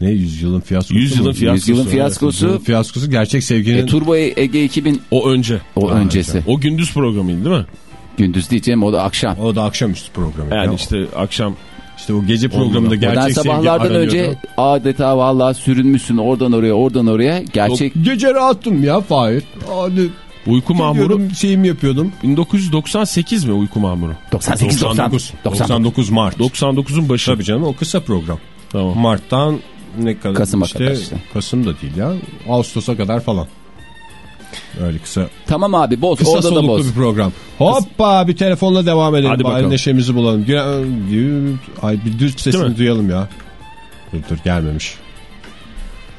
Speaker 3: Ne yüzyılın fiyaskosu
Speaker 4: Yüzyılın fiyaskosu.
Speaker 5: Yüzyılın fiyaskosu.
Speaker 3: Yüzyılın fiyaskosu gerçek sevginin
Speaker 5: E, Turbo Ege 2000
Speaker 4: O önce.
Speaker 5: o öncesi.
Speaker 4: O gündüz programıydı değil mi?
Speaker 5: Gündüz diyeceğim o da akşam.
Speaker 3: o da akşamüstü programı.
Speaker 4: Yani
Speaker 3: Ya,
Speaker 4: işte akşam
Speaker 3: işte o gece programında
Speaker 4: Modern
Speaker 3: gerçek
Speaker 5: Modern sabahlardan önce adeta vallahi sürünmüşsün oradan oraya oradan oraya. Gerçek
Speaker 3: Gece rahattım ya Fahir. Hadi
Speaker 4: uyku mamuru
Speaker 3: Gidiyordum, şeyimi yapıyordum.
Speaker 4: 1998 mi uyku mamuru?
Speaker 5: 98
Speaker 3: 99.
Speaker 5: 99.
Speaker 3: 99 Mart.
Speaker 4: 99'un başı.
Speaker 3: Tabii canım o kısa program.
Speaker 4: Tamam.
Speaker 3: Mart'tan ne kadar
Speaker 5: Kasım'a
Speaker 3: işte,
Speaker 5: kadar işte.
Speaker 3: Kasım da değil ya. Ağustos'a kadar falan. Öyle kısa
Speaker 5: Tamam abi boz
Speaker 3: kısa
Speaker 5: orada da boz.
Speaker 3: bir program. Hoppa bir telefonla devam edelim.
Speaker 4: Hadi bakalım.
Speaker 3: neşemizi bulalım. Ay bir düz sesini duyalım ya. Dur dur gelmemiş.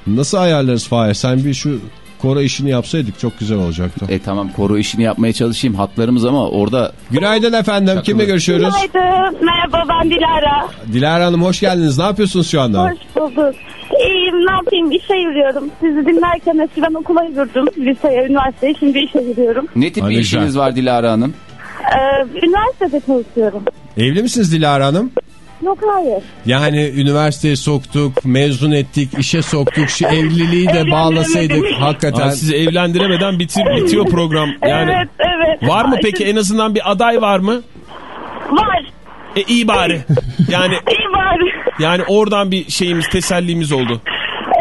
Speaker 3: Nasıl ayarlarız Fahir? Sen bir şu koro işini yapsaydık çok güzel olacaktı.
Speaker 5: E tamam koru işini yapmaya çalışayım hatlarımız ama orada
Speaker 3: Günaydın efendim. Kimle görüşüyoruz?
Speaker 16: Günaydın. Merhaba ben Dilara.
Speaker 3: Dilara Hanım hoş geldiniz. Ne yapıyorsunuz şu anda?
Speaker 16: Hoş bulduk. İyiyim ne yapayım işe yürüyorum. Sizi dinlerken eskiden okula yürüdüm. Liseye, üniversiteye şimdi işe yürüyorum.
Speaker 5: ne tip bir
Speaker 3: ne
Speaker 5: işiniz
Speaker 3: güzel.
Speaker 5: var Dilara Hanım?
Speaker 16: Ee, üniversitede çalışıyorum.
Speaker 3: Evli misiniz Dilara Hanım?
Speaker 16: Yok hayır.
Speaker 3: Yani üniversiteye soktuk, mezun ettik, işe soktuk. Şu evliliği de bağlasaydık hakikaten.
Speaker 4: Aa, sizi evlendiremeden bitir, bitiyor program. Yani
Speaker 16: Evet evet.
Speaker 4: var mı peki en azından bir aday var mı?
Speaker 16: Var.
Speaker 4: E iyi bari. Yani
Speaker 16: İyi var.
Speaker 4: Yani oradan bir şeyimiz tesellimiz oldu.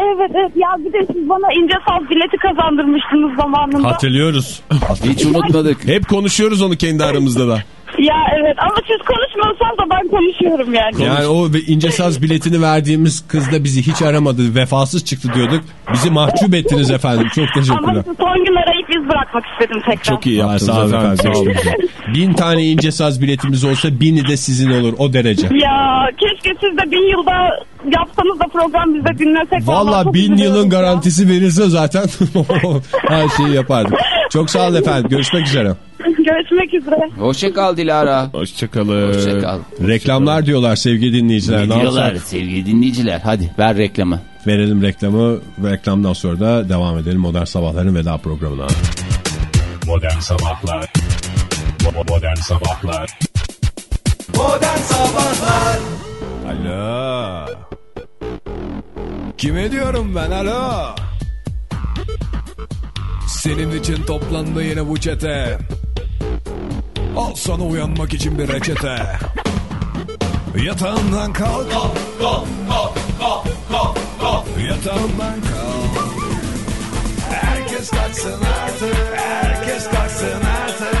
Speaker 16: Evet evet ya bir de siz bana ince saz bileti kazandırmıştınız zamanında.
Speaker 3: Hatırlıyoruz.
Speaker 5: Hiç unutmadık.
Speaker 4: Hep konuşuyoruz onu kendi aramızda da.
Speaker 16: Ya evet ama siz konuşmuyorsanız da ben konuşuyorum yani.
Speaker 3: Yani o ince saz biletini verdiğimiz kız da bizi hiç aramadı. Vefasız çıktı diyorduk. Bizi mahcup ettiniz efendim. Çok
Speaker 16: Ama
Speaker 3: teşekkürler.
Speaker 16: sizi son gün bırakmak istedim tekrar.
Speaker 4: Çok iyi yaptınız
Speaker 3: sağ olun
Speaker 4: efendim. Sağ olun.
Speaker 3: Bin tane ince saz biletimiz olsa bini de sizin olur o derece.
Speaker 16: Ya keşke siz de bin yılda yapsanız da program biz de dinlesek.
Speaker 3: Valla bin yılın
Speaker 16: ya.
Speaker 3: garantisi verilse zaten her şeyi yapardık. Çok sağ olun efendim. Görüşmek üzere.
Speaker 16: Görüşmek üzere.
Speaker 5: Hoşça kal Dilara.
Speaker 4: Hoşçakalın.
Speaker 5: Hoşça kal.
Speaker 3: Reklamlar diyorlar sevgili dinleyiciler.
Speaker 5: Ne diyorlar sevgili dinleyiciler? Hadi ver reklamı.
Speaker 3: Verelim reklamı. Reklamdan sonra da devam edelim Modern Sabahların veda programına.
Speaker 1: Modern Sabahlar Modern Sabahlar
Speaker 15: Modern Sabahlar
Speaker 12: Alo. Kime diyorum ben alo? Senin için toplandı yine bu çete. Al sana uyanmak için bir reçete. Yatağından kalk. Yatağından kalk. Herkes kalksın artık. Herkes kalksın artık.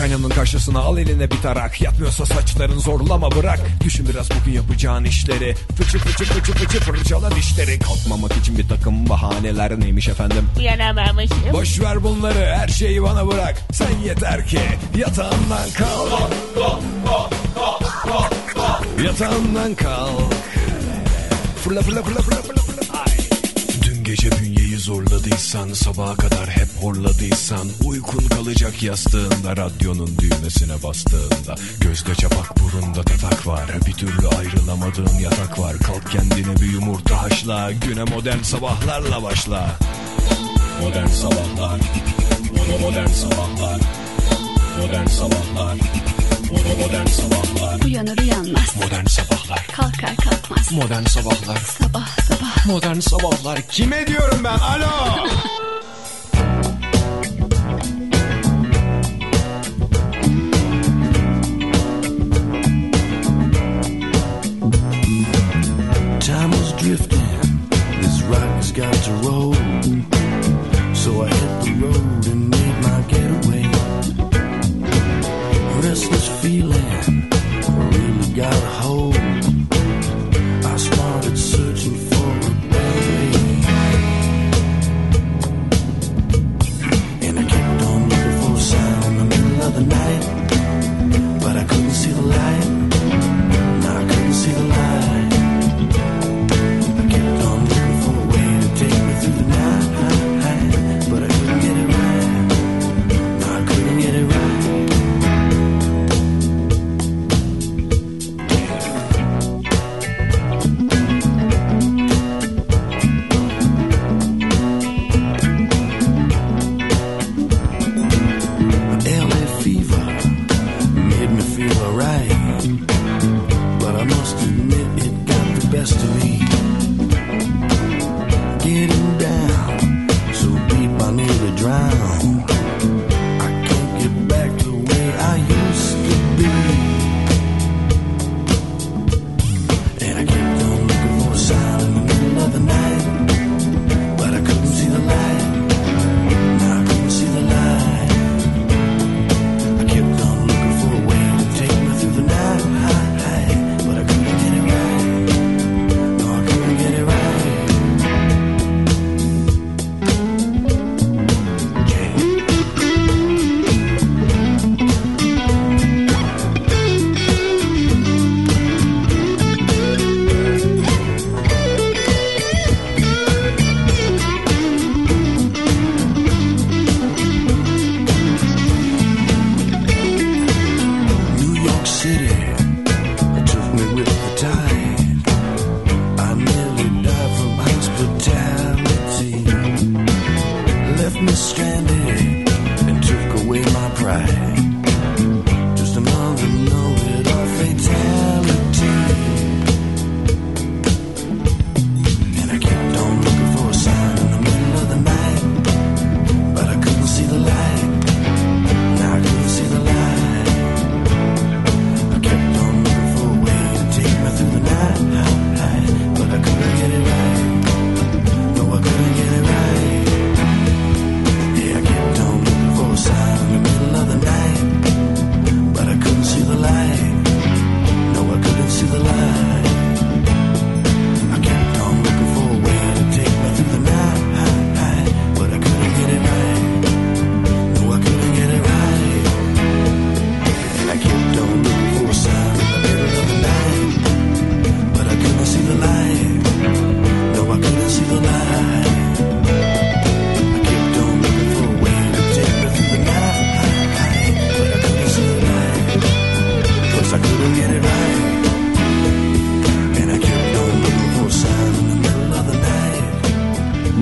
Speaker 12: Geç aynanın karşısına al eline bir tarak. Yatmıyorsa saçların zorlama bırak. Düşün biraz bugün yapacağın işleri. Fıçı fıçı fıçı fıçı fırçala dişleri. Kalkmamak için bir takım bahaneler neymiş efendim?
Speaker 27: Uyanamamışım.
Speaker 12: Boş ver bunları her şeyi bana bırak. Sen yeter ki yatağından kalk. Yatağından kalk. Fırla fırla fırla fırla fırla fırla. Ay. Dün gece bünyeyi zorladıysan Sabaha kadar hep horladıysan Uykun kalacak yastığında Radyonun düğmesine bastığında Gözde çapak burunda tatak var Bir türlü ayrılamadığın yatak var. Kalk kendine bir yumurta haşla Güne modern sabahlarla başla. Modern sabahlar Modern sabahlar Modern sabahlar Modern sabahlar
Speaker 24: Uyanır uyanmaz.
Speaker 12: Modern sabahlar
Speaker 24: Kalkar kalkmaz.
Speaker 12: Modern sabahlar
Speaker 24: Sabah sabah.
Speaker 12: Modern sabahlar Kime diyorum ben alo
Speaker 15: Time was drifting, this rock has got to roll. So I hit restless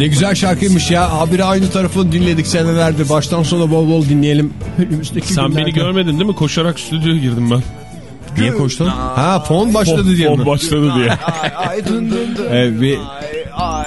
Speaker 3: Ne güzel şarkıymış ya. Habire aynı tarafını dinledik senelerdir. Baştan sona bol bol dinleyelim. Önümüzdeki
Speaker 4: Sen beni
Speaker 3: günlerde-
Speaker 4: görmedin değil mi? Koşarak stüdyoya girdim ben.
Speaker 3: Niye koştun? Ha fon başladı
Speaker 4: Fon-
Speaker 3: diye
Speaker 4: fon
Speaker 3: mi?
Speaker 4: başladı diye.
Speaker 3: Bir
Speaker 12: Ay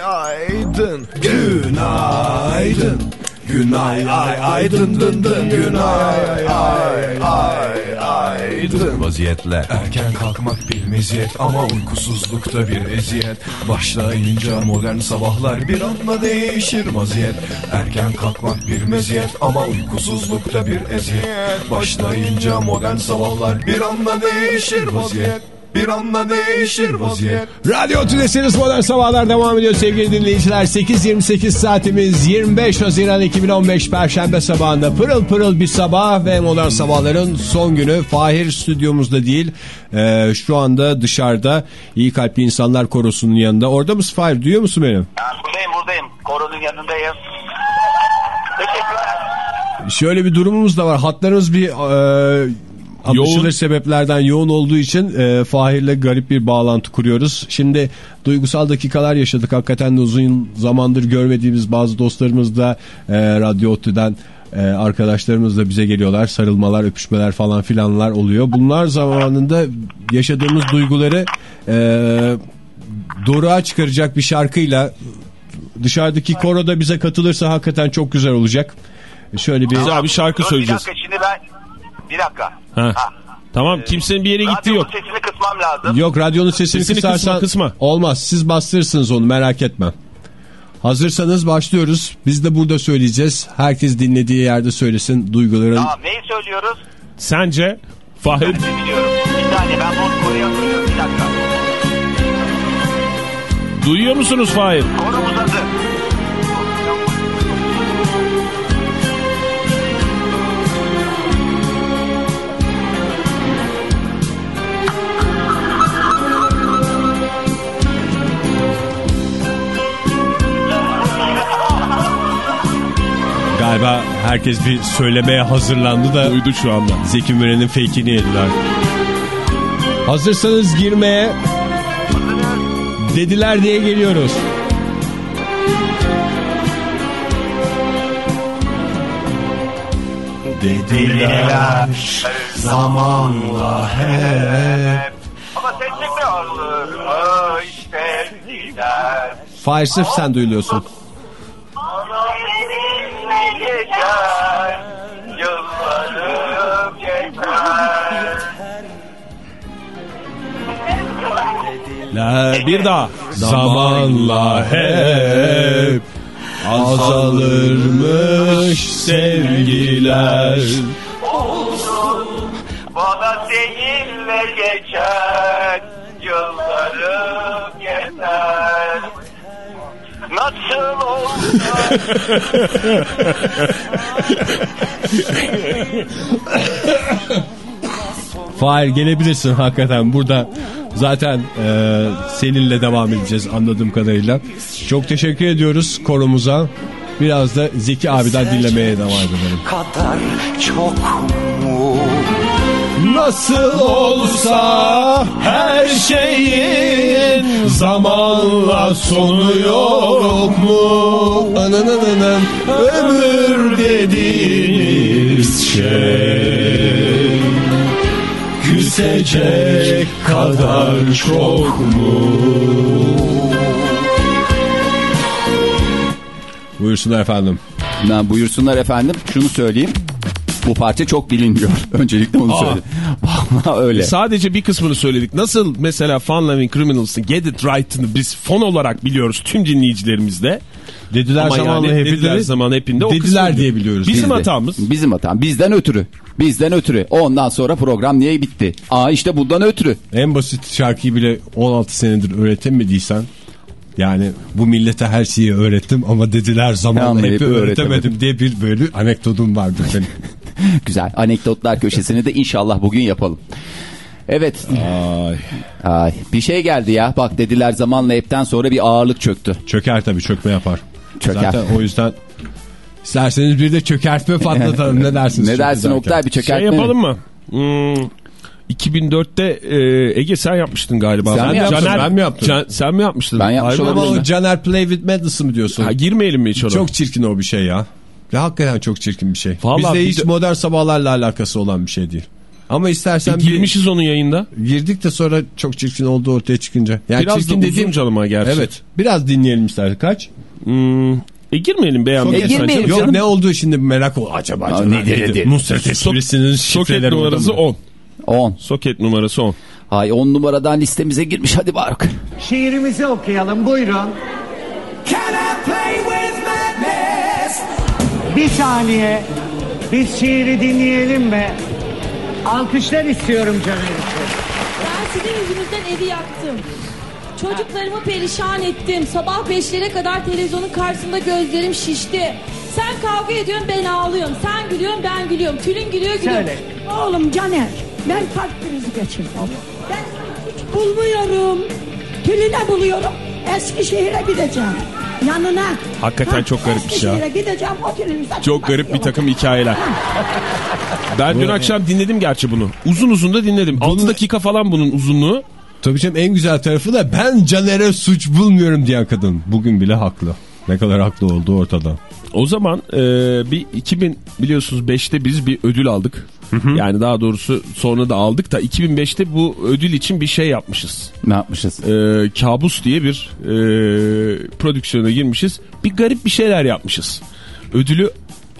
Speaker 12: aydın Günaydın Günay ay aydın dın dın Günay ay ay aydın Vaziyetler Erken kalkmak bir meziyet ama uykusuzlukta bir eziyet. Başlayınca modern sabahlar bir anda değişir vaziyet. Erken kalkmak bir meziyet ama uykusuzlukta bir eziyet. Başlayınca modern sabahlar bir anda değişir vaziyet. Bir anda değişir vaziyet.
Speaker 3: Radyo Tülesi'niz Modern Sabahlar devam ediyor sevgili dinleyiciler. 8.28 saatimiz 25 Haziran 2015 Perşembe sabahında pırıl pırıl bir sabah ve Modern Sabahların son günü. Fahir stüdyomuzda değil Ee, şu anda dışarıda iyi kalpli insanlar korosunun yanında. Orada mısın Fahir duyuyor musun beni?
Speaker 33: Buradayım buradayım. Koronun yanındayım.
Speaker 3: Şöyle bir durumumuz da var. Hatlarımız bir e, anlaşılır
Speaker 4: Yoğun.
Speaker 3: sebeplerden yoğun olduğu için e, Fahir'le garip bir bağlantı kuruyoruz. Şimdi duygusal dakikalar yaşadık. Hakikaten de uzun zamandır görmediğimiz bazı dostlarımız da e, Radyo Otü'den e, arkadaşlarımız da bize geliyorlar. Sarılmalar, öpüşmeler falan filanlar oluyor. Bunlar zamanında yaşadığımız duyguları e, doğruğa çıkaracak bir şarkıyla dışarıdaki koro da bize katılırsa hakikaten çok güzel olacak. Şöyle bir
Speaker 4: Güzel bir şarkı
Speaker 33: Dur,
Speaker 4: söyleyeceğiz.
Speaker 33: Bir dakika şimdi ben... Bir dakika.
Speaker 4: Ha. Tamam kimsenin bir yere gittiği yok.
Speaker 33: Radyonun sesini kısmam lazım.
Speaker 3: Yok radyonun sesini,
Speaker 4: Sesini
Speaker 3: kısarsan
Speaker 4: kısma, kısma.
Speaker 3: olmaz. Siz bastırırsınız onu merak etme. Hazırsanız başlıyoruz. Biz de burada söyleyeceğiz. Herkes dinlediği yerde söylesin duyguların.
Speaker 27: Tamam neyi söylüyoruz?
Speaker 4: Sence Fahir
Speaker 27: Ben de biliyorum. Bir saniye ben bunu koruyamıyorum. Bir dakika.
Speaker 4: duyuyor musunuz Fahir?
Speaker 27: Korumuz
Speaker 3: herkes bir söylemeye hazırlandı da.
Speaker 4: Duydu şu anda.
Speaker 3: Zeki Müren'in fake'ini yediler. Hazırsanız girmeye dediler diye geliyoruz.
Speaker 2: Dediler zamanla hep
Speaker 27: Ama ses çıkmıyor mı işte gider.
Speaker 3: Fahir sırf sen duyuluyorsun. La,
Speaker 4: bir daha.
Speaker 3: Zamanla hep azalırmış sevgiler.
Speaker 27: Olsun bana seninle geçer. Yıllarım geçer. Nasıl olsa
Speaker 3: Fahir gelebilirsin hakikaten burada zaten e, seninle devam edeceğiz anladığım kadarıyla. Çok teşekkür ediyoruz korumuza. Biraz da Zeki abiden dinlemeye devam edelim.
Speaker 2: kadar çok mu?
Speaker 3: Nasıl olsa her şeyin zamanla sonu yok mu? Ömür dediğiniz şey küsecek kadar çok mu? Buyursunlar efendim.
Speaker 5: Ben buyursunlar efendim. Şunu söyleyeyim. Bu parça çok bilinmiyor. Öncelikle onu
Speaker 4: Aa.
Speaker 5: söyleyeyim. Vallahi öyle.
Speaker 4: Sadece bir kısmını söyledik. Nasıl mesela Fun Loving Criminals'ın Get It Right'ını biz fon olarak biliyoruz tüm dinleyicilerimizde.
Speaker 3: Dediler
Speaker 4: Ama
Speaker 3: zamanla
Speaker 4: yani
Speaker 3: hepinde
Speaker 4: dediler zaman hepinde o
Speaker 3: dediler diye biliyoruz.
Speaker 4: Bizim
Speaker 5: Bizde.
Speaker 4: hatamız.
Speaker 5: Bizim hatam. Bizden ötürü. Bizden ötürü. Ondan sonra program niye bitti? Aa işte bundan ötürü.
Speaker 3: En basit şarkıyı bile 16 senedir öğretemediysen yani bu millete her şeyi öğrettim ama dediler zamanla
Speaker 5: Ama
Speaker 3: hep öğretemedim
Speaker 5: öğretemedim.
Speaker 3: diye bir böyle anekdotum vardı senin.
Speaker 5: Güzel. Anekdotlar köşesini de inşallah bugün yapalım. Evet.
Speaker 4: Ay.
Speaker 5: Ay. Bir şey geldi ya. Bak dediler zamanla hepten sonra bir ağırlık çöktü.
Speaker 3: Çöker tabii çökme yapar.
Speaker 5: Çöker.
Speaker 3: Zaten o yüzden isterseniz bir de çökertme patlatalım ne dersiniz?
Speaker 5: ne dersin. Oktay bir çökertme.
Speaker 4: Şey yapalım mı? Hmm, 2004'te e, Ege sen yapmıştın galiba.
Speaker 5: Sen mi yaptın?
Speaker 3: Ben mi yaptım?
Speaker 4: Can- sen mi yapmıştın?
Speaker 5: Ben yapmış olabilirim.
Speaker 3: Caner Play with Madness'ı mı diyorsun?
Speaker 4: Ha, girmeyelim mi hiç ona?
Speaker 3: Çok çirkin o bir şey ya. Ya hakikaten çok çirkin bir şey.
Speaker 4: Vallahi
Speaker 3: Bizde
Speaker 4: bir
Speaker 3: hiç
Speaker 4: de-
Speaker 3: modern sabahlarla alakası olan bir şey değil. Ama istersen
Speaker 4: E,
Speaker 3: bir-
Speaker 4: girmişiz onun yayında.
Speaker 3: girdik de sonra çok çirkin olduğu ortaya çıkınca. Yani
Speaker 4: Biraz
Speaker 3: çirkin
Speaker 4: da
Speaker 3: dediğim
Speaker 4: uzun canıma gerçi.
Speaker 3: Evet. Biraz dinleyelim istersen. Kaç?
Speaker 4: Hmm, e girmeyelim beğenmedim.
Speaker 5: E, girmeyelim.
Speaker 3: Yok
Speaker 5: canım.
Speaker 3: ne olduğu şimdi merak ol. Acaba, acaba
Speaker 5: nedir,
Speaker 3: neydi?
Speaker 5: nedir?
Speaker 3: Nusret esprisinin
Speaker 4: Soket
Speaker 3: şifreleri orada
Speaker 4: numarası
Speaker 3: mı?
Speaker 4: 10.
Speaker 5: 10.
Speaker 4: Soket numarası 10.
Speaker 5: Ay 10 numaradan listemize girmiş. Hadi Baruk.
Speaker 34: Şiirimizi okuyalım buyurun. Bir saniye. Biz şiiri dinleyelim mi? Alkışlar istiyorum Caner için.
Speaker 35: Ben sizin yüzünüzden evi yaktım. Çocuklarımı perişan ettim. Sabah beşlere kadar televizyonun karşısında gözlerim şişti. Sen kavga ediyorsun ben ağlıyorum. Sen gülüyorsun ben gülüyorum. Tülin gülüyor gülüyor.
Speaker 34: Söyle.
Speaker 35: Oğlum Caner ben kalp krizi geçirdim. Ben hiç bulmuyorum. Tülin'e buluyorum. Eskişehir'e gideceğim. Yanına.
Speaker 4: Hakikaten çok garip bir şey.
Speaker 35: Eskişehir'e gideceğim. O
Speaker 4: Çok garip bir takım hikayeler. Ben dün akşam dinledim gerçi bunu. Uzun uzun da dinledim. 6 dakika falan bunun uzunluğu.
Speaker 3: Tabii canım en güzel tarafı da ben Caner'e suç bulmuyorum diyen kadın. Bugün bile haklı. Ne kadar haklı olduğu ortada.
Speaker 4: O zaman e, bir 2000 biliyorsunuz 5'te biz bir ödül aldık. Yani daha doğrusu sonra da aldık da 2005'te bu ödül için bir şey yapmışız.
Speaker 5: Ne yapmışız?
Speaker 4: E, kabus diye bir e, prodüksiyona girmişiz. Bir garip bir şeyler yapmışız. Ödülü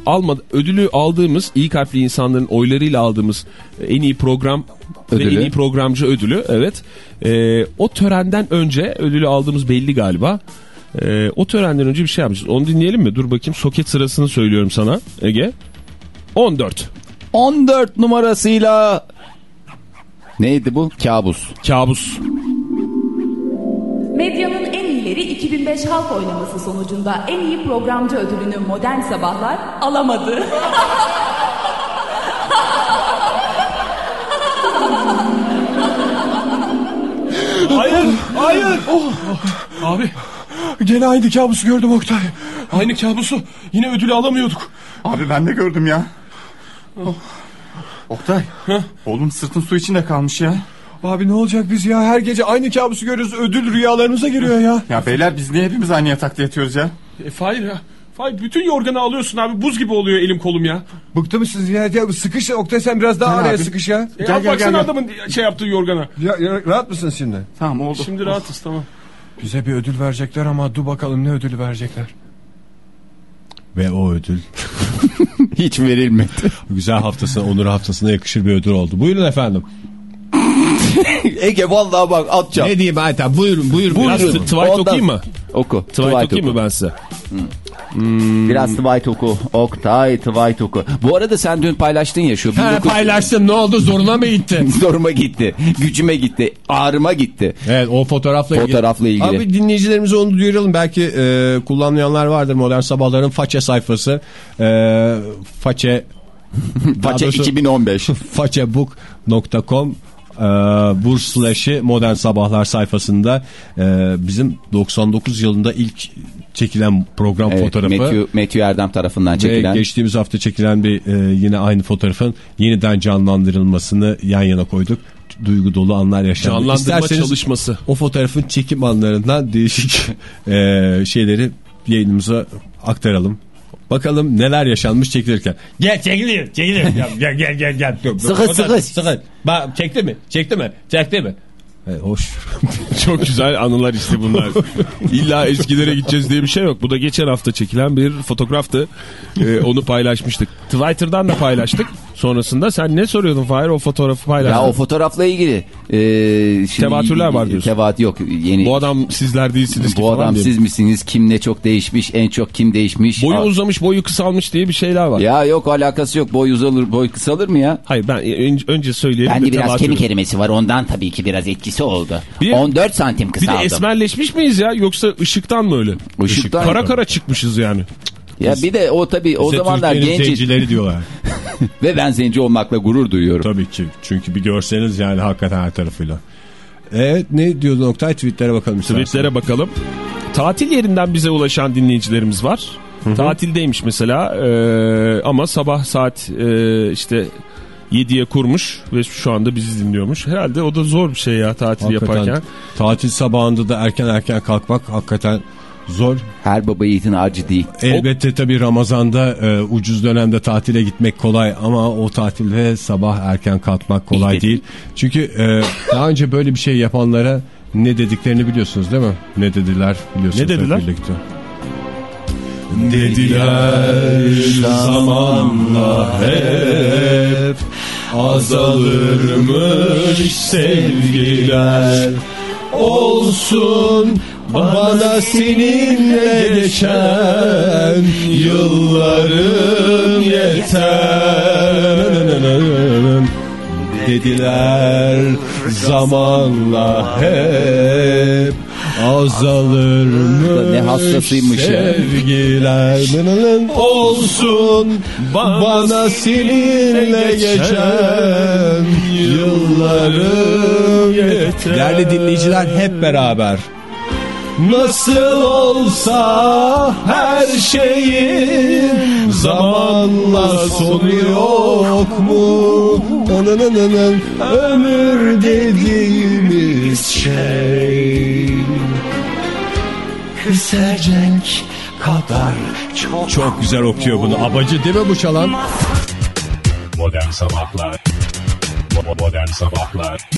Speaker 4: almadı ödülü aldığımız iyi kalpli insanların oylarıyla aldığımız en iyi program
Speaker 5: Ödülü.
Speaker 4: ve en iyi programcı ödülü evet. E, o törenden önce ödülü aldığımız belli galiba. Ee, o törenden önce bir şey yapmışız. Onu dinleyelim mi? Dur bakayım soket sırasını söylüyorum sana Ege. 14.
Speaker 5: 14 numarasıyla neydi bu? Kabus.
Speaker 4: Kabus.
Speaker 36: Medyanın en iyileri 2005 halk oylaması sonucunda en iyi programcı ödülünü Modern Sabahlar alamadı.
Speaker 37: Hayır, hayır. Abi, gene aynı kabusu gördüm Oktay. Aynı kabusu. Yine ödülü alamıyorduk.
Speaker 33: Abi ben de gördüm ya. Oh. Oktay. Oğlum sırtın su içinde kalmış ya.
Speaker 37: Abi ne olacak biz ya? Her gece aynı kabusu görüyoruz. Ödül rüyalarımıza giriyor ya.
Speaker 33: Ya beyler biz niye hepimiz aynı yatakta yatıyoruz ya?
Speaker 37: E, Fahir ya. Fahir bütün yorganı alıyorsun abi. Buz gibi oluyor elim kolum ya. Bıktı mısınız ya? ya sıkış Oktay sen biraz daha
Speaker 33: Gel
Speaker 37: araya
Speaker 33: abi.
Speaker 37: sıkış ya.
Speaker 33: Gel,
Speaker 37: E, al
Speaker 33: gel,
Speaker 37: baksana
Speaker 33: gel, gel.
Speaker 37: adamın şey yaptığı yorgana. Ya, ya, rahat mısın şimdi?
Speaker 33: Tamam oldu.
Speaker 37: Şimdi rahatız tamam. Bize bir ödül verecekler ama dur bakalım ne ödülü verecekler.
Speaker 3: Ve o ödül
Speaker 5: hiç verilmedi.
Speaker 3: Güzel haftasına, onur haftasına yakışır bir ödül oldu. Buyurun efendim.
Speaker 5: Ege vallahi bak atacağım.
Speaker 3: Ne diyeyim Ayten buyurun buyurun.
Speaker 4: Biraz
Speaker 5: Buyurun.
Speaker 4: t- Twight
Speaker 5: Ondan-
Speaker 4: okuyayım mı?
Speaker 5: Oku.
Speaker 4: Twight okuyayım mı ben size?
Speaker 5: Biraz Twight oku. Oktay Twight oku. Bu arada sen dün paylaştın ya şu.
Speaker 3: Ha,
Speaker 5: 1900
Speaker 3: paylaştım ne oldu zoruna mı gitti?
Speaker 5: Zoruma gitti. Gücüme gitti. Ağrıma gitti.
Speaker 3: Evet o fotoğrafla ilgili.
Speaker 5: Fotoğrafla ilgili.
Speaker 3: Abi dinleyicilerimize onu duyuralım. Belki e, kullanmayanlar vardır Modern Sabahların façe sayfası. E, façe
Speaker 5: Façe
Speaker 3: doğrusu
Speaker 5: 2015.
Speaker 3: façebook.com e, burs slash'i modern sabahlar sayfasında e, bizim 99 yılında ilk çekilen program
Speaker 5: Evet,
Speaker 3: fotoğrafı
Speaker 5: Matthew, Matthew Erdem tarafından
Speaker 3: ve
Speaker 5: çekilen.
Speaker 3: geçtiğimiz hafta çekilen bir e, yine aynı fotoğrafın yeniden canlandırılmasını yan yana koyduk. Duygu dolu anlar yaşandı.
Speaker 4: Canlandırma
Speaker 3: İsterseniz
Speaker 4: çalışması.
Speaker 3: O fotoğrafın çekim anlarından değişik e, şeyleri yayınımıza aktaralım. Bakalım neler yaşanmış çekilirken. Gel çekilir, çekilir. Gel gel gel gel.
Speaker 5: Sıkı, sıkı.
Speaker 3: Sıkı. Bak çekti mi? Çekti mi? Çekti mi? Evet, hoş.
Speaker 4: Çok güzel anılar işte bunlar. İlla eskilere gideceğiz diye bir şey yok. Bu da geçen hafta çekilen bir fotoğraftı. Ee, onu paylaşmıştık. Twitter'dan da paylaştık. Sonrasında sen ne soruyordun Fahir o fotoğrafı paylaştın.
Speaker 5: Ya o fotoğrafla ilgili. E, şimdi-
Speaker 4: Tevatürler var diyorsun.
Speaker 5: Tevat yok. Yeni.
Speaker 4: Bu adam sizler değilsiniz ki
Speaker 5: Bu adam
Speaker 4: diye.
Speaker 5: siz misiniz? Kim ne çok değişmiş? En çok kim değişmiş?
Speaker 4: Boyu
Speaker 5: Aa,
Speaker 4: uzamış boyu kısalmış diye bir şeyler var.
Speaker 5: Ya yok alakası yok. Boy uzalır, boy kısalır mı ya?
Speaker 4: Hayır ben önce, önce söyleyelim.
Speaker 38: Bende
Speaker 4: de
Speaker 38: biraz
Speaker 4: tevatür.
Speaker 38: kemik erimesi var ondan tabii ki biraz etkisi oldu.
Speaker 4: Bir-
Speaker 38: 14 santim
Speaker 4: Bir de
Speaker 38: kısaldım.
Speaker 4: esmerleşmiş miyiz ya yoksa ışıktan mı öyle?
Speaker 5: Işıktan.
Speaker 4: Kara kara çıkmışız yani.
Speaker 5: Ya bir de o tabii o zamanlar genç
Speaker 3: zencileri diyorlar.
Speaker 5: ve ben zenci olmakla gurur duyuyorum.
Speaker 3: Tabii ki. Çünkü bir görseniz yani hakikaten her tarafıyla. Evet ne diyordun Oktay? Tweetlere bakalım.
Speaker 4: Tweetlere bakalım. Tatil yerinden bize ulaşan dinleyicilerimiz var. Tatildeymiş mesela ee, ama sabah saat ee, işte 7'ye kurmuş ve şu anda bizi dinliyormuş. Herhalde o da zor bir şey ya tatil
Speaker 3: Hakikaten
Speaker 4: yaparken.
Speaker 3: Tatil sabahında da erken erken kalkmak hakikaten zor.
Speaker 5: Her baba yiğidin harcı değil.
Speaker 3: Elbette tabii Ramazan'da e, ucuz dönemde tatile gitmek kolay ama o tatilde sabah erken kalkmak kolay
Speaker 5: İyi
Speaker 3: değil. Çünkü e, daha önce böyle bir şey yapanlara ne dediklerini biliyorsunuz değil mi? Ne dediler biliyorsunuz.
Speaker 4: Ne dediler?
Speaker 3: birlikte. Dediler zamanla hep azalırmış sevgiler olsun bana seninle geçen yılların yeter dediler zamanla hep azalırmış
Speaker 5: Ne hastasıymış
Speaker 3: sevgiler olsun bana seninle geçen yıllarım yeter. Değerli dinleyiciler hep beraber. Nasıl olsa her şeyin zamanla sonu yok mu? Anananın ömür dediğimiz şey.
Speaker 2: Kısacak kadar çok
Speaker 3: Çok güzel okuyor bunu. Abacı değil mi bu çalan?
Speaker 31: Modern Sabahlar Modern Sabahlar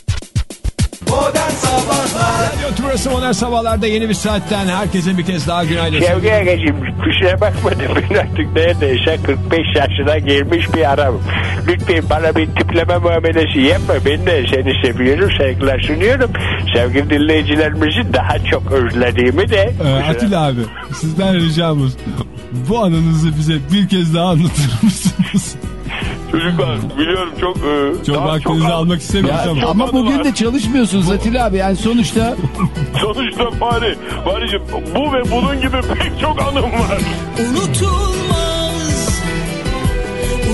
Speaker 35: Modern Sabahlar
Speaker 3: Radyo Tümrüt'ü Modern Sabahlar'da yeni bir saatten herkese bir kez daha günaydın.
Speaker 9: Sevgi Agacığım kusura bakma da ben artık neredeyse 45 yaşına girmiş bir adamım. Lütfen bana bir tipleme muamelesi yapma. Ben de seni seviyorum, saygılar sunuyorum. Sevgili dinleyicilerimizi daha çok özlediğimi de...
Speaker 3: Ee, Atilla abi sizden ricamız bu anınızı bize bir kez daha anlatır mısınız?
Speaker 9: Çocuklar biliyorum çok... e,
Speaker 3: Çok vaktinizi
Speaker 9: çok-
Speaker 3: almak istemiyoruz
Speaker 9: Ya,
Speaker 3: ama.
Speaker 5: Ama bugün
Speaker 9: var.
Speaker 5: de çalışmıyorsunuz Atilla abi yani sonuçta
Speaker 9: Sonuçta Fahri, Fahri'cim bu ve bunun gibi pek çok anım var.
Speaker 35: Unutulmaz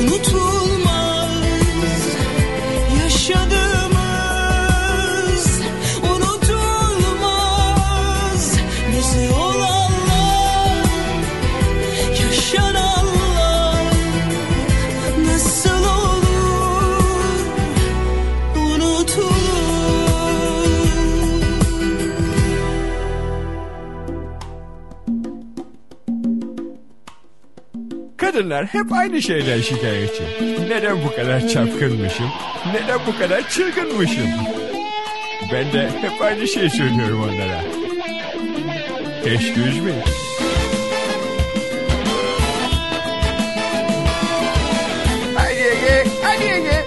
Speaker 35: Unutulmaz Yaşadığımız Unutulmaz Bizi
Speaker 2: Kadınlar hep aynı şeyden şikayetçi. Neden bu kadar çapkınmışım? Neden bu kadar çılgınmışım? Ben de hep aynı şeyi söylüyorum onlara. Excuse me. Hadi Ege, hadi Ege.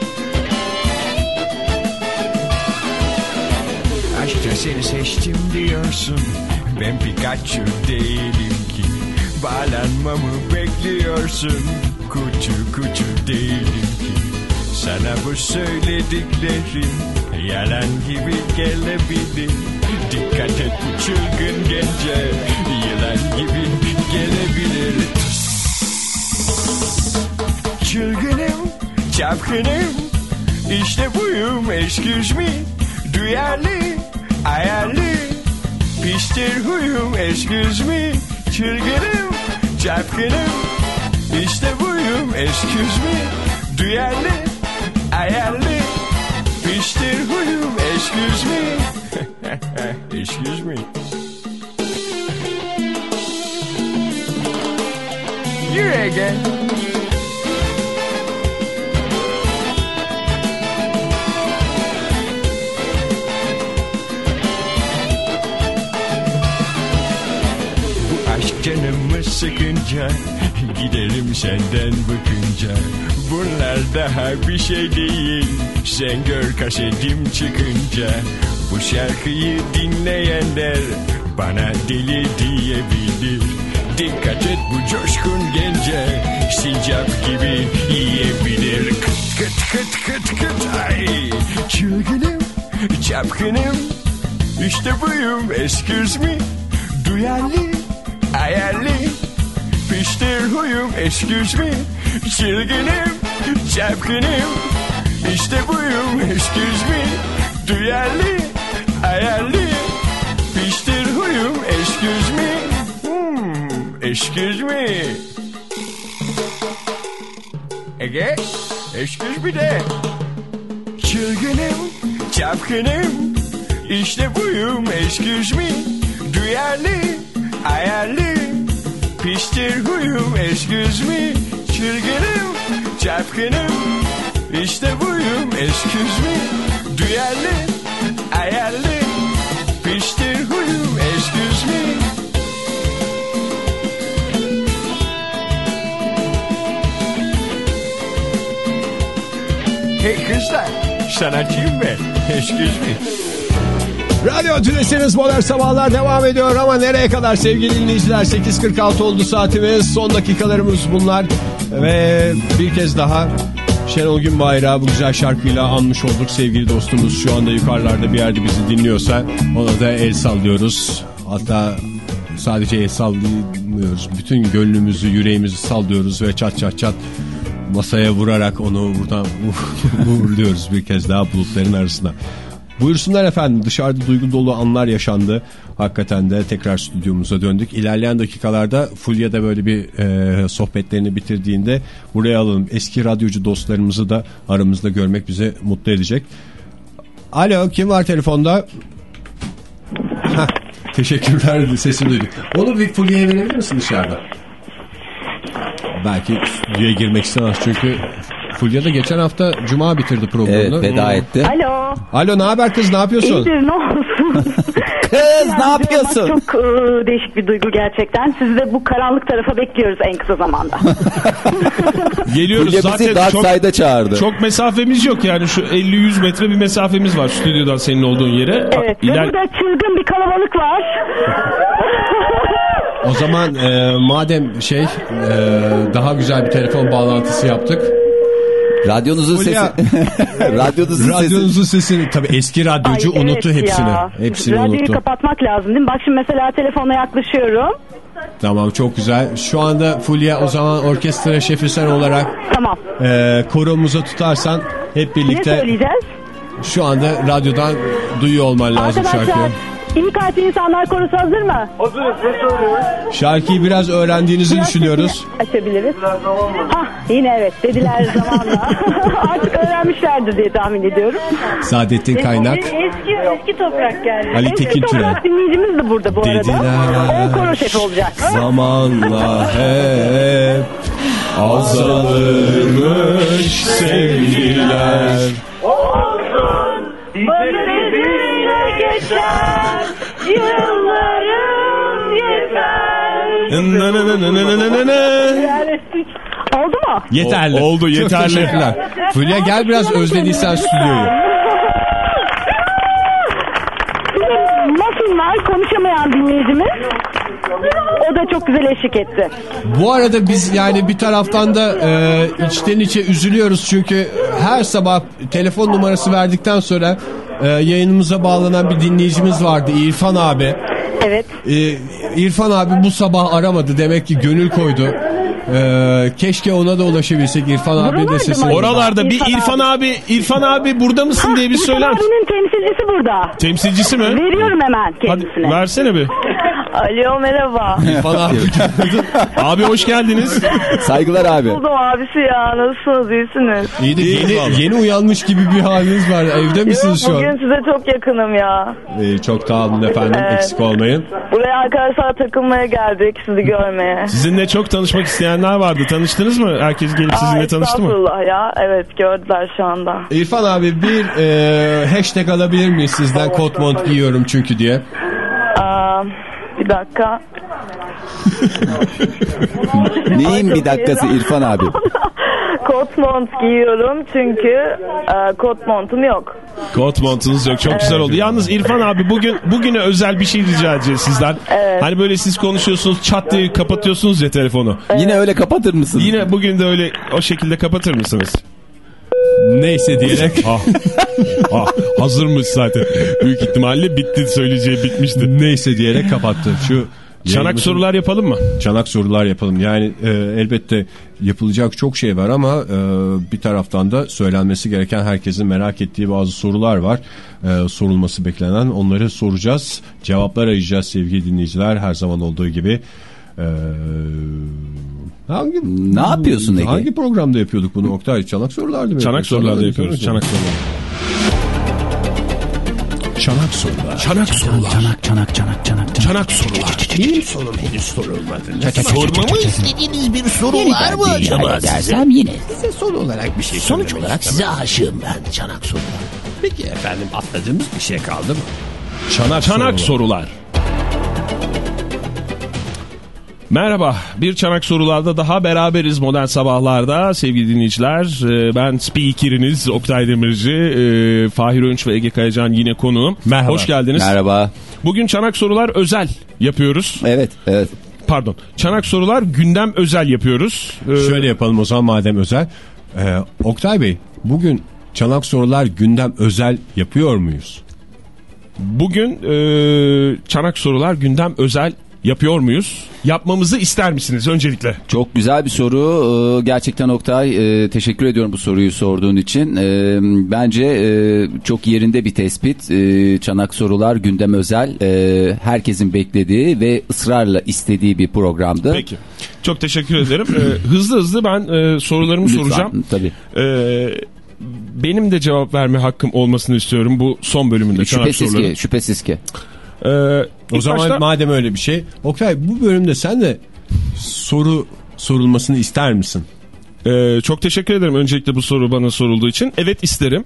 Speaker 2: Aşkça seni seçtim diyorsun. Ben Pikachu değilim ki. Bağlanmamı bekliyorsun. Kutu kutu değilim ki. Sana bu söylediklerim yalan gibi gelebilir. Dikkat et bu çılgın gence yılan gibi gelebilir. Çılgınım, çapkınım, işte buyum excuse me. Duyarlı, ayarlı, piştir huyum excuse me. Çılgınım, çapkınım, işte buyum excuse me. Duyarlı, ayarlı, piştir huyum excuse me. excuse me. Yürü Ege. Sıkınca Giderim senden bakınca Bunlar daha bir şey değil Sen gör kasetim çıkınca. Bu şarkıyı dinleyenler Bana deli diyebilir. Dikkat et bu coşkun gence Sincap gibi yiyebilir. Kıt kıt kıt kıt kıt ay. Çılgınım, çapkınım İşte buyum excuse me Duyarlı, ayarlı Piştir huyum excuse me Çılgınım, çapkınım İşte buyum excuse me Duyarlı, ayarlı. Piştir huyum excuse me hmm, Excuse me Ege Excuse me de. Çılgınım, çapkınım İşte buyum excuse me Duyarlı, ayarlı Piştir huyum excuse me Çılgınım, çapkınım. İşte buyum excuse me Duyarlı, ayarlı Piştir huyum excuse me Hey kızlar sanatçıyım ben excuse me
Speaker 3: Radyo Tülesi'niz Modern Sabahlar devam ediyor ama nereye kadar sevgili dinleyiciler? 8.46 oldu saatimiz son dakikalarımız bunlar. Ve bir kez daha Şenol Günbayrak'ı bu güzel şarkıyla anmış olduk sevgili dostumuz. Şu anda yukarılarda bir yerde bizi dinliyorsa ona da el sallıyoruz. Hatta sadece el sallamıyoruz. Bütün gönlümüzü yüreğimizi sallıyoruz ve çat çat çat masaya vurarak onu buradan uğurluyoruz bir kez daha bulutların arasında. Buyursunlar efendim dışarıda duygu dolu anlar yaşandı. Hakikaten de tekrar stüdyomuza döndük. İlerleyen dakikalarda Fulya da böyle bir e, sohbetlerini bitirdiğinde buraya alalım. Eski radyocu dostlarımızı da aramızda görmek bize mutlu edecek. Alo kim var telefonda? Teşekkürler sesini duyduk. Onu bir Fulya'ya verebilir misin dışarıda? Belki stüdyoya girmek istemez çünkü Fulya da geçen hafta Cuma bitirdi programını.
Speaker 5: Evet veda etti.
Speaker 17: Alo.
Speaker 3: Alo ne haber kız ne yapıyorsun?
Speaker 17: İyidir ne olsun.
Speaker 5: Kız ne yapıyorsun?
Speaker 17: Çok e, değişik bir duygu gerçekten. Sizi de bu karanlık tarafa bekliyoruz en kısa zamanda.
Speaker 4: Geliyoruz
Speaker 5: Fulya bizi
Speaker 4: zaten
Speaker 5: Dark
Speaker 4: çok,
Speaker 5: Side'a çağırdı.
Speaker 4: çok mesafemiz yok yani şu 50-100 metre bir mesafemiz var stüdyodan senin olduğun yere.
Speaker 17: evet ve
Speaker 4: İler-
Speaker 17: burada çılgın bir kalabalık var.
Speaker 3: O zaman e, madem şey e, daha güzel bir telefon bağlantısı yaptık.
Speaker 5: Radyonuzun sesi.
Speaker 3: Fulya.
Speaker 5: Radyonuzun sesi.
Speaker 3: Radyonuzun sesini tabii eski radyocu
Speaker 17: Ay,
Speaker 3: unuttu
Speaker 17: evet
Speaker 3: hepsini.
Speaker 17: ya.
Speaker 3: Hepsini
Speaker 17: Radyoyu
Speaker 3: unuttu.
Speaker 17: kapatmak lazım değil mi? Bak şimdi mesela telefona yaklaşıyorum.
Speaker 3: Tamam çok güzel. Şu anda Fulya o zaman orkestra şefi sen olarak
Speaker 17: Tamam.
Speaker 3: e, koromuza tutarsan hep
Speaker 17: Ne
Speaker 3: birlikte
Speaker 17: söyleyeceğiz?
Speaker 3: şu anda radyodan duyuyor olman lazım
Speaker 17: Arkadaşlar
Speaker 3: şarkıyı.
Speaker 17: İyi kalpli insanlar korusu hazır mı?
Speaker 39: Hazırız ne söylüyoruz?
Speaker 3: Şarkıyı biraz öğrendiğinizi
Speaker 17: Biraz
Speaker 3: düşünüyoruz.
Speaker 17: Açabiliriz. Hah yine evet dediler zamanla. Artık öğrenmişlerdir diye tahmin ediyorum.
Speaker 3: Saadettin Kaynak.
Speaker 17: Eski, eski toprak geldi.
Speaker 3: Ali
Speaker 17: eski
Speaker 3: Tekin Türel.
Speaker 17: toprak dinleyicimiz de burada bu arada.
Speaker 3: Dediler.
Speaker 17: O koro şefi olacak.
Speaker 3: Zamanla hep azalırmış sevgiler.
Speaker 17: Ömrüyle geçer yıllarım yeter. Oldu mu?
Speaker 3: Yeterli.
Speaker 4: O- oldu, yeterli.
Speaker 3: Fulya gel biraz özlediysen stüdyoyu.
Speaker 17: Var konuşamayan dinleyicimiz. O da çok güzel eşlik etti.
Speaker 3: Bu arada biz yani bir taraftan da e, içten içe üzülüyoruz çünkü her sabah telefon numarası verdikten sonra e, yayınımıza bağlanan bir dinleyicimiz vardı İrfan abi.
Speaker 17: Evet.
Speaker 3: E, İrfan abi bu sabah aramadı demek ki gönül koydu. E, keşke ona da ulaşabilsek İrfan abi de sesini.
Speaker 4: Oralarda bir İrfan abi, İrfan abi burada mısın diye bir
Speaker 17: İrfan
Speaker 4: söyler misin?
Speaker 17: abinin temsilcisi burada.
Speaker 4: Temsilcisi mi?
Speaker 17: Veriyorum hemen
Speaker 4: Hadi
Speaker 17: kendisine.
Speaker 4: versene bir.
Speaker 17: Alo merhaba.
Speaker 3: İrfan abi.
Speaker 4: Hoş geldiniz.
Speaker 5: Saygılar abi.
Speaker 17: Buldum abisi ya nasılsınız iyisiniz?
Speaker 3: İyi de yeni, yeni uyanmış gibi bir haliniz var. Evde misiniz şu
Speaker 17: Bugün
Speaker 3: an?
Speaker 17: size çok yakınım ya.
Speaker 3: E, çok sağ olun efendim.
Speaker 17: Evet.
Speaker 3: Eksik olmayın.
Speaker 17: Buraya arkadaşlar takılmaya geldik sizi görmeye.
Speaker 4: Sizinle çok tanışmak isteyenler vardı. Tanıştınız mı? Herkes gelip sizinle
Speaker 17: Aa,
Speaker 4: tanıştı mı?
Speaker 17: estağfurullah ya evet gördüler şu anda.
Speaker 3: İrfan abi bir e, hashtag alabilir miyiz sizden kot mont giyiyorum çünkü diye.
Speaker 17: Aa, bir dakika.
Speaker 5: Neyin bir dakikası İrfan abi?
Speaker 17: Kot mont giyiyorum çünkü e, kot montum yok.
Speaker 4: Kot montunuz yok. Çok güzel oldu. Yalnız İrfan abi bugün bugüne özel bir şey rica edeceğiz sizden.
Speaker 17: Evet.
Speaker 4: Hani böyle siz konuşuyorsunuz çat diye kapatıyorsunuz ya telefonu.
Speaker 5: Yine öyle kapatır mısın?
Speaker 4: Yine bugün de öyle o şekilde kapatır mısınız?
Speaker 3: Neyse diyerek.
Speaker 4: ah, ah, hazırmış zaten. Büyük ihtimalle bitti söyleyeceği bitmişti.
Speaker 3: Neyse diyerek kapattı. Şu
Speaker 4: Çanak
Speaker 3: yayınımızın-
Speaker 4: sorular yapalım mı?
Speaker 3: Çanak sorular yapalım. Yani e, elbette yapılacak çok şey var ama e, bir taraftan da söylenmesi gereken herkesin merak ettiği bazı sorular var. E, sorulması beklenen onları soracağız. Cevaplar arayacağız sevgili dinleyiciler her zaman olduğu gibi. E, hangi
Speaker 5: Ne yapıyorsun Ege?
Speaker 3: Hangi programda yapıyorduk bunu Oktay? Çanak sorulardı mı?
Speaker 4: Çanak sorularda yapıyoruz. Çanak sorular.
Speaker 3: Çanak sorular.
Speaker 4: Çanak sorular.
Speaker 5: Çanak çanak çanak çanak.
Speaker 4: Çanak sorular.
Speaker 3: Benim sorum henüz sorulmadı.
Speaker 4: Sormamı
Speaker 40: istediğiniz bir soru var mı acaba?
Speaker 2: Dersem yine.
Speaker 40: Size son olarak bir şey Sonuç olarak size aşığım ben çanak sorular.
Speaker 3: Peki efendim atladığımız bir şey kaldı mı?
Speaker 4: Çanak, Çanak sorular. Merhaba, bir çanak sorularda daha beraberiz modern sabahlarda sevgili dinleyiciler. Ee, Ben speakeriniz Oktay Demirci, e, Fahir Önç ve Ege Kayacan yine konuğum.
Speaker 3: Merhaba.
Speaker 4: Hoş geldiniz.
Speaker 5: Merhaba.
Speaker 4: Bugün çanak sorular özel yapıyoruz.
Speaker 5: Evet, evet.
Speaker 4: Pardon, çanak sorular gündem özel yapıyoruz. Ee,
Speaker 3: Şöyle yapalım o zaman madem özel. Ee, Oktay Bey bugün çanak sorular gündem özel yapıyor muyuz?
Speaker 4: Bugün e, çanak sorular gündem özel yapıyor muyuz? Yapmamızı ister misiniz öncelikle?
Speaker 5: Çok güzel bir soru. Ee, Gerçekten Oktay e, teşekkür ediyorum bu soruyu sorduğun için. Ee, Bence e, çok yerinde bir tespit. Ee, Çanak Sorular gündem özel. Herkesin beklediği ve ısrarla istediği bir programdı.
Speaker 4: Peki. Çok teşekkür ederim. Hızlı hızlı ben e, sorularımı
Speaker 5: Lütfen,
Speaker 4: soracağım.
Speaker 5: Tabii.
Speaker 4: Ee, benim de cevap verme hakkım olmasını istiyorum bu son bölümünde.
Speaker 5: Şüphesiz ki, şüphesiz ki.
Speaker 4: Ee,
Speaker 3: O zaman
Speaker 4: başta-
Speaker 3: madem öyle bir şey. Oktay bu bölümde sen de soru sorulmasını ister misin?
Speaker 4: Ee, çok teşekkür ederim öncelikle bu soru bana sorulduğu için. Evet isterim.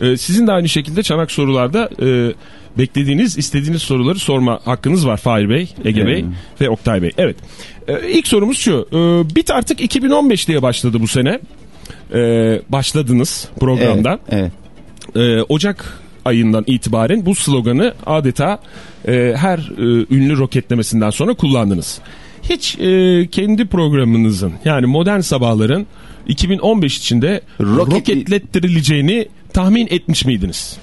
Speaker 4: Ee, sizin de aynı şekilde çanak sorularda e, beklediğiniz, istediğiniz soruları sorma hakkınız var Fahir Bey, Ege Bey ve Oktay Bey. Evet. Ee, ilk sorumuz şu. Ee, Bit artık 2015 diye başladı bu sene. Ee, başladınız programda.
Speaker 5: Evet.
Speaker 4: Ee, Ocak ayından itibaren bu sloganı adeta e, her e, ünlü roketlemesinden sonra kullandınız. Hiç e, kendi programınızın yani modern sabahların 2015 içinde roketlettirileceğini tahmin etmiş miydiniz?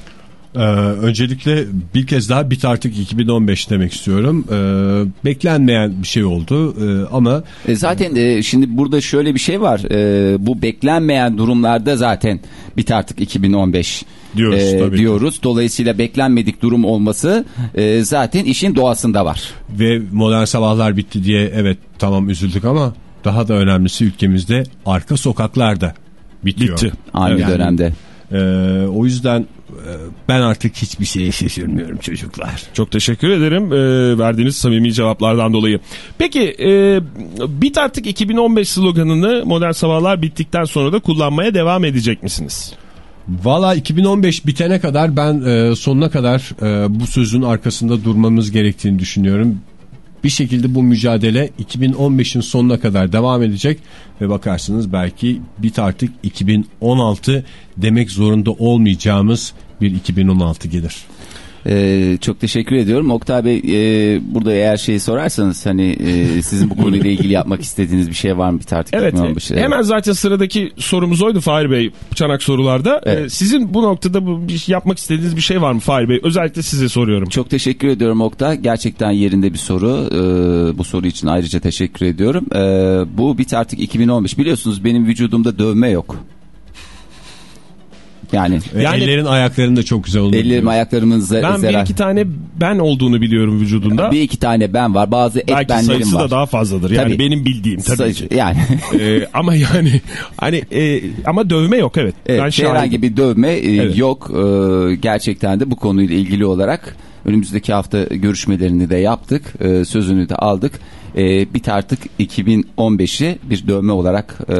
Speaker 3: Ee, öncelikle bir kez daha bit artık 2015 demek istiyorum. Ee, beklenmeyen bir şey oldu Ee, ama
Speaker 5: E, Zaten e, şimdi burada şöyle bir şey var. E, bu beklenmeyen durumlarda zaten bit artık 2015
Speaker 3: Diyoruz,
Speaker 5: e,
Speaker 3: tabii ki.
Speaker 5: diyoruz. Dolayısıyla beklenmedik durum olması e, zaten işin doğasında var.
Speaker 3: ve modern sabahlar bitti diye evet tamam üzüldük ama daha da önemlisi ülkemizde arka sokaklarda bitiyor.
Speaker 4: Bitti.
Speaker 5: Aynı
Speaker 3: Yani,
Speaker 5: dönemde.
Speaker 3: e, o yüzden ben artık hiçbir şeye şaşırmıyorum çocuklar.
Speaker 4: Çok teşekkür ederim e, verdiğiniz samimi cevaplardan dolayı. Peki e, Bit artık 2015 sloganını modern sabahlar bittikten sonra da kullanmaya devam edecek misiniz?
Speaker 3: Valla 2015 bitene kadar ben e, sonuna kadar e, bu sözün arkasında durmamız gerektiğini düşünüyorum. Bir şekilde bu mücadele 2015'in sonuna kadar devam edecek ve bakarsınız belki bit artık 2016 demek zorunda olmayacağımız bir 2016 gelir.
Speaker 5: Ee, çok teşekkür ediyorum. Oktay Bey e, burada eğer şeyi sorarsanız hani e, sizin bu konuyla ilgili yapmak istediğiniz bir şey var mı bir artık
Speaker 4: Evet
Speaker 5: 2015'te?
Speaker 4: hemen zaten sıradaki sorumuz oydu Fahir Bey çanak sorularda. E, sizin bu noktada bu, bir, yapmak istediğiniz bir şey var mı Fahir Bey? Özellikle size soruyorum.
Speaker 5: Çok teşekkür ediyorum Oktay. Gerçekten yerinde bir soru. Ee, bu soru için ayrıca teşekkür ediyorum. Ee, bu bit artık 2015. Biliyorsunuz benim vücudumda dövme yok. Yani,
Speaker 3: Ve ellerin ayakların da çok güzel olur.
Speaker 5: ellerim ayaklarımın ze-
Speaker 4: Ben bir
Speaker 5: zarar.
Speaker 4: iki tane ben olduğunu biliyorum vücudunda.
Speaker 5: Bir iki tane ben var. Bazı et
Speaker 4: Belki
Speaker 5: benlerim
Speaker 4: sayısı
Speaker 5: var.
Speaker 4: da daha fazladır. Yani
Speaker 5: Tabii.
Speaker 4: benim bildiğim tabii
Speaker 5: Sayısı-
Speaker 4: ki.
Speaker 5: Yani.
Speaker 4: E, ama yani hani e, ama dövme yok evet.
Speaker 5: Evet,
Speaker 4: ben
Speaker 5: herhangi
Speaker 4: şahidim.
Speaker 5: bir dövme e,
Speaker 4: Evet.
Speaker 5: yok. E, gerçekten de bu konuyla ilgili olarak önümüzdeki hafta görüşmelerini de yaptık. E, sözünü de aldık. E, bit artık 2015'i bir dövme olarak e,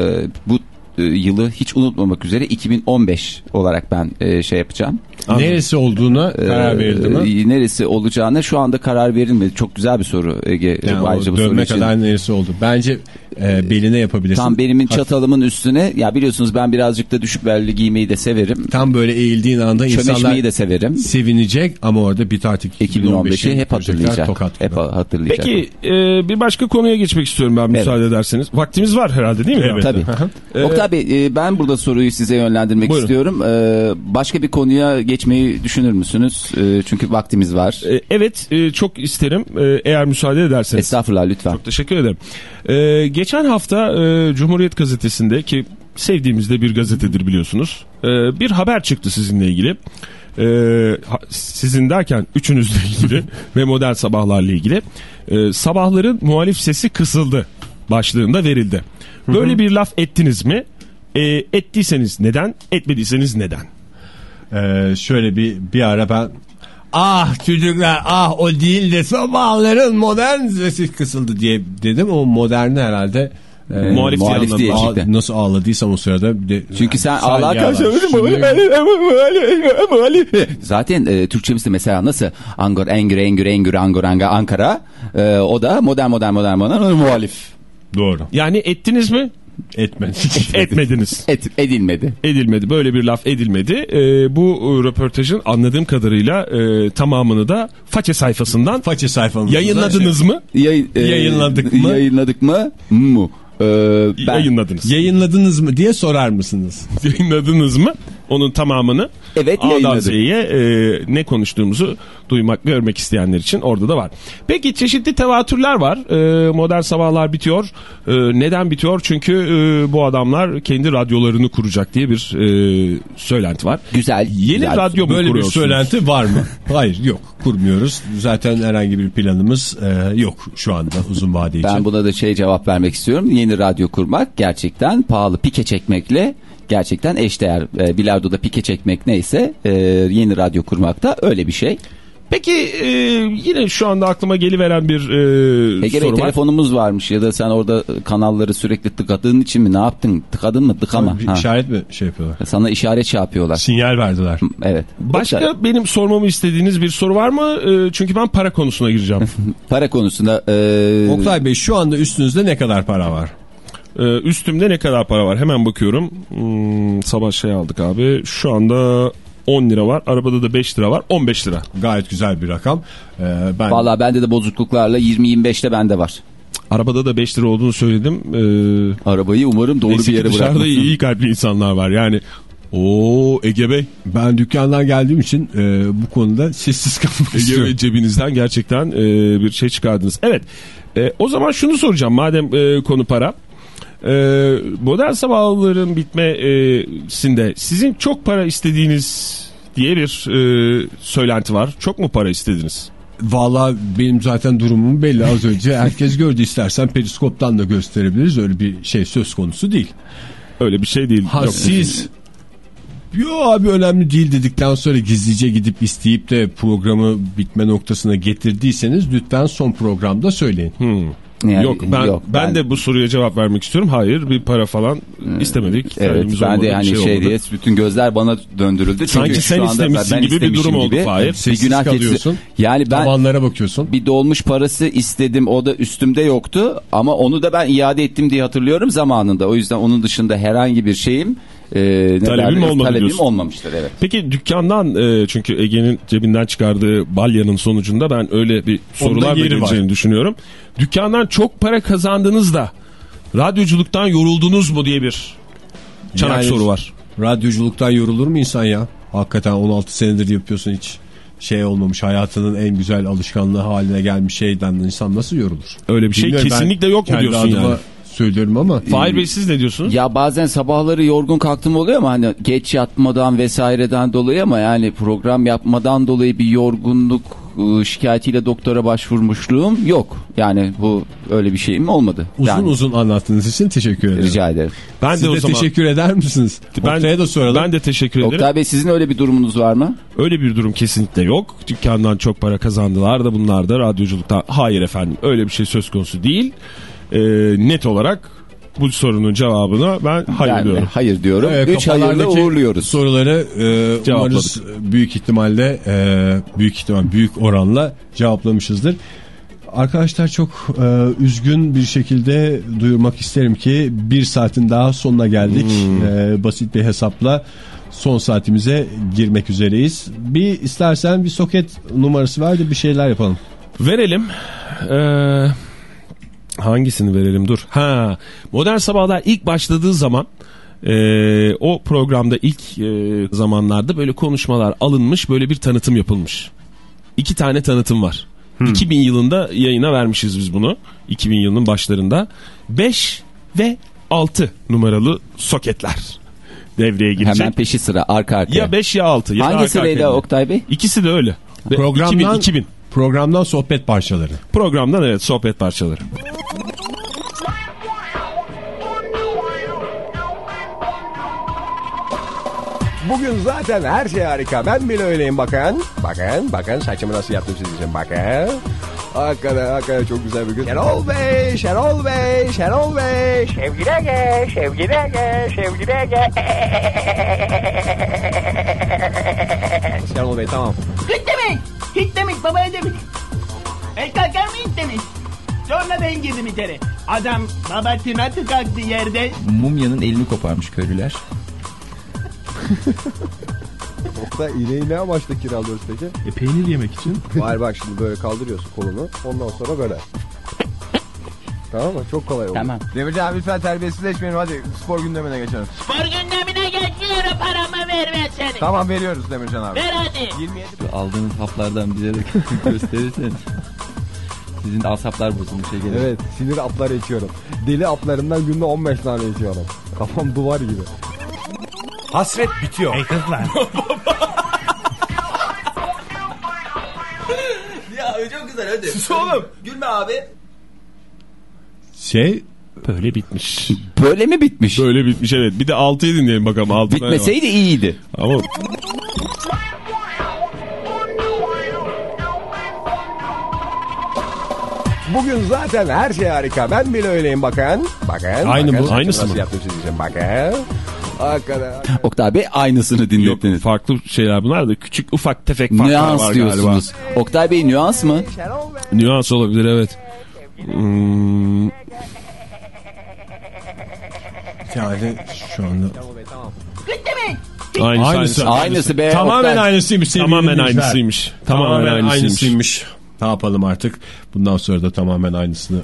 Speaker 5: bu e, yılı hiç unutmamak üzere 2015 olarak ben e, şey yapacağım.
Speaker 3: Neresi olduğuna karar verildi mi?
Speaker 5: E, neresi olacağına şu anda karar verilmedi. Çok güzel bir soru Ege.
Speaker 3: Yani
Speaker 5: Ayrıca bu soru için.
Speaker 3: kadar neresi oldu? Bence e, beline yapabilirsin.
Speaker 5: Tam belimin
Speaker 3: Hafif-
Speaker 5: çatalımın üstüne ya biliyorsunuz ben birazcık da düşük belli giymeyi de severim.
Speaker 3: Tam böyle eğildiğin anda insanlar
Speaker 5: Çömeşmeyi de severim.
Speaker 3: sevinecek ama orada bit artık
Speaker 5: 2015'i hep hatırlayacak.
Speaker 3: Tokat
Speaker 5: Hep hatırlayacak.
Speaker 4: Peki e, bir başka konuya geçmek istiyorum ben müsaade ederseniz. Vaktimiz var herhalde değil mi?
Speaker 3: Evet.
Speaker 5: Tabii.
Speaker 4: Ee,
Speaker 5: Oktay Bey e, ben burada soruyu size yönlendirmek
Speaker 4: Buyurun.
Speaker 5: istiyorum. E, başka bir konuya geçmeyi düşünür müsünüz? E, çünkü vaktimiz var.
Speaker 4: E, evet e, çok isterim e, eğer müsaade ederseniz.
Speaker 5: Estağfurullah lütfen.
Speaker 4: Çok teşekkür ederim. E, geçen hafta e, Cumhuriyet Gazetesi'nde ki sevdiğimizde bir gazetedir biliyorsunuz. e, bir haber çıktı sizinle ilgili. E, sizin derken üçünüzle ilgili ve modern sabahlarla ilgili. E, sabahların muhalif sesi kısıldı başlığında verildi. Böyle bir laf ettiniz mi? E, ettiyseniz neden? Etmediyseniz neden?
Speaker 3: Ee, şöyle bir bir ara ben ah çocuklar ah o değil de sabahların modern sesi kısıldı diye dedim. O moderni herhalde e,
Speaker 4: Muhalif
Speaker 5: muhalif diye
Speaker 3: Ağ-
Speaker 5: çıktı.
Speaker 3: nasıl ağladıysam o sırada bir de
Speaker 5: Çünkü sen
Speaker 3: Salya
Speaker 5: ağlarken söyledin Zaten e, Türkçemizde mesela nasıl Angor, Engür, Engür, Engür, Angor, Anga, Ankara e, o da modern modern modern modern muhalif.
Speaker 3: Doğru.
Speaker 4: Yani ettiniz mi?
Speaker 3: Etmedik.
Speaker 4: Etmediniz.
Speaker 5: Et, edilmedi.
Speaker 4: Edilmedi. Böyle bir laf edilmedi. Ee, bu e, röportajın anladığım kadarıyla e, tamamını da Façe sayfasından
Speaker 3: Façe sayfamızda
Speaker 4: yayınladınız mı?
Speaker 5: Yay- e,
Speaker 3: Yayınladık mı?
Speaker 5: Yayınladık mı? Mu. E, ben,
Speaker 4: Yayınladınız.
Speaker 3: Yayınladınız mı diye sorar mısınız?
Speaker 4: Yayınladınız mı? Onun tamamını
Speaker 5: Evet
Speaker 4: A'dan. Z'ye e, ne konuştuğumuzu duymak, görmek isteyenler için orada da var. Peki çeşitli tevatürler var. E, modern sabahlar bitiyor. E, neden bitiyor? Çünkü e, bu adamlar kendi radyolarını kuracak diye bir e, söylenti var.
Speaker 5: Güzel.
Speaker 4: Yeni
Speaker 5: güzel.
Speaker 4: radyo mu
Speaker 3: Böyle bir söylenti var mı? Hayır yok kurmuyoruz. Zaten herhangi bir planımız e, yok şu anda uzun vade için.
Speaker 5: Ben buna da şey cevap vermek istiyorum. Yeni radyo kurmak gerçekten pahalı pike çekmekle gerçekten eşdeğer. E, bilardoda pike çekmek neyse e, yeni radyo kurmak da öyle bir şey.
Speaker 4: Peki e, yine şu anda aklıma geliveren bir e,
Speaker 5: Ege Bey
Speaker 4: soru var.
Speaker 5: telefonumuz varmış ya da sen orada kanalları sürekli tıkadığın için mi ne yaptın? Tıkadın mı? Tıkama.
Speaker 3: Bir
Speaker 5: Ha.
Speaker 3: işaret mi şey yapıyorlar?
Speaker 5: Sana işaret şey yapıyorlar.
Speaker 3: Sinyal verdiler.
Speaker 5: Evet.
Speaker 4: Başka benim sormamı istediğiniz bir soru var mı? E, çünkü ben para konusuna gireceğim.
Speaker 5: Para konusunda e,
Speaker 3: Oktay Bey şu anda üstünüzde ne kadar para var?
Speaker 4: Ee, üstümde ne kadar para var? Hemen bakıyorum. Hmm, sabah şey aldık abi. Şu anda 10 lira var. Arabada da 5 lira var. 15 lira.
Speaker 3: Gayet güzel bir rakam. Ee, ben
Speaker 5: Valla bende de bozukluklarla 20-25'te bende var.
Speaker 4: Arabada da 5 lira olduğunu söyledim. Ee,
Speaker 5: Arabayı umarım doğru bir yere
Speaker 4: Dışarıda
Speaker 5: bırakmasın.
Speaker 4: iyi kalpli insanlar var. Yani o Ege Bey.
Speaker 3: ben dükkandan geldiğim için e, bu konuda sessiz kalmak
Speaker 4: Ege
Speaker 3: istiyorum.
Speaker 4: Bey cebinizden gerçekten e, bir şey çıkardınız. Evet. E, o zaman şunu soracağım. Madem e, konu para. E, modern sabahların bitmesinde sizin çok para istediğiniz diye bir e, söylenti var. Çok mu para istediniz?
Speaker 3: Valla benim zaten durumum belli az önce. Herkes gördü istersen periskoptan da gösterebiliriz. Öyle bir şey söz konusu değil.
Speaker 4: Öyle bir şey değil.
Speaker 3: Ha
Speaker 4: Yok.
Speaker 3: siz Yo abi önemli değil dedikten sonra gizlice gidip isteyip de programı bitme noktasına getirdiyseniz lütfen son programda söyleyin.
Speaker 5: Yani
Speaker 4: yok ben
Speaker 5: yok,
Speaker 4: ben,
Speaker 5: ben-
Speaker 4: de bu soruya cevap vermek istiyorum. Hayır bir para falan istemedik.
Speaker 5: Evet ben de hani
Speaker 4: şey
Speaker 5: şey, diye bütün gözler bana döndürüldü. Çünkü
Speaker 4: Sanki sen istemişsin
Speaker 5: ben
Speaker 4: gibi bir durum oldu
Speaker 5: gibi.
Speaker 4: Fahir.
Speaker 5: Bir günah
Speaker 3: kalıyorsun.
Speaker 5: Yani ben
Speaker 3: Tavanlara bakıyorsun.
Speaker 5: bir dolmuş parası istedim o da üstümde yoktu ama onu da ben iade ettim diye hatırlıyorum zamanında. O yüzden onun dışında herhangi bir şeyim e, ne
Speaker 4: Talebim
Speaker 5: derler?
Speaker 4: olmadı
Speaker 5: Talebim
Speaker 4: diyorsun.
Speaker 5: olmamıştır evet.
Speaker 4: Peki dükkandan e, çünkü Ege'nin cebinden çıkardığı balyanın sonucunda ben öyle bir sorular
Speaker 3: yeri
Speaker 4: geleceğini düşünüyorum. Dükkandan çok para kazandınız da radyoculuktan yoruldunuz mu diye bir çanak
Speaker 3: Yani
Speaker 4: soru var.
Speaker 3: Radyoculuktan yorulur mu insan ya? Hakikaten 16 senedir yapıyorsun hiç şey olmamış hayatının en güzel alışkanlığı haline gelmiş şeyden insan nasıl yorulur?
Speaker 4: Öyle bir şey
Speaker 3: Bilmiyorum,
Speaker 4: kesinlikle yok mu diyorsun yani?
Speaker 3: Söylüyorum ama.
Speaker 4: Fahir Bey siz ne diyorsunuz?
Speaker 5: Ya bazen sabahları yorgun kalktım oluyor ama hani geç yatmadan vesaireden dolayı ama yani program yapmadan dolayı bir yorgunluk ıı, şikayetiyle doktora başvurmuşluğum yok. Yani bu öyle bir şeyim olmadı.
Speaker 3: Uzun
Speaker 5: Yani
Speaker 3: uzun anlattığınız için teşekkür ederim.
Speaker 5: rica ederim.
Speaker 4: Ben
Speaker 3: Siz
Speaker 4: de o
Speaker 3: de
Speaker 4: zaman
Speaker 3: teşekkür eder misiniz?
Speaker 4: ben,
Speaker 3: Oktay'a da soralım.
Speaker 4: ben de teşekkür ederim.
Speaker 5: Oktay Bey sizin öyle bir durumunuz var mı?
Speaker 4: Öyle bir durum kesinlikle yok. Dükkandan çok para kazandılar da bunlar da radyoculuktan. Hayır efendim öyle bir şey söz konusu değil. Ee, net olarak bu sorunun cevabına ben hayır
Speaker 5: de
Speaker 4: diyorum.
Speaker 5: hayır diyorum.
Speaker 3: Evet,
Speaker 5: Üç hayırla uğurluyoruz.
Speaker 3: Soruları e,
Speaker 4: Cevapladık.
Speaker 3: umarız büyük ihtimalle e, büyük ihtimal büyük oranla cevaplamışızdır. Arkadaşlar çok e, üzgün bir şekilde duyurmak isterim ki bir saatin daha sonuna geldik. E, basit bir hesapla son saatimize girmek üzereyiz. Bir istersen bir soket numarası ver de bir şeyler yapalım.
Speaker 4: Verelim. Ee, hangisini verelim dur. Ha, Modern Sabahlar ilk başladığı zaman e, o programda ilk e, zamanlarda böyle konuşmalar alınmış böyle bir tanıtım yapılmış. İki tane tanıtım var. 2000 yılında yayına vermişiz biz bunu. 2000 yılının başlarında. 5 ve 6 numaralı soketler devreye girecek.
Speaker 5: Hemen peşi sıra arka arkaya.
Speaker 4: Ya 5 ya 6. Ya
Speaker 5: Hangi
Speaker 4: arka
Speaker 5: sırayla. Oktay Bey?
Speaker 4: İkisi de öyle.
Speaker 3: Programdan,
Speaker 4: 2000, 2000.
Speaker 3: programdan sohbet parçaları.
Speaker 4: Programdan evet sohbet parçaları.
Speaker 41: Bugün zaten her şey harika. Ben bile öyleyim bakın. Bakın, bakın saçımı nasıl yaptım sizin için bakın. Hakikaten, hakikaten çok güzel bir gün. Şenol Bey, Şenol Bey, Şenol Bey.
Speaker 27: Sevgili Ege, sevgili Ege, sevgili Ege.
Speaker 41: Şenol Bey tamam.
Speaker 32: Hit demek. Hit demek baba ne demek? El kalkar mı hit demek? Sonra ben girdim içeri. Adam baba tırnaklı kalktı yerde.
Speaker 42: Mumyanın elini koparmış köylüler.
Speaker 41: Oktay iğneyi ne amaçla kiralıyoruz peki?
Speaker 37: E, peynir yemek için.
Speaker 41: Var bak şimdi böyle kaldırıyorsun kolunu. Ondan sonra böyle. Tamam mı? Çok kolay oldu.
Speaker 5: Tamam.
Speaker 41: Demircan abi lütfen terbiyesizleşmeyelim. Hadi spor gündemine geçelim.
Speaker 32: Spor gündemine geçiyorum paramı vermezseniz.
Speaker 41: Tamam veriyoruz Demircan abi.
Speaker 32: Ver hadi.
Speaker 42: Aldığınız haplardan bize de gösterirseniz. Sizin asaplar bozulmuş Ege Bey.
Speaker 41: Evet sinir apları içiyorum. Deli aplarından günde 15 tane içiyorum. Kafam duvar gibi.
Speaker 37: Hasret bitiyor. Ey kızlar.
Speaker 42: ya çok güzel hadi.
Speaker 37: Sus oğlum.
Speaker 42: Gülme abi.
Speaker 3: Şey
Speaker 4: Böyle bitmiş.
Speaker 5: Böyle mi bitmiş?
Speaker 4: Böyle bitmiş evet. Bir de 6'yı dinleyelim bakalım. 6
Speaker 5: Bitmeseydi iyiydi.
Speaker 4: Ama
Speaker 43: bugün zaten her şey harika. Ben bile öyleyim bakın. Bakın.
Speaker 4: Aynı
Speaker 43: bakın.
Speaker 4: bu, aynısı
Speaker 43: Nasıl
Speaker 4: mı?
Speaker 43: yaptım siz diyeceğim. Bakın. Hakikaten.
Speaker 5: Oktay Bey aynısını dinlettiniz.
Speaker 4: Farklı şeyler bunlar da küçük ufak tefek farklar
Speaker 5: Nüans
Speaker 4: var
Speaker 5: diyorsunuz. Oktay Bey nüans mı?
Speaker 4: galiba. Nüans olabilir evet. Hmm,
Speaker 3: Yani şu anda
Speaker 4: aynısı,
Speaker 3: Aynısı.
Speaker 5: Aynısı be,
Speaker 3: Tamamen
Speaker 5: Oktay.
Speaker 3: aynısıymış
Speaker 4: Tamamen aynısıymış. Tamamen aynısıymış.
Speaker 3: Ne yapalım artık? Bundan sonra da tamamen aynısını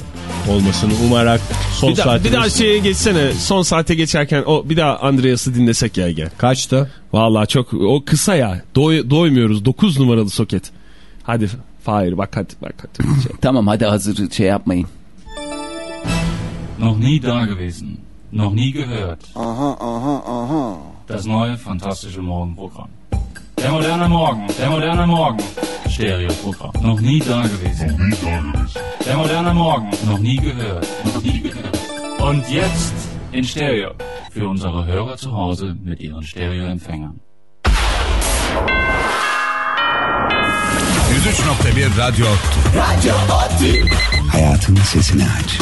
Speaker 3: olmasını umarak son
Speaker 4: Bir, daha,
Speaker 3: saatimiz...
Speaker 4: bir daha şeye geçsene. Son saate geçerken o bir daha Andreas'ı dinlesek ya gel.
Speaker 3: Kaçta?
Speaker 4: Vallahi çok o kısa ya. Doy, doymuyoruz. 9 numaralı soket. Hadi Fahir bak hadi bak hadi.
Speaker 5: Tamam hadi hazır şey yapmayın.
Speaker 31: Noch nie dagewesen. Noch nie gehört.
Speaker 2: Aha aha aha.
Speaker 31: Das neue fantastische Morgenprogramm. Der moderne Morgen. Der moderne Morgen. Stereoprogramm. Noch nie dagewesen. Noch nie dagewesen. Der moderne Morgen. Noch nie gehört. Noch nie gehört. Und jetzt in Stereo. Für unsere Hörer zu Hause mit ihren Stereoempfängern.
Speaker 44: 103.1 Radyo
Speaker 2: Radyo Otü.
Speaker 44: Hayatın sesini aç.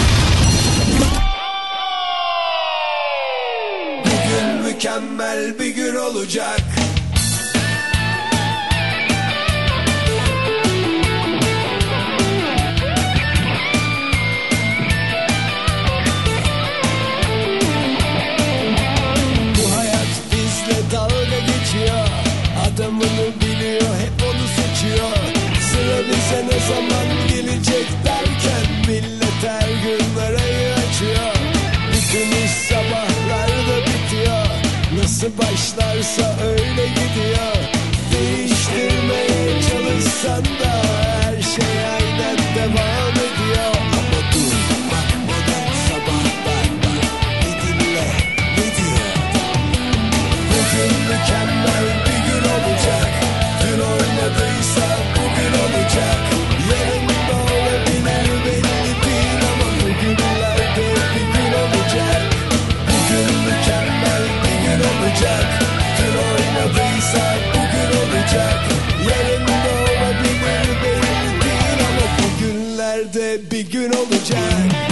Speaker 2: Mükemmel bir gün olacak. Bu hayat bizle dalga geçiyor. Adamını biliyor, hep onu seçiyor. Sıra bize ne zaman gelecek derken Nasıl başlarsa öyle gidiyor. Değiştirmeye çalışsan da bir gün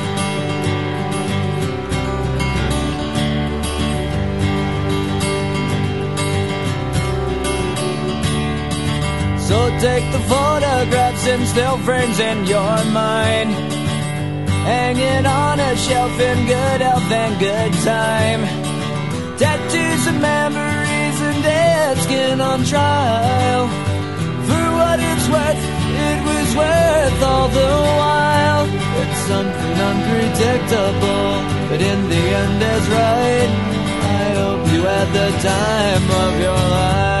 Speaker 45: So take the photographs and still frames in your mind. Hanging on a shelf in good health and good time. Tattoos of memories and dead skin on trial. For what it's worth, it was worth all the while. It's something unpredictable, but in the end is right. I hope you had the time of your life.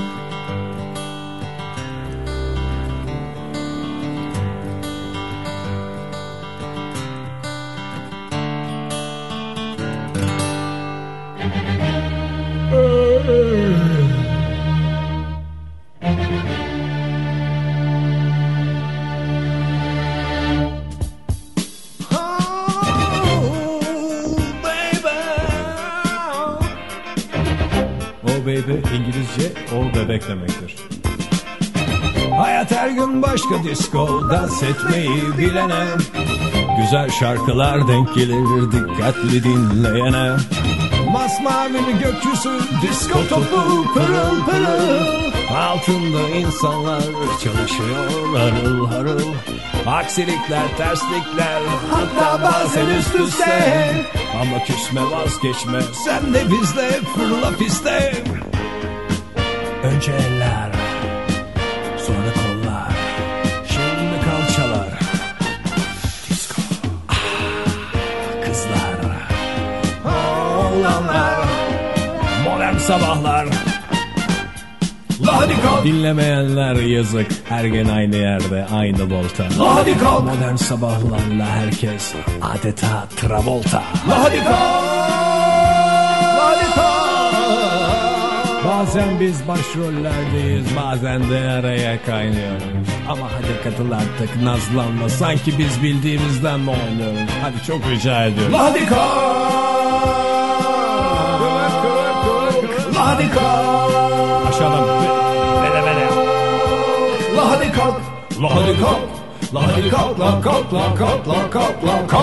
Speaker 12: Başka disco dans etmeyi bilene Güzel şarkılar denk gelir dikkatli dinleyene. Masmavi bir gökyüzü disco topu pırıl pırıl. Altında insanlar çalışıyor harıl harıl. Aksilikler terslikler hatta bazen üst üste. Ama küsme vazgeçme sen de bizle fırla piste. Önce eller sonra sabahlar Hadi kalk. Dinlemeyenler yazık. Her gün aynı yerde aynı volta.
Speaker 2: Hadi kalk.
Speaker 12: Modern sabahlarla herkes adeta Travolta.
Speaker 2: Hadi kalk. Kalk.
Speaker 12: Bazen biz başrollerdeyiz bazen de araya kaynıyoruz. Ama hadi katıl artık nazlanma sanki biz bildiğimizden mi oynuyoruz? Hadi çok rica ediyorum.
Speaker 2: Hadi kalk. Hadi kalk.
Speaker 12: Aşağıdan vele vele.
Speaker 2: La hadi kalk. La hadi kalk. La hadi kalk. La kalk. La kalk. La kalk. La kalk.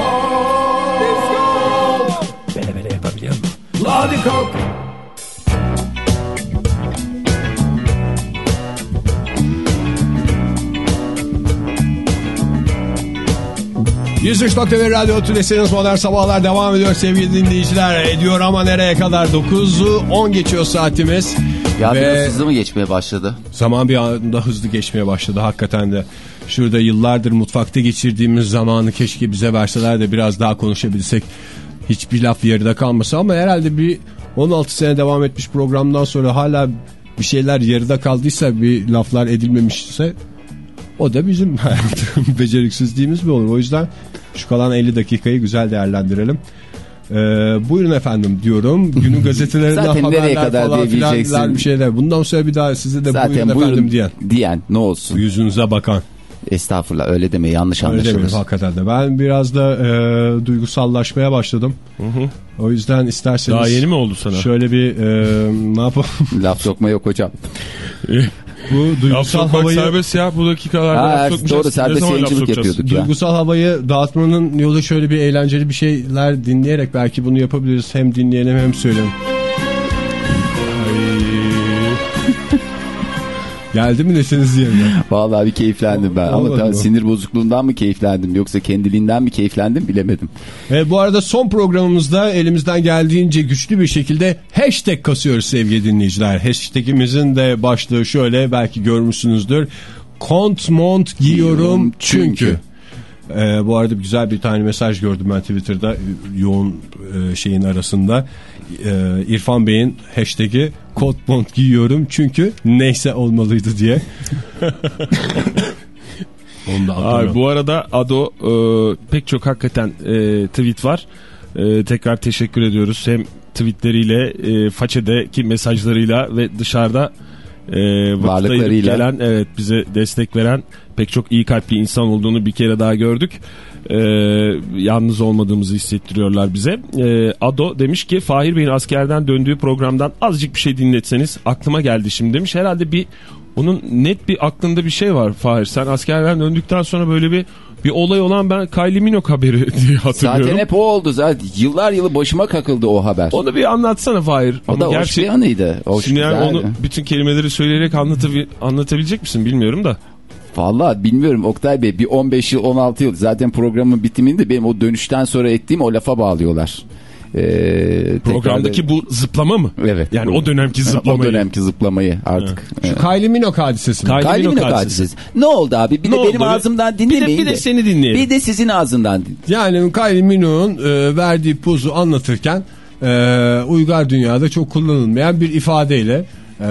Speaker 12: Vele vele yapabiliyor musun?
Speaker 2: La hadi kalk.
Speaker 3: 103.1 Radyo Tülesi'niz Modern Sabahlar devam ediyor sevgili dinleyiciler. Ediyor ama nereye kadar? 9'u 10 geçiyor saatimiz.
Speaker 5: Ya
Speaker 3: Ve
Speaker 5: biraz hızlı mı geçmeye başladı?
Speaker 3: Zaman bir anda hızlı geçmeye başladı hakikaten de. Şurada yıllardır mutfakta geçirdiğimiz zamanı keşke bize verseler de biraz daha konuşabilsek. Hiçbir laf yarıda kalmasa ama herhalde bir 16 sene devam etmiş programdan sonra hala bir şeyler yarıda kaldıysa bir laflar edilmemişse o da bizim beceriksizliğimiz mi olur? O yüzden şu kalan 50 dakikayı güzel değerlendirelim. Ee, buyurun efendim diyorum. Günün gazetelerinden
Speaker 5: Zaten nereye
Speaker 3: haberler
Speaker 5: kadar
Speaker 3: falan filanlar bir şeyler. Bundan sonra bir daha size de
Speaker 5: Zaten
Speaker 3: buyurun,
Speaker 5: buyurun
Speaker 3: efendim diyen.
Speaker 5: diyen ne olsun.
Speaker 3: Yüzünüze bakan.
Speaker 5: Estağfurullah öyle deme yanlış
Speaker 3: Öyle
Speaker 5: anlaşılır.
Speaker 3: demeyin hakikaten de. Ben biraz da e, duygusallaşmaya başladım. O yüzden isterseniz...
Speaker 4: Daha yeni mi oldu sana?
Speaker 3: Şöyle bir e, ne yapalım?
Speaker 5: Laf sokma yok hocam.
Speaker 3: Bu
Speaker 4: Laf
Speaker 3: duygusal
Speaker 4: sokmak
Speaker 3: havayı...
Speaker 4: serbest ya bu dakikalarda
Speaker 5: Ha,
Speaker 4: laf sokmayacağız.
Speaker 5: doğru, serbest
Speaker 4: laf
Speaker 5: yayıncılık yapıyorduk. ya.
Speaker 3: Duygusal havayı dağıtmanın yolu şöyle bir eğlenceli bir şeyler dinleyerek belki bunu yapabiliriz. Hem dinleyelim hem söyleyelim. Geldi mi nesiniz yerine?
Speaker 5: Vallahi bir keyiflendim ben. Ama tabii sinir bozukluğundan mı keyiflendim yoksa kendiliğinden mi keyiflendim bilemedim.
Speaker 3: E, bu arada son programımızda elimizden geldiğince güçlü bir şekilde hashtag kasıyoruz sevgili dinleyiciler. Hashtagimizin de başlığı şöyle belki görmüşsünüzdür. Kont mont giyiyorum çünkü. E, bu arada güzel bir tane mesaj gördüm ben Twitter'da yoğun e, şeyin arasında. E, İrfan Bey'in hashtag'i kot mont giyiyorum çünkü neyse olmalıydı diye. Onu da
Speaker 4: Abi, bu arada Ado e, pek çok hakikaten e, tweet var. E, tekrar teşekkür ediyoruz. Hem tweetleriyle, e, façedeki mesajlarıyla ve dışarıda e,
Speaker 5: Varlıklarıyla.
Speaker 4: gelen, evet bize destek veren pek çok iyi kalpli insan olduğunu bir kere daha gördük. E, yalnız olmadığımızı hissettiriyorlar bize. E, Ado demiş ki Fahir Bey'in askerden döndüğü programdan azıcık bir şey dinletseniz aklıma geldi şimdi demiş. Herhalde bir onun net bir aklında bir şey var Fahir. Sen askerden döndükten sonra böyle bir bir olay olan ben Kylie Minogue haberi diye hatırlıyorum.
Speaker 5: Zaten hep o oldu zaten. Yıllar yılı başıma kakıldı o haber.
Speaker 4: Onu bir anlatsana Fahir.
Speaker 5: O da hoş bir anıydı. Hoş
Speaker 4: Şimdi yani onu bütün kelimeleri söyleyerek anlatabil, anlatabilecek misin bilmiyorum da.
Speaker 5: Vallahi bilmiyorum Oktay Bey bir 15 yıl 16 yıl zaten programın bitiminde benim o dönüşten sonra ettiğim o lafa bağlıyorlar. Ee,
Speaker 4: Programdaki
Speaker 5: tekrar-
Speaker 4: bu zıplama mı?
Speaker 5: Evet.
Speaker 4: Yani o dönemki zıplamayı.
Speaker 5: o dönemki zıplamayı artık.
Speaker 3: Şu Kylie Minogue hadisesi mi?
Speaker 5: Kylie Minogue hadisesi. Ne oldu abi? Bir
Speaker 3: Ne
Speaker 5: de benim
Speaker 3: oldu?
Speaker 5: ağzımdan
Speaker 3: Bir de-
Speaker 5: dinlemeyin
Speaker 3: bir de
Speaker 4: seni dinleyelim.
Speaker 5: Bir de sizin ağzından din-
Speaker 3: Yani Kylie Minogue'un e, verdiği pozu anlatırken e, uygar dünyada çok kullanılmayan bir ifadeyle e,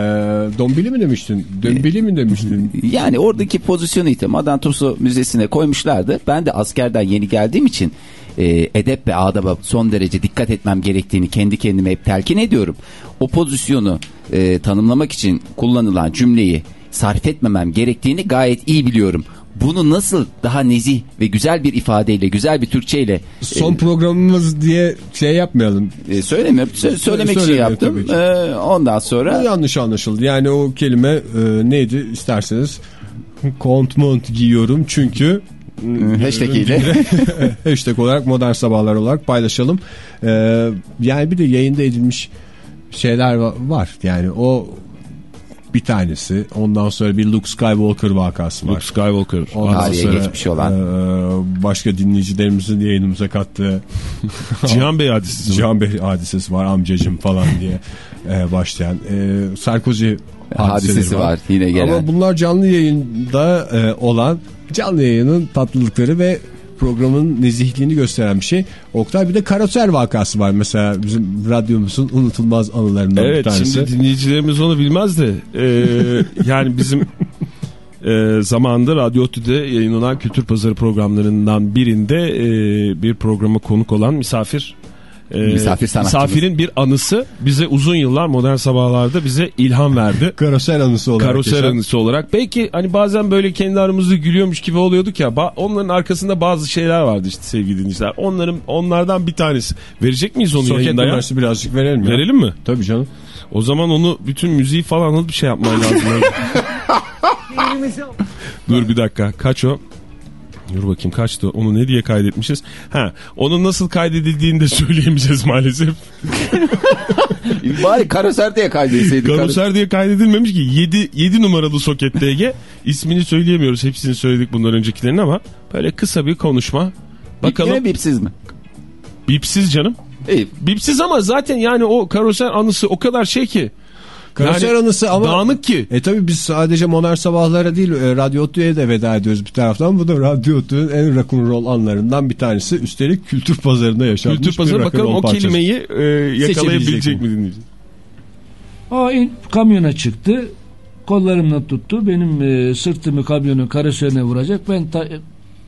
Speaker 3: dombili mi demiştin? Dömbili mi demiştin?
Speaker 5: Yani oradaki pozisyonu ite Madame Tussauds Müzesi'ne koymuşlardı. Ben de askerden yeni geldiğim için e, edep ve adaba son derece dikkat etmem gerektiğini kendi kendime hep telkin ediyorum. O pozisyonu e, tanımlamak için kullanılan cümleyi sarf etmemem gerektiğini gayet iyi biliyorum. Bunu nasıl daha nezih ve güzel bir ifadeyle, güzel bir Türkçeyle
Speaker 3: Son programımız diye şey yapmayalım.
Speaker 5: e, söylemiyorum. Sö- söylemek için
Speaker 3: Söylemiyor
Speaker 5: yaptım. E, ondan sonra
Speaker 3: Bu yanlış anlaşıldı. Yani o kelime e, neydi isterseniz kont mont giyiyorum çünkü
Speaker 5: hashtag ile.
Speaker 3: hashtag olarak modern sabahlar olarak paylaşalım. E, yani bir de yayında edilmiş şeyler va- var. Yani o bir tanesi. Ondan sonra bir Luke Skywalker vakası var.
Speaker 4: Luke Skywalker.
Speaker 3: Ondan
Speaker 5: Tarihe
Speaker 3: sonra,
Speaker 5: geçmiş olan.
Speaker 3: e, başka dinleyicilerimizin yayınımıza kattığı
Speaker 4: Cihan Bey hadisesi.
Speaker 3: Cihan Bey hadisesi var amcacım falan diye e, başlayan. E, Sarkozy
Speaker 5: Hadisesi
Speaker 3: hadiseleri
Speaker 5: var, yine gelen.
Speaker 3: Ama bunlar canlı yayında e, olan canlı yayının tatlılıkları ve programın nezihliğini gösteren bir şey. Oktay bir de karoser vakası var mesela bizim radyomuzun unutulmaz anılarından bir
Speaker 4: Evet
Speaker 3: tanesi.
Speaker 4: şimdi dinleyicilerimiz onu bilmez de e, yani bizim e, zamanında Radyo Tü'de yayınlanan Kültür Pazarı programlarından birinde e, bir programa konuk olan misafir e,
Speaker 5: Misafir sanatçımız.
Speaker 4: misafirin bir anısı bize uzun yıllar modern sabahlarda bize ilham verdi.
Speaker 3: Karoser anısı olarak.
Speaker 4: Karoser
Speaker 3: geçen.
Speaker 4: anısı olarak. Belki hani bazen böyle kendi aramızda gülüyormuş gibi oluyorduk ya. onların arkasında bazı şeyler vardı işte sevgili dinleyiciler. Onların onlardan bir tanesi. Verecek miyiz onu
Speaker 3: Soket
Speaker 4: yayında ya?
Speaker 3: birazcık verelim ya.
Speaker 4: Verelim mi?
Speaker 3: Tabii canım.
Speaker 4: O zaman onu bütün müziği falan alıp bir şey yapman lazım. Dur bir dakika. Kaç o? Dur bakayım kaçtı? Onu ne diye kaydetmişiz? Ha, onun nasıl kaydedildiğini de söyleyemeyeceğiz maalesef.
Speaker 5: Bari karoser diye kaydetseydik.
Speaker 4: Karoser diye kaydedilmemiş ki 7, 7 numaralı soket DG. İsmini söyleyemiyoruz. Hepsini söyledik bundan öncekilerin ama böyle kısa bir konuşma. Bakalım.
Speaker 5: Yine bipsiz mi?
Speaker 4: Bipsiz canım.
Speaker 5: İyi.
Speaker 4: Bipsiz ama zaten yani o karoser anısı o kadar şey ki.
Speaker 3: Karoser
Speaker 4: Yani
Speaker 3: anısı ama
Speaker 4: dağınık ki.
Speaker 3: E tabi biz sadece modern sabahlara değil e, Radyo Otlu'ya da veda ediyoruz bir taraftan. Bu da Radyo Otlu'nun en rock'n'roll anlarından bir tanesi. Üstelik kültür pazarında yaşanmış
Speaker 4: Kültür pazarı
Speaker 3: bir
Speaker 4: bakalım o
Speaker 3: parçası.
Speaker 4: kelimeyi e, yakalayabilecek mi dinleyici?
Speaker 46: O in, kamyona çıktı. Kollarımla tuttu. Benim e, sırtımı kamyonun karoserine vuracak. Ben ta,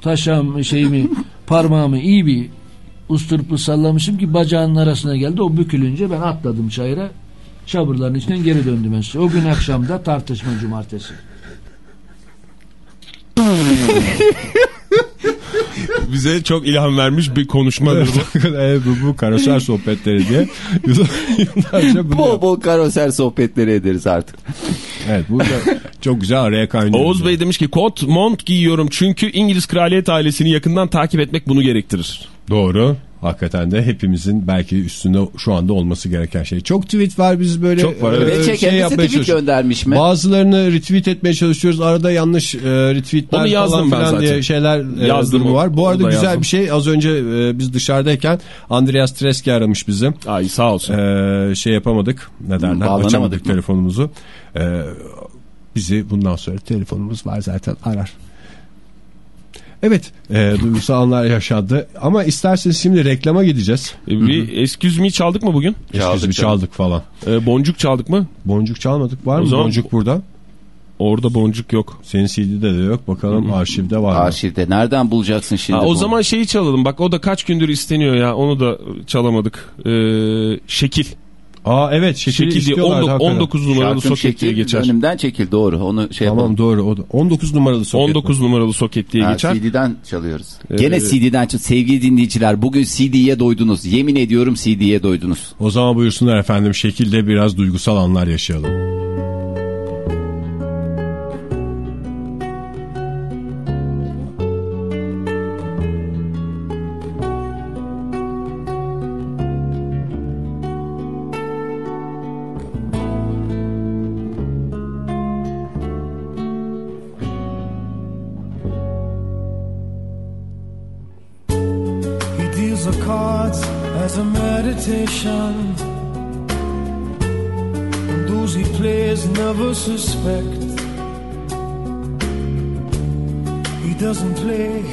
Speaker 46: taşağımı şeyimi parmağımı iyi bir usturuplu sallamışım ki bacağının arasına geldi. O bükülünce ben atladım çayıra. Çabırların içinden geri döndüm. ben size. O gün akşamda tartışma cumartesi.
Speaker 4: Bize çok ilham vermiş bir konuşmadır bu.
Speaker 3: evet, bu, bu karoser sohbetleri diye yıllarca bunu
Speaker 5: Bol bol karoser sohbetleri ederiz artık.
Speaker 3: Evet bu da çok güzel araya kaynıyor.
Speaker 4: Oğuz Bey demiş ki kot mont giyiyorum çünkü İngiliz kraliyet ailesini yakından takip etmek bunu gerektirir.
Speaker 3: Doğru. Hakikaten de hepimizin belki üstünde şu anda olması gereken şey. Çok tweet var biz böyle
Speaker 4: Çok var,
Speaker 3: e,
Speaker 4: evet.
Speaker 5: Ve
Speaker 3: şey
Speaker 5: kendisi
Speaker 3: yapmaya
Speaker 5: tweet
Speaker 3: çalışıyoruz.
Speaker 5: göndermiş mi?
Speaker 3: Bazılarını retweet etmeye çalışıyoruz. Arada yanlış e, retweetler
Speaker 4: Onu
Speaker 3: falan filan
Speaker 4: zaten.
Speaker 3: diye şeyler e,
Speaker 4: Yazdım
Speaker 3: durumu var. Bu arada
Speaker 4: da
Speaker 3: güzel
Speaker 4: yazdım.
Speaker 3: bir şey. Az önce e, biz dışarıdayken Andreas Treski aramış bizi.
Speaker 4: Ay sağ olsun.
Speaker 3: E, şey yapamadık. Ne derler? Açamadık
Speaker 5: mı?
Speaker 3: telefonumuzu. E, bizi bundan sonra telefonumuz var zaten arar. Evet, e, duygusal anlar yaşandı. Ama isterseniz şimdi reklama gideceğiz.
Speaker 4: E, bir excuse me çaldık mı bugün?
Speaker 3: Çaldık, çaldık, çaldık falan.
Speaker 4: E, boncuk çaldık mı?
Speaker 3: Boncuk çalmadık. Var
Speaker 4: O
Speaker 3: mı
Speaker 4: zaman-
Speaker 3: boncuk burada?
Speaker 4: Orada boncuk yok.
Speaker 3: Senin CD'de de yok. Bakalım arşivde var mı?
Speaker 5: Arşivde nereden bulacaksın şimdi?
Speaker 4: Ha, o
Speaker 5: bunu?
Speaker 4: zaman şeyi çalalım. Bak o da kaç gündür isteniyor ya. Onu da çalamadık. E, şekil.
Speaker 3: Aa evet şekili
Speaker 4: Şekil diye
Speaker 3: istiyorlar
Speaker 4: 19,
Speaker 3: hakikaten.
Speaker 4: 19 numaralı
Speaker 5: Şarkım
Speaker 4: soket diye geçer.
Speaker 5: Önümden çekil doğru. Onu şey
Speaker 3: Tamam
Speaker 5: yapalım.
Speaker 3: doğru o da. 19 numaralı soket.
Speaker 4: 19 numaralı soket diye
Speaker 5: Ha,
Speaker 4: geçer.
Speaker 5: CD'den çalıyoruz.
Speaker 4: Ee,
Speaker 5: Gene CD'den çal. Sevgili dinleyiciler bugün CD'ye doydunuz. Yemin ediyorum CD'ye doydunuz.
Speaker 3: O zaman buyursunlar efendim şekilde biraz duygusal anlar yaşayalım.
Speaker 2: Meditation. And those he plays never suspect. He doesn't play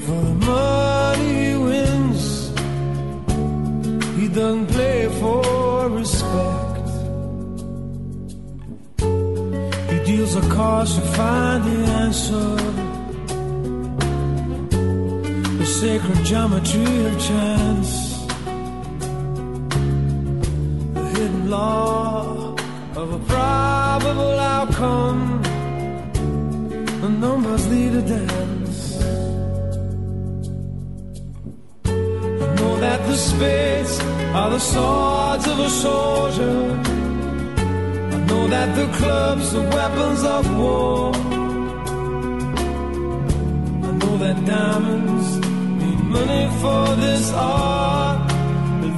Speaker 2: for the money he wins. He doesn't play for respect. He deals the cards to find the answer. The sacred geometry of chance. Law of a probable outcome. The numbers lead a dance. I know that the spades are the swords of a soldier. I know that the clubs are weapons of war. I know that diamonds need money for this art,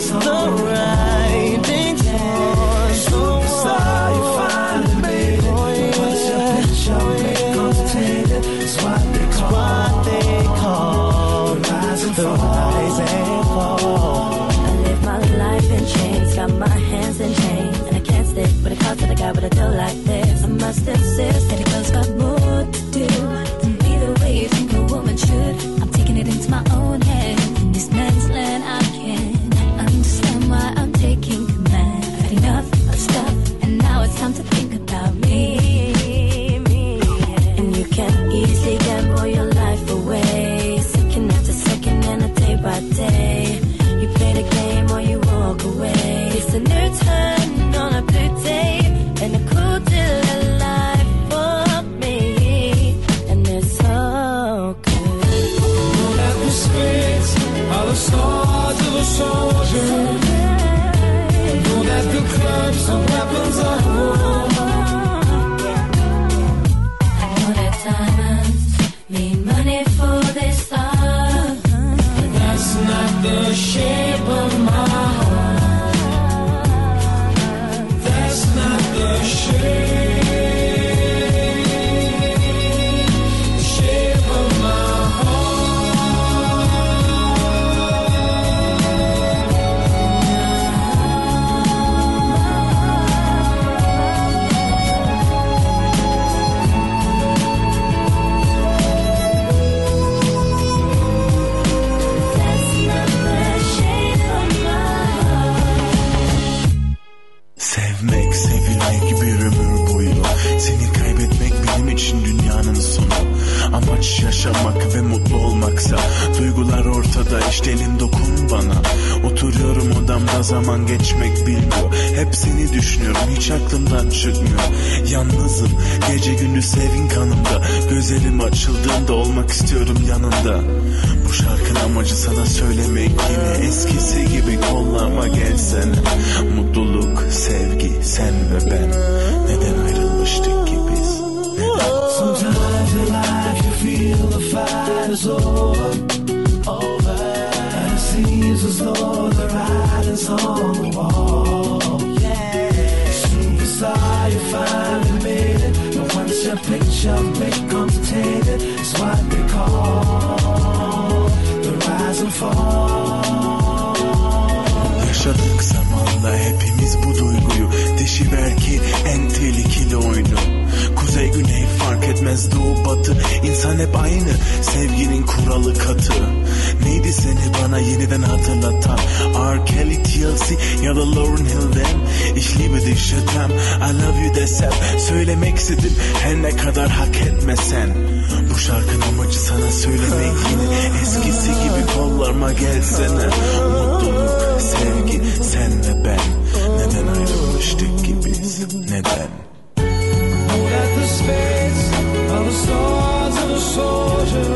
Speaker 15: The
Speaker 2: it. Your picture it's what they call. Rise and fall.
Speaker 47: I live my life in chains, got my hands in chains, and I can't stick with a cause that I got with a deal like this. I must insist that a girl's got more to do
Speaker 48: sana söylemek Yine eskisi gibi kollama gelsene İnsan hep aynı sevginin kuralı katı. Neydi seni bana yeniden hatırlatan? R. Kelly TLC ya da Lauryn Hill'den je t'aime, I love you desem Söylemek istedim. Her ne kadar hak etmesen. Bu şarkının amacı sana söylemek yine Eskisi gibi kollarıma gelsene. Mutluluk, sevgi, sen ve ben. Neden ayrılmıştık ki biz, neden?
Speaker 2: Soldier.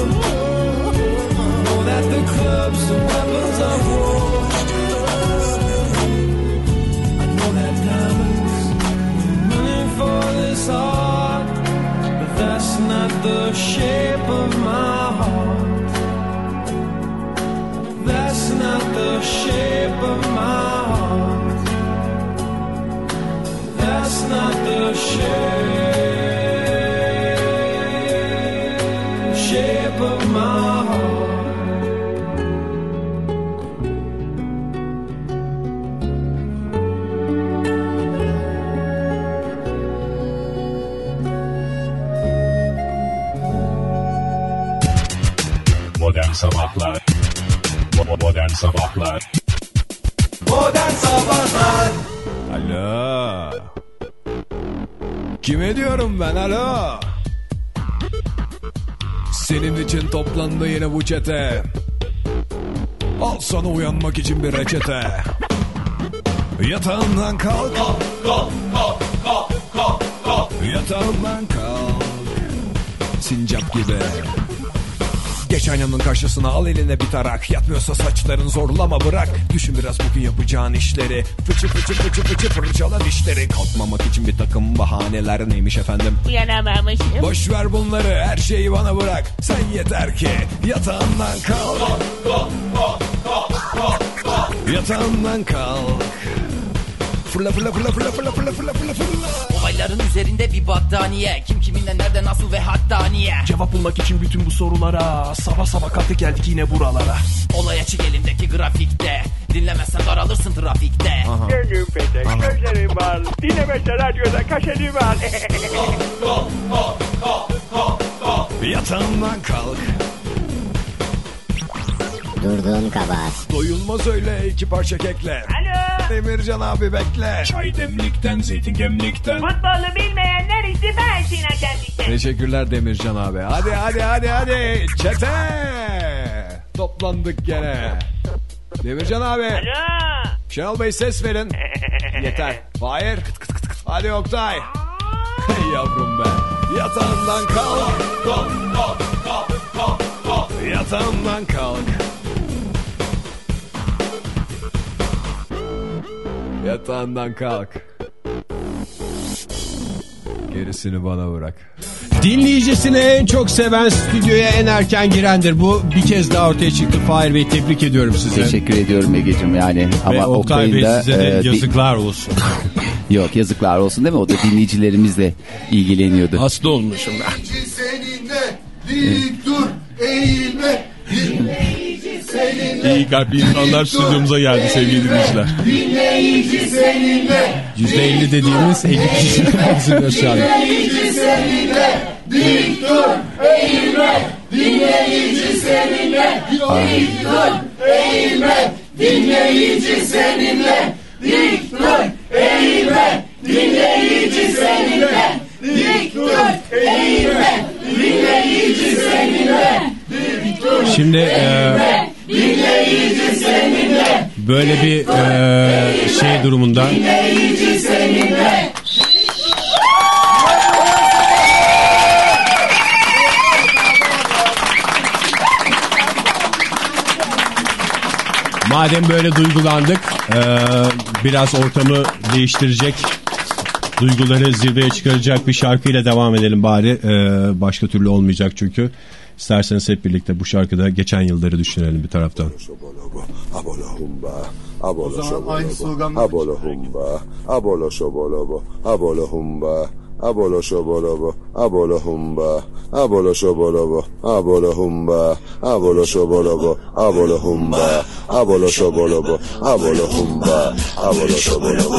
Speaker 2: I know that the clubs weapons of war. I know that diamonds money for this but that's not the shape of
Speaker 12: Kime diyorum ben alo? Senin için toplandı yine bu çete. Al sana uyanmak için bir reçete. Yatağından kalk.
Speaker 2: Kalk, kalk, kalk, kalk, kalk.
Speaker 12: Yatağından kalk. Sincap gibi. Geç aynanın karşısına al eline bir tarak. Yatmıyorsa saçlarını zorlama bırak. Düşün biraz bugün yapacağın işleri. Fıçı fıçı fıçı fıçı fırçala dişleri. Kalkmamak için bir takım bahaneler neymiş efendim?
Speaker 27: Uyanamamışım.
Speaker 12: Boş ver bunları her şeyi bana bırak. Sen yeter ki yatağından kalk. Yatağından kalk. Fırla fırla fırla fırla fırla fırla fırla fırla.
Speaker 26: Olayların üzerinde bir battaniye. Kim kiminle nerede nasıl ve hatta niye
Speaker 37: Cevap bulmak için bütün bu sorulara sabah sabah kalktık geldik yine buralara.
Speaker 26: Olay açık elimdeki grafikte Dinlemezsen daralırsın trafikte
Speaker 39: Gönlüm petek, gözlerim var. Dinlemezse radyoda kaşedim var.
Speaker 12: Yatağından kalk
Speaker 49: Durduğun kabahat.
Speaker 12: Doyulmaz öyle iki parça kekle
Speaker 27: Alo.
Speaker 12: Demircan abi bekle
Speaker 50: Çay demlikten, zeytin gemlikten
Speaker 27: Futbolu bilmeyenler istifa etsin hakemlikten.
Speaker 12: Teşekkürler Demircan abi. Hadi hadi hadi hadi. Çete. Toplandık gene. Demircan abi.
Speaker 27: Alo.
Speaker 12: Şenol Bey ses verin. Yeter. Fahir. Hadi Oktay. Yavrum be. Yatağından kalk. Yatağından kalk. Yatağından kalk Gerisini bana bırak
Speaker 3: Dinleyicisini en çok seven stüdyoya en erken girendir. Bu bir kez daha ortaya çıktı. Fahir Bey tebrik ediyorum size.
Speaker 5: Teşekkür ediyorum Ege'cim yani.
Speaker 3: Ve
Speaker 5: Ama
Speaker 3: Oktay
Speaker 5: Oktay'ın
Speaker 3: Bey
Speaker 5: da,
Speaker 3: size de
Speaker 5: e,
Speaker 3: yazıklar olsun.
Speaker 5: Yok yazıklar olsun değil mi? O da dinleyicilerimizle ilgileniyordu.
Speaker 4: Hasta olmuşum ben. İyi kalpli insanlar stüdyomuza geldi sevgili dinleyiciler.
Speaker 2: Dinleyici seninle.
Speaker 3: %50 dediğimiz 50 kişi bizim şu an.
Speaker 2: Dinleyici seninle. Dik dur eğilme. Dinleyici seninle. Dik dur eğilme. Dinleyici seninle.
Speaker 3: Böyle bir e, şey durumunda madem böyle duygulandık e, biraz ortamı değiştirecek duyguları zirveye çıkaracak bir şarkıyla devam edelim bari. E, başka türlü olmayacak çünkü. İsterseniz hep birlikte bu şarkıda geçen yılları düşünelim bir taraftan.
Speaker 51: هومبا ابالا شبالا با
Speaker 52: ابالا هومبا ابالا با ابالا هومبا
Speaker 53: Abolo şobolobo, abolo humba, abolo şobolobo, abolo humba, abolo şobolobo, abolo humba, abolo şobolobo, abolo humba, abolo şobolobo,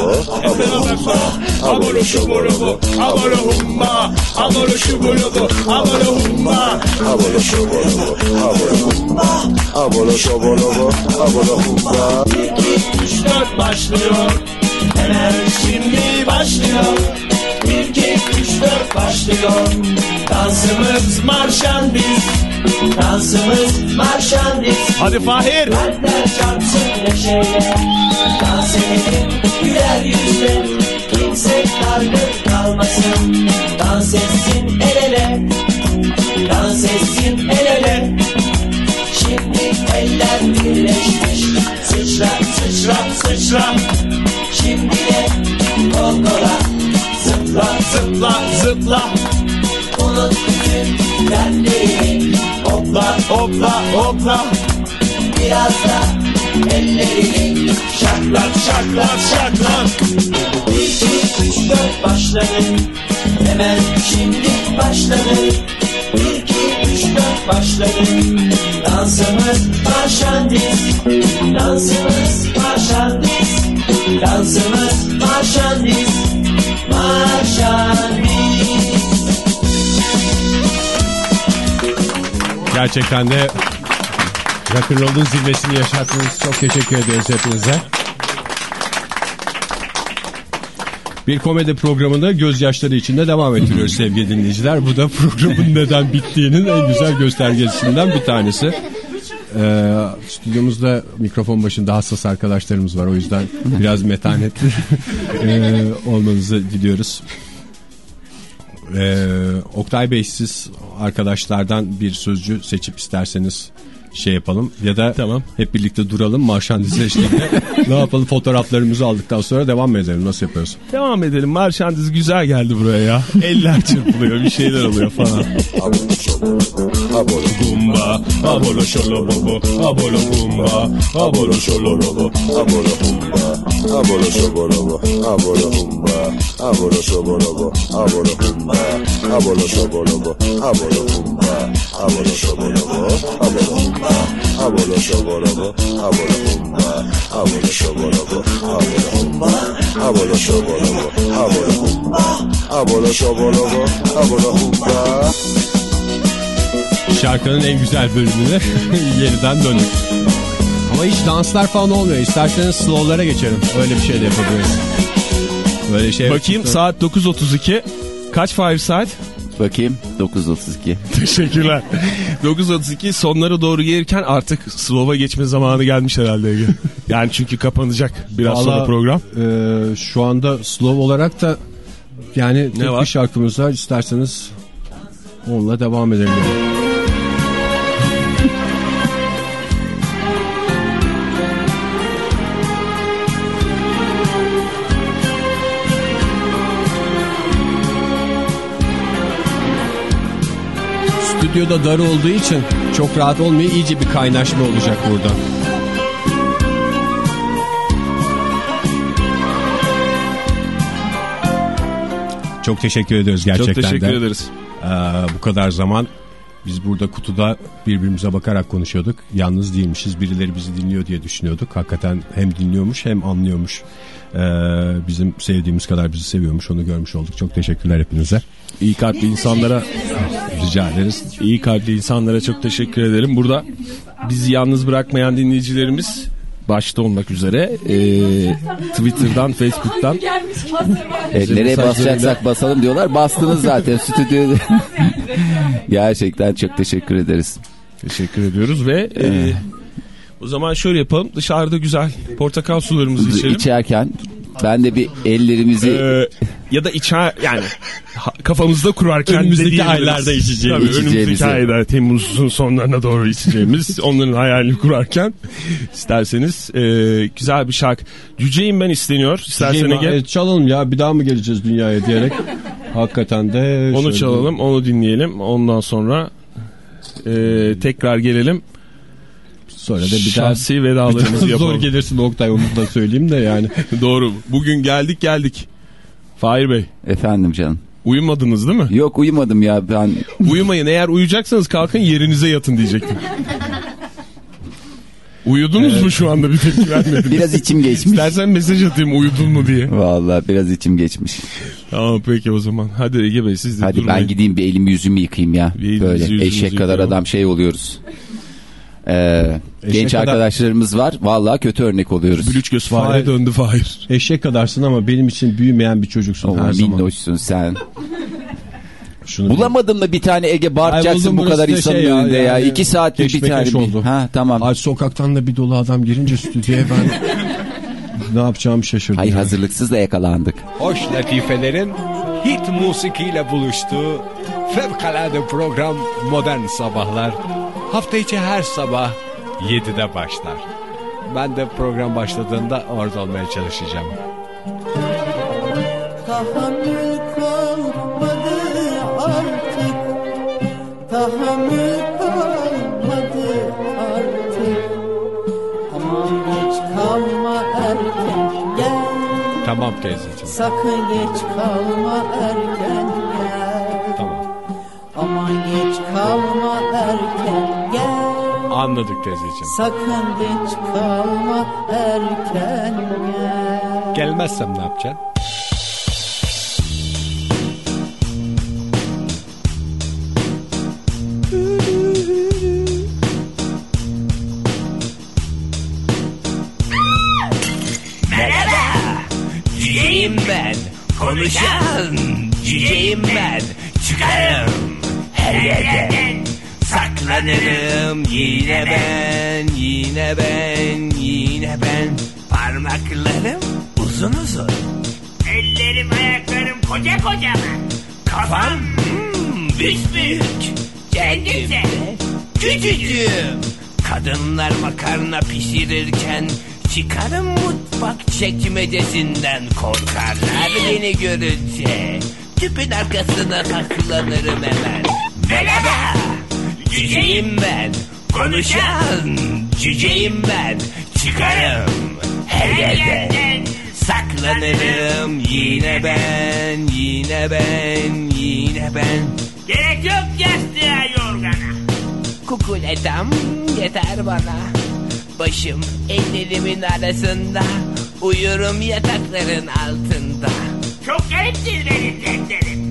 Speaker 53: abolo şobolobo, abolo humba, abolo şobolobo, abolo humba, abolo şobolobo, abolo humba, abolo şobolobo, abolo humba.
Speaker 2: 2 3 4 başlıyor. Hemen şimdi başlıyor. 1, 2, 3, 4 başlıyor. Dansımız marşandiz. Dansımız marşandiz.
Speaker 4: Hadi Fahir.
Speaker 2: Kalpler çarpsın neşeyle. Dans edelim güler yüzle. Kimse dargın kalmasın. Dans etsin el ele. Dans etsin el ele. Şimdi eller birleşmiş Sıçra sıçra sıçra Zıpla zıpla zıpla. Unut bütün dertlerini Hopla hopla hopla. Biraz da ellerini Şaklat şaklat şaklat Bir iki üç dört başladı. Hemen şimdi başladı. Bir iki üç dört başladı. Dansımız marşandiz Dansımız marşandiz Dansımız Marşandiz
Speaker 3: Gerçekten de rock'n'roll'un zirvesini yaşattınız. Çok teşekkür ediyoruz hepinize. Bir komedi programında gözyaşları içinde devam ettiriyoruz sevgili dinleyiciler. Bu da programın neden bittiğinin en güzel göstergesinden bir tanesi. Ee, stüdyomuzda mikrofon başında hassas arkadaşlarımız var. O yüzden biraz metanetli ee, olmanızı diliyoruz. Ee, Oktay Bey siz arkadaşlardan bir sözcü seçip isterseniz şey yapalım ya da tamam. hep birlikte duralım marşandize eşliğinde ne yapalım fotoğraflarımızı aldıktan sonra devam mı edelim nasıl yapıyoruz?
Speaker 4: Devam edelim. Marşandiz güzel geldi buraya ya. Eller çırpılıyor bir şeyler oluyor falan.
Speaker 50: Abolo şolo bobo, abolo abolo şolo robo,
Speaker 53: abolo humba, abolo şobolobo, abolo humba, abolo şobolobo, abolo humba, abolo şobolobo, abolo humba, abolo şobolobo, abolo humba, abolo şobolobo, abolo humba, abolo şobolobo, abolo humba, abolo şobolobo, abolo humba, abolo şobolobo, abolo humba.
Speaker 3: Şarkının en güzel bölümüne yeniden döndük. Ama hiç danslar falan olmuyor. İsterseniz slow'lara geçelim. Öyle bir şey de yapabiliriz. Böyle şey
Speaker 4: Bakayım saat 9.32. Kaç Fahir saat?
Speaker 5: Bakayım 9.32.
Speaker 4: Teşekkürler. 9.32 sonlara doğru gelirken artık slow'a geçme zamanı gelmiş herhalde Ege. Yani çünkü kapanacak biraz sonra
Speaker 3: Vallahi,
Speaker 4: program.
Speaker 3: e, şu anda slow olarak da yani tek
Speaker 4: var?
Speaker 3: bir şarkımız var. İsterseniz onunla devam edelim. Stüdyoda dar olduğu için çok rahat olmuyor. İyice bir kaynaşma olacak burada. Çok teşekkür ediyoruz gerçekten
Speaker 4: Çok teşekkür
Speaker 3: de.
Speaker 4: ederiz.
Speaker 3: Ee, bu kadar zaman biz burada kutuda birbirimize bakarak konuşuyorduk. Yalnız değilmişiz. Birileri bizi dinliyor diye düşünüyorduk. Hakikaten hem dinliyormuş hem anlıyormuş. Ee, bizim sevdiğimiz kadar bizi seviyormuş. Onu görmüş olduk. Çok teşekkürler hepinize.
Speaker 4: İyi kalpli insanlara
Speaker 3: rica ederiz.
Speaker 4: İyi kalpli insanlara çok teşekkür ederim. Burada bizi yalnız bırakmayan dinleyicilerimiz başta olmak üzere e, Twitter'dan, Facebook'tan
Speaker 5: E, nereye basacaksak basalım diyorlar. Bastınız zaten stüdyoda. Gerçekten çok teşekkür ederiz.
Speaker 4: Teşekkür ediyoruz ve e, o zaman şöyle yapalım. Dışarıda güzel portakal sularımızı içelim.
Speaker 5: İçerken ben de bir ellerimizi
Speaker 4: Ee, ya da içer yani kafamızda kurarken
Speaker 3: Önümüzdeki aylarda içeceğimiz.
Speaker 4: Tabii, önümüzdeki ayda Temmuz'un sonlarına doğru içeceğimiz onların hayalini kurarken isterseniz e, güzel bir şarkı. Cüceyim ben isteniyor. İstersen
Speaker 3: Diyeyim,
Speaker 4: Ege.
Speaker 3: e, çalalım ya bir daha mı geleceğiz dünyaya diyerek. Hakikaten de.
Speaker 4: Onu
Speaker 3: şöyle-
Speaker 4: çalalım, onu dinleyelim. Ondan sonra e, tekrar gelelim.
Speaker 3: Sonra da bir daha
Speaker 4: Şahsi vedalarımızı yapalım.
Speaker 3: Zor gelirsin Oktay onu da söyleyeyim de yani.
Speaker 4: Doğru. Bugün geldik geldik. Fahir Bey.
Speaker 5: Efendim canım.
Speaker 4: Uyumadınız değil mi?
Speaker 5: Yok uyumadım ya ben.
Speaker 4: Uyumayın eğer uyuyacaksanız kalkın yerinize yatın diyecektim. Uyudunuz mu şu anda bir tepki vermediniz?
Speaker 5: Biraz içim geçmiş.
Speaker 4: İstersen mesaj atayım uyudun mu diye.
Speaker 5: Vallahi biraz içim geçmiş.
Speaker 4: Tamam peki o zaman. Hadi Ege Bey siz de
Speaker 5: Hadi
Speaker 4: durmayın.
Speaker 5: ben gideyim bir elimi yüzümü yıkayayım ya.
Speaker 4: elinizi
Speaker 5: Böyle eşek kadar
Speaker 4: yıkayalım.
Speaker 5: adam şey oluyoruz. Ee, genç
Speaker 3: kadar-
Speaker 5: arkadaşlarımız var. Vallahi kötü örnek oluyoruz.
Speaker 4: Bülüç göz fare döndü Fahir.
Speaker 3: Eşek kadarsın ama benim için büyümeyen bir çocuksun
Speaker 5: Oo,
Speaker 3: her zaman.
Speaker 5: minnoşsun sen.
Speaker 3: Şunu
Speaker 5: Bulamadım da bir tane Ege bağıracaksın bu kadar
Speaker 3: da
Speaker 5: insanın
Speaker 3: şey ya,
Speaker 5: önünde ya.
Speaker 3: yani
Speaker 5: İki saattir bir tane.
Speaker 3: oldu.
Speaker 5: Ha tamam.
Speaker 3: Ay sokaktan da bir dolu adam girince stüdyoya ben ne yapacağımı şaşırdım.
Speaker 5: Hayır
Speaker 3: ya.
Speaker 5: hazırlıksız da yakalandık.
Speaker 12: Hoş latifelerin hit musikiyle buluştuğu fevkalade program Modern Sabahlar. Hafta içi her sabah 7'de başlar. Ben de program başladığında orada olmaya çalışacağım.
Speaker 2: Tahammül kalmadı artık Tahammül kalmadı artık Aman geç kalma erken gel
Speaker 12: Tamam teyzeciğim.
Speaker 2: Sakın geç kalma erken gel
Speaker 12: Tamam.
Speaker 2: Aman geç kalma erken
Speaker 12: Anladık teyzeciğim.
Speaker 2: Sakın geç kalma erken gel
Speaker 12: Gelmezsem ne yapacaksın?
Speaker 26: Merhaba. Cüceyim ben. Konuşan cüceyim ben. Çıkarım her yerden. Saklanırım yine ben, yine ben, yine ben. Parmaklarım uzun uzun.
Speaker 27: Ellerim ayaklarım koca kocaman.
Speaker 26: Kafam hmm, büyük büyük. Kendim de küçücüğüm. Kadınlar makarna pişirirken çıkarım mutfak çekmecesinden korkarlar beni görünce. Tüpün arkasına saklanırım hemen. Merhaba, cüceyim ben. Konuşan cüceyim ben. Çıkarım her yerden. Saklanırım yine ben, yine ben, yine ben.
Speaker 27: Gerek yok yastığa yorgana.
Speaker 26: Kukuletam yeter bana Başım ellerimin arasında Uyurum yatakların altında
Speaker 27: Çok gariptir benim dertlerim.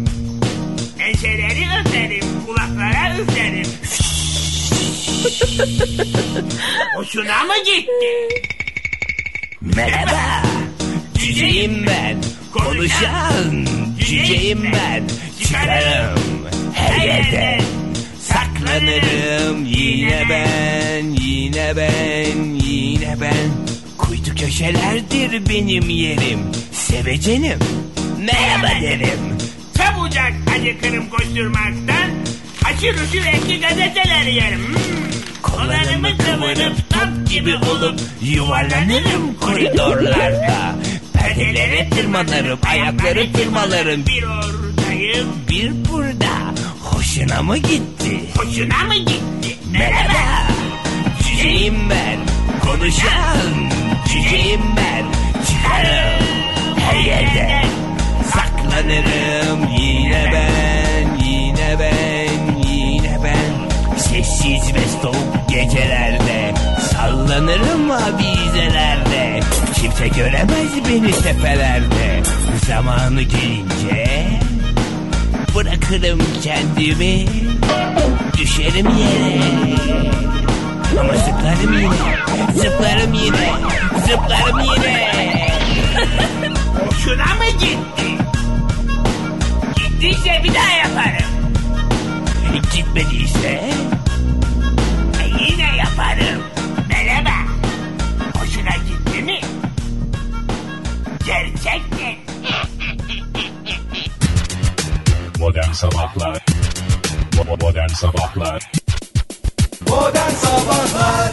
Speaker 27: Enseleri öperim, kulaklara üflerim. Hoşuna mı gitti?
Speaker 26: Merhaba Cüceyim ben. Konuşan Cüceyim ben. Çıkarım her yerden Saklanırım yine ben Yine ben Yine ben. Kuytu köşelerdir benim yerim Sevecenim. Merhaba derim
Speaker 27: Çabucak acıkırım koşturmaktan. Haşır uşur eski gazeteler yerim. Hmm.
Speaker 26: Kollarımı kıvırıp top gibi olup yuvarlanırım koridorlarda. Perdelere tırmanırım, ayakları tırmalarım.
Speaker 27: Bir oradayım.
Speaker 26: Bir burada. Hoşuna mı gitti?
Speaker 27: Hoşuna mı gitti?
Speaker 26: Merhaba. Cüceyim ben. Konuşan cüceyim ben. Çıkarım her yerden. Saklanırım yine ben, yine ben, yine ben. Sessiz ve soğuk gecelerde sallanırım avizelerde. Kimse göremez beni tepelerde. Zamanı gelince bırakırım kendimi, düşerim yere. Ama zıplarım yine, zıplarım yine, zıplarım yine.
Speaker 27: Hoşuna mı gitti? Gittiyse bir daha yaparım.
Speaker 26: Gitmediyse
Speaker 27: E, Yine yaparım. Merhaba. Hoşuna gitti mi? Gerçekten.
Speaker 54: Modern Sabahlar Modern Sabahlar
Speaker 2: Modern Sabahlar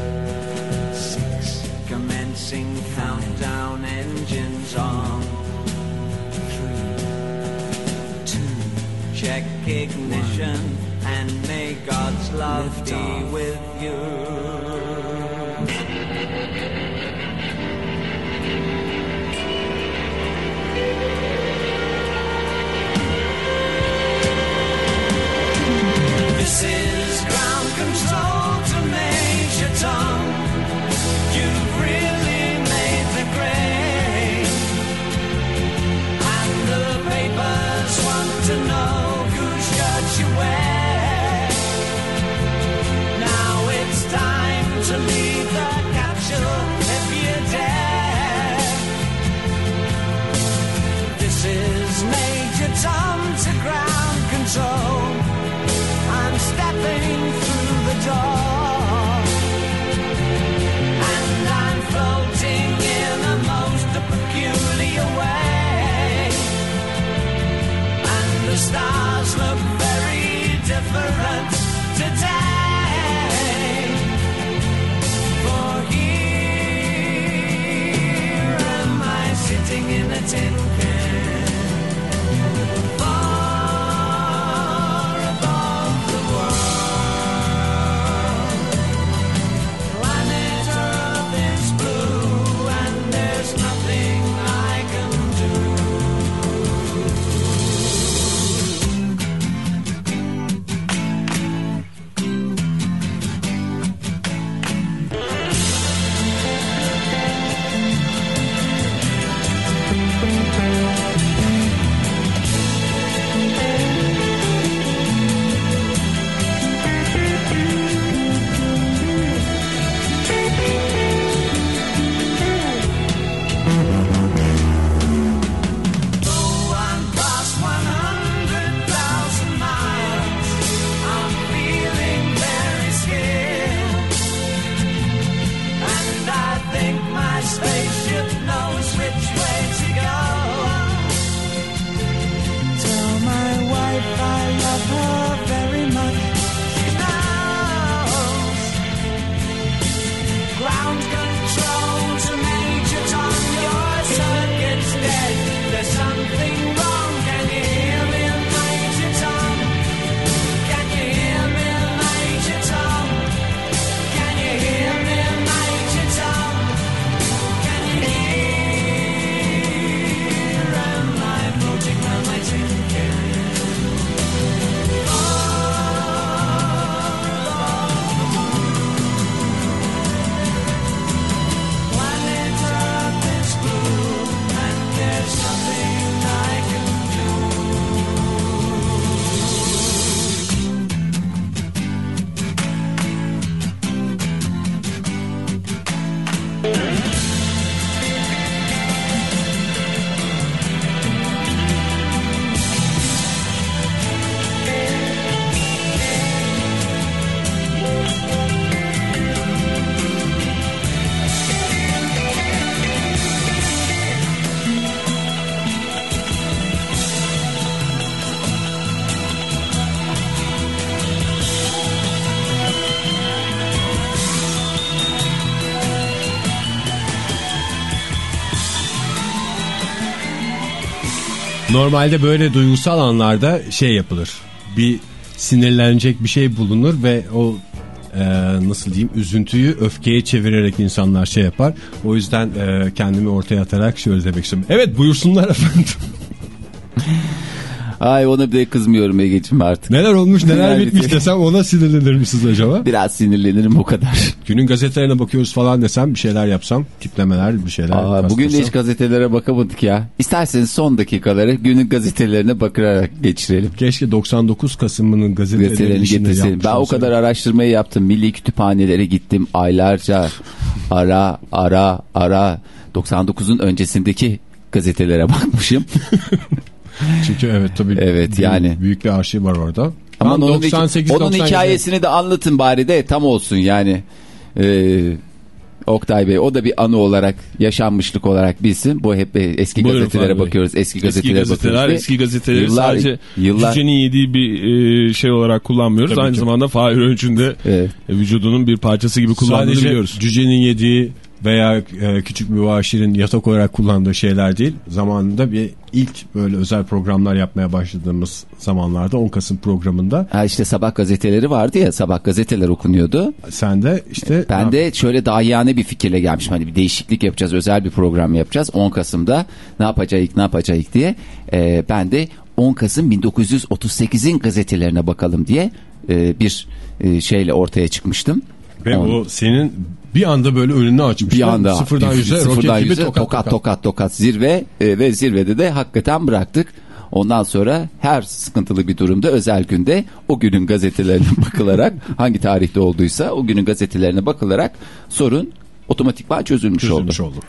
Speaker 45: Commencing countdown engines on. Three, two. Check ignition and may God's love be with you. This is
Speaker 3: Normalde böyle duygusal anlarda şey yapılır. Bir sinirlenecek bir şey bulunur ve o e, nasıl diyeyim üzüntüyü öfkeye çevirerek insanlar şey yapar. O yüzden e, kendimi ortaya atarak şöyle demek istiyorum. Evet buyursunlar efendim.
Speaker 5: Ay ona bile kızmıyorum Ege'ciğim artık.
Speaker 3: Neler olmuş neler bitmiş desem ona sinirlenir misiniz acaba?
Speaker 5: Biraz sinirlenirim o kadar.
Speaker 3: Günün gazetelerine bakıyoruz falan desem bir şeyler yapsam tiplemeler bir şeyler.
Speaker 5: Aa, bugün de hiç gazetelere bakamadık ya. İsterseniz son dakikaları günün gazetelerine bakarak geçirelim.
Speaker 3: Keşke 99 Kasım'ının gazeteleri
Speaker 5: Gazetelerini
Speaker 3: yapmış
Speaker 5: Ben o
Speaker 3: olsaydım.
Speaker 5: kadar araştırmayı yaptım. Milli kütüphanelere gittim. Aylarca ara ara ara 99'un öncesindeki gazetelere bakmışım.
Speaker 3: Çünkü evet tabii.
Speaker 5: Evet
Speaker 3: büyük-
Speaker 5: yani.
Speaker 3: Büyük bir arşiv var orada.
Speaker 5: Ama onun,
Speaker 3: 98
Speaker 5: onun
Speaker 3: 97
Speaker 5: hikayesini de anlatın bari de tam olsun yani. Ee, Oktay Bey o da bir anı olarak yaşanmışlık olarak bilsin. Bu hep e, eski
Speaker 4: Buyurun
Speaker 5: gazetelere bakıyoruz. Eski
Speaker 4: Eski
Speaker 5: gazetelere
Speaker 4: gazeteler,
Speaker 5: bakıyoruz.
Speaker 4: eski gazeteleri
Speaker 5: yıllar-
Speaker 4: sadece
Speaker 5: yıllar,
Speaker 4: cücenin yediği bir e, şey olarak kullanmıyoruz.
Speaker 3: Tabii
Speaker 4: Aynı
Speaker 3: ki.
Speaker 4: zamanda Fahir Öğünç'ün de e, vücudunun bir parçası gibi kullandığını
Speaker 3: Sadece
Speaker 4: biliyoruz.
Speaker 3: cücenin yediği veya e, küçük mübaşirin yatak olarak kullandığı şeyler değil. Zamanında bir ilk böyle özel programlar yapmaya başladığımız zamanlarda 10 Kasım programında.
Speaker 5: Ha işte sabah gazeteleri vardı ya sabah gazeteler okunuyordu.
Speaker 3: Sen de işte
Speaker 5: Ben de şöyle dahiyane bir fikirle gelmişim. Hani bir değişiklik yapacağız özel bir program yapacağız. 10 Kasım'da ne yapacağız ne yapacağız diye. Ee, ben de 10 Kasım 1938'in gazetelerine bakalım diye e, bir e, şeyle ortaya çıkmıştım.
Speaker 3: Ve
Speaker 5: On-
Speaker 3: bu senin bir anda böyle önünü açmış.
Speaker 5: bir anda
Speaker 3: Sıfırdan yüze
Speaker 5: sıfırdan yüze,
Speaker 3: tokat,
Speaker 5: tokat, tokat tokat zirve e, ve zirvede de hakikaten bıraktık. Ondan sonra her sıkıntılı bir durumda özel günde o günün gazetelerine bakılarak hangi tarihte olduysa o günün gazetelerine bakılarak sorun otomatikman çözülmüş,
Speaker 3: Çözülmüş
Speaker 5: oldu.
Speaker 3: oldu.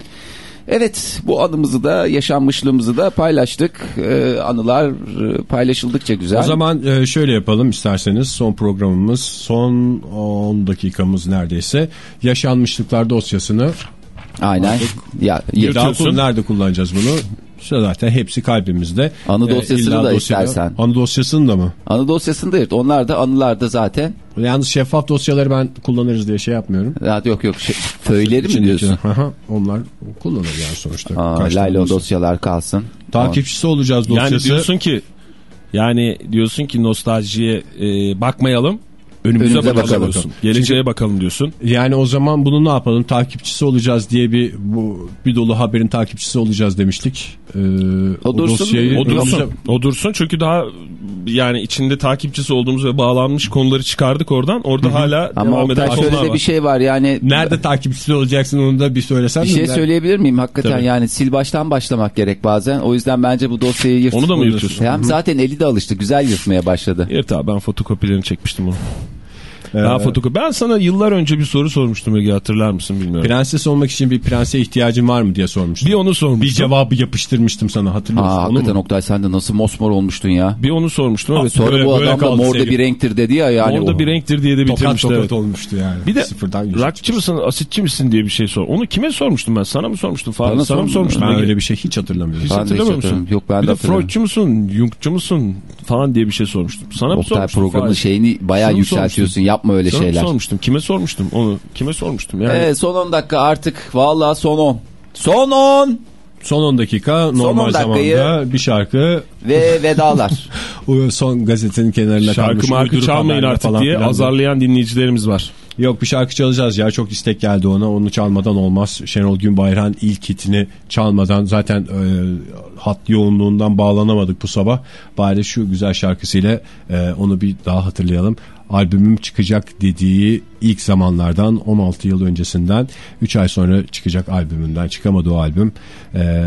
Speaker 5: Evet bu anımızı da yaşanmışlığımızı da paylaştık. Ee, anılar e, paylaşıldıkça güzel.
Speaker 3: O zaman e, şöyle yapalım isterseniz son programımız son 10 dakikamız neredeyse yaşanmışlıklar dosyasını
Speaker 5: Aynen. Ya, yırtıyorsun.
Speaker 3: kul- nerede kullanacağız bunu? İşte zaten hepsi kalbimizde.
Speaker 5: Anı
Speaker 3: E,
Speaker 5: dosyasını
Speaker 3: illa
Speaker 5: da
Speaker 3: dosyada-
Speaker 5: istersen.
Speaker 3: Anı dosyasını da mı?
Speaker 5: Anı dosyasında yırt. Onlar da anılarda zaten.
Speaker 3: Yalnız şeffaf dosyaları ben kullanırız diye şey yapmıyorum.
Speaker 5: Ya, yok yok şey, föyleri mi
Speaker 3: İçindeki-
Speaker 5: diyorsun?
Speaker 3: Aha, Onlar kullanır yani sonuçta.
Speaker 5: Aa,
Speaker 3: dosya?
Speaker 5: dosyalar kalsın.
Speaker 3: Takipçisi olacağız
Speaker 4: Yani
Speaker 3: dosyası.
Speaker 4: diyorsun ki yani diyorsun ki nostaljiye e, bakmayalım. Önümüze,
Speaker 5: Önümüze
Speaker 4: bakalım,
Speaker 5: bakalım.
Speaker 4: diyorsun. Geleceğe bakalım diyorsun.
Speaker 3: Yani o zaman bunu ne yapalım? Takipçisi olacağız diye bir bu bir dolu haberin takipçisi olacağız demiştik. Ee,
Speaker 5: O dursun,
Speaker 3: dosyayı
Speaker 4: O dursun.
Speaker 3: önümüze-
Speaker 4: O dursun çünkü daha yani içinde takipçisi olduğumuz ve bağlanmış konuları çıkardık oradan. Orada hala
Speaker 5: Ama
Speaker 4: devam eden
Speaker 5: şöyle
Speaker 4: var.
Speaker 5: bir şey var yani.
Speaker 3: Nerede takipçisi olacaksın onu da bir söylesen.
Speaker 5: Bir şey
Speaker 3: Nerede-
Speaker 5: söyleyebilir miyim? Hakikaten
Speaker 3: Tabii.
Speaker 5: yani sil baştan başlamak gerek bazen. O yüzden bence bu dosyayı yırt.
Speaker 4: Onu da mı yırtıyorsun?
Speaker 5: Hem zaten eli de alıştı. Güzel yırtmaya başladı.
Speaker 4: Evet abi ben fotokopilerini çekmiştim onu.
Speaker 3: Ee,
Speaker 4: Daha fotokopi. Ben sana yıllar önce bir soru sormuştum Ege hatırlar mısın bilmiyorum.
Speaker 3: Prenses olmak için bir prense ihtiyacın var mı diye sormuştum.
Speaker 4: Bir onu sormuştum.
Speaker 3: Bir cevabı yapıştırmıştım sana hatırlıyor musun?
Speaker 5: Aa,
Speaker 3: Onu
Speaker 5: hakikaten
Speaker 3: mu?
Speaker 5: Oktay sen de nasıl mosmor olmuştun ya.
Speaker 4: Bir onu sormuştum. Evet.
Speaker 5: Sonra
Speaker 3: böyle-
Speaker 5: bu adam da morda
Speaker 3: sevgi.
Speaker 5: bir renktir dedi ya yani.
Speaker 4: Orada
Speaker 5: o-
Speaker 4: bir renktir diye de
Speaker 3: Tokat
Speaker 4: bitirmişti.
Speaker 3: tokat
Speaker 4: evet.
Speaker 3: olmuştu yani.
Speaker 4: Bir de
Speaker 3: Sıfırdan
Speaker 4: rockçı mısın, asitçi misin diye bir şey sor. Onu kime sormuştum ben? Sana mı sormuştum? Fahri?
Speaker 5: Bana
Speaker 4: Sana mı sormuştum?
Speaker 3: Ben öyle bir şey hiç hatırlamıyorum.
Speaker 4: Hiç hatırlamıyor musun?
Speaker 5: Yok, ben
Speaker 4: bir
Speaker 5: de
Speaker 4: de Freudçu musun, Jungçu musun falan diye bir şey sormuştum. Sana mı
Speaker 5: Oktay
Speaker 4: sormuştum?
Speaker 5: programın şeyini bayağı yükseltiyorsun.
Speaker 4: sormuştum?
Speaker 5: Yapma öyle
Speaker 4: Sana
Speaker 5: şeyler.
Speaker 4: sormuştum? Kime sormuştum onu? Kime sormuştum? Yani
Speaker 5: Evet son 10 dakika artık. Vallahi son 10. Son 10
Speaker 3: Son 10 dakika normal
Speaker 5: 10 dakikayı-
Speaker 3: zamanda bir şarkı
Speaker 5: ve vedalar.
Speaker 3: o son gazetenin kenarına kalmış.
Speaker 4: şarkı markı
Speaker 3: uydurup
Speaker 4: çalmayın artık
Speaker 3: falan
Speaker 4: diye
Speaker 3: filan.
Speaker 4: azarlayan dinleyicilerimiz var.
Speaker 3: Yok bir şarkı çalacağız ya çok istek geldi ona onu çalmadan olmaz. Şenol Günbayrak'ın ilk hitini çalmadan zaten e, hat yoğunluğundan bağlanamadık bu sabah. Bari şu güzel şarkısıyla e, onu bir daha hatırlayalım. Albümüm çıkacak dediği ilk zamanlardan 16 yıl öncesinden 3 ay sonra çıkacak albümünden çıkamadı o albüm. E,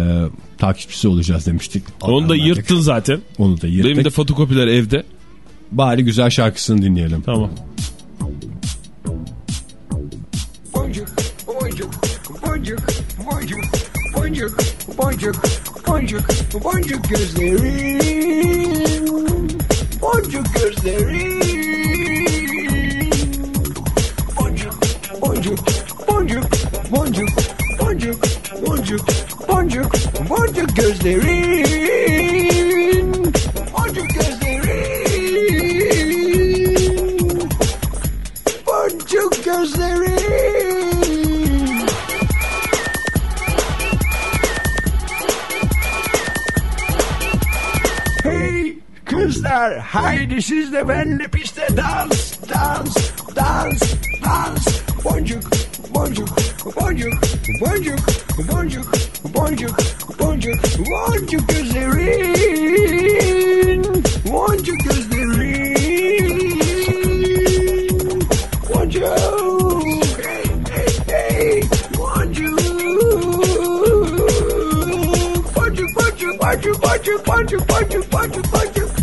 Speaker 3: takipçisi olacağız demiştik.
Speaker 4: Onu da yırttın zaten.
Speaker 3: Onu da yırttık.
Speaker 4: Benim de fotokopiler evde.
Speaker 3: Bari güzel şarkısını dinleyelim.
Speaker 4: Tamam.
Speaker 2: Boncuk, boncuk, boncuk, boncuk, boncuk, boncuk, boncuk, boncuk gözlerin, boncuk gözlerin, boncuk, boncuk, boncuk, boncuk, boncuk, boncuk, boncuk gözlerin, boncuk gözlerin, boncuk gözlerin. Hey kızlar haydi siz de benimle piste dans dans dans dans boncuk boncuk boncuk boncuk boncuk boncuk boncuk boncuk gözlerin boncuk gözlerin boncuk hey hey hey. Boncuk boncuk boncuk boncuk boncuk boncuk boncuk boncuk boncuk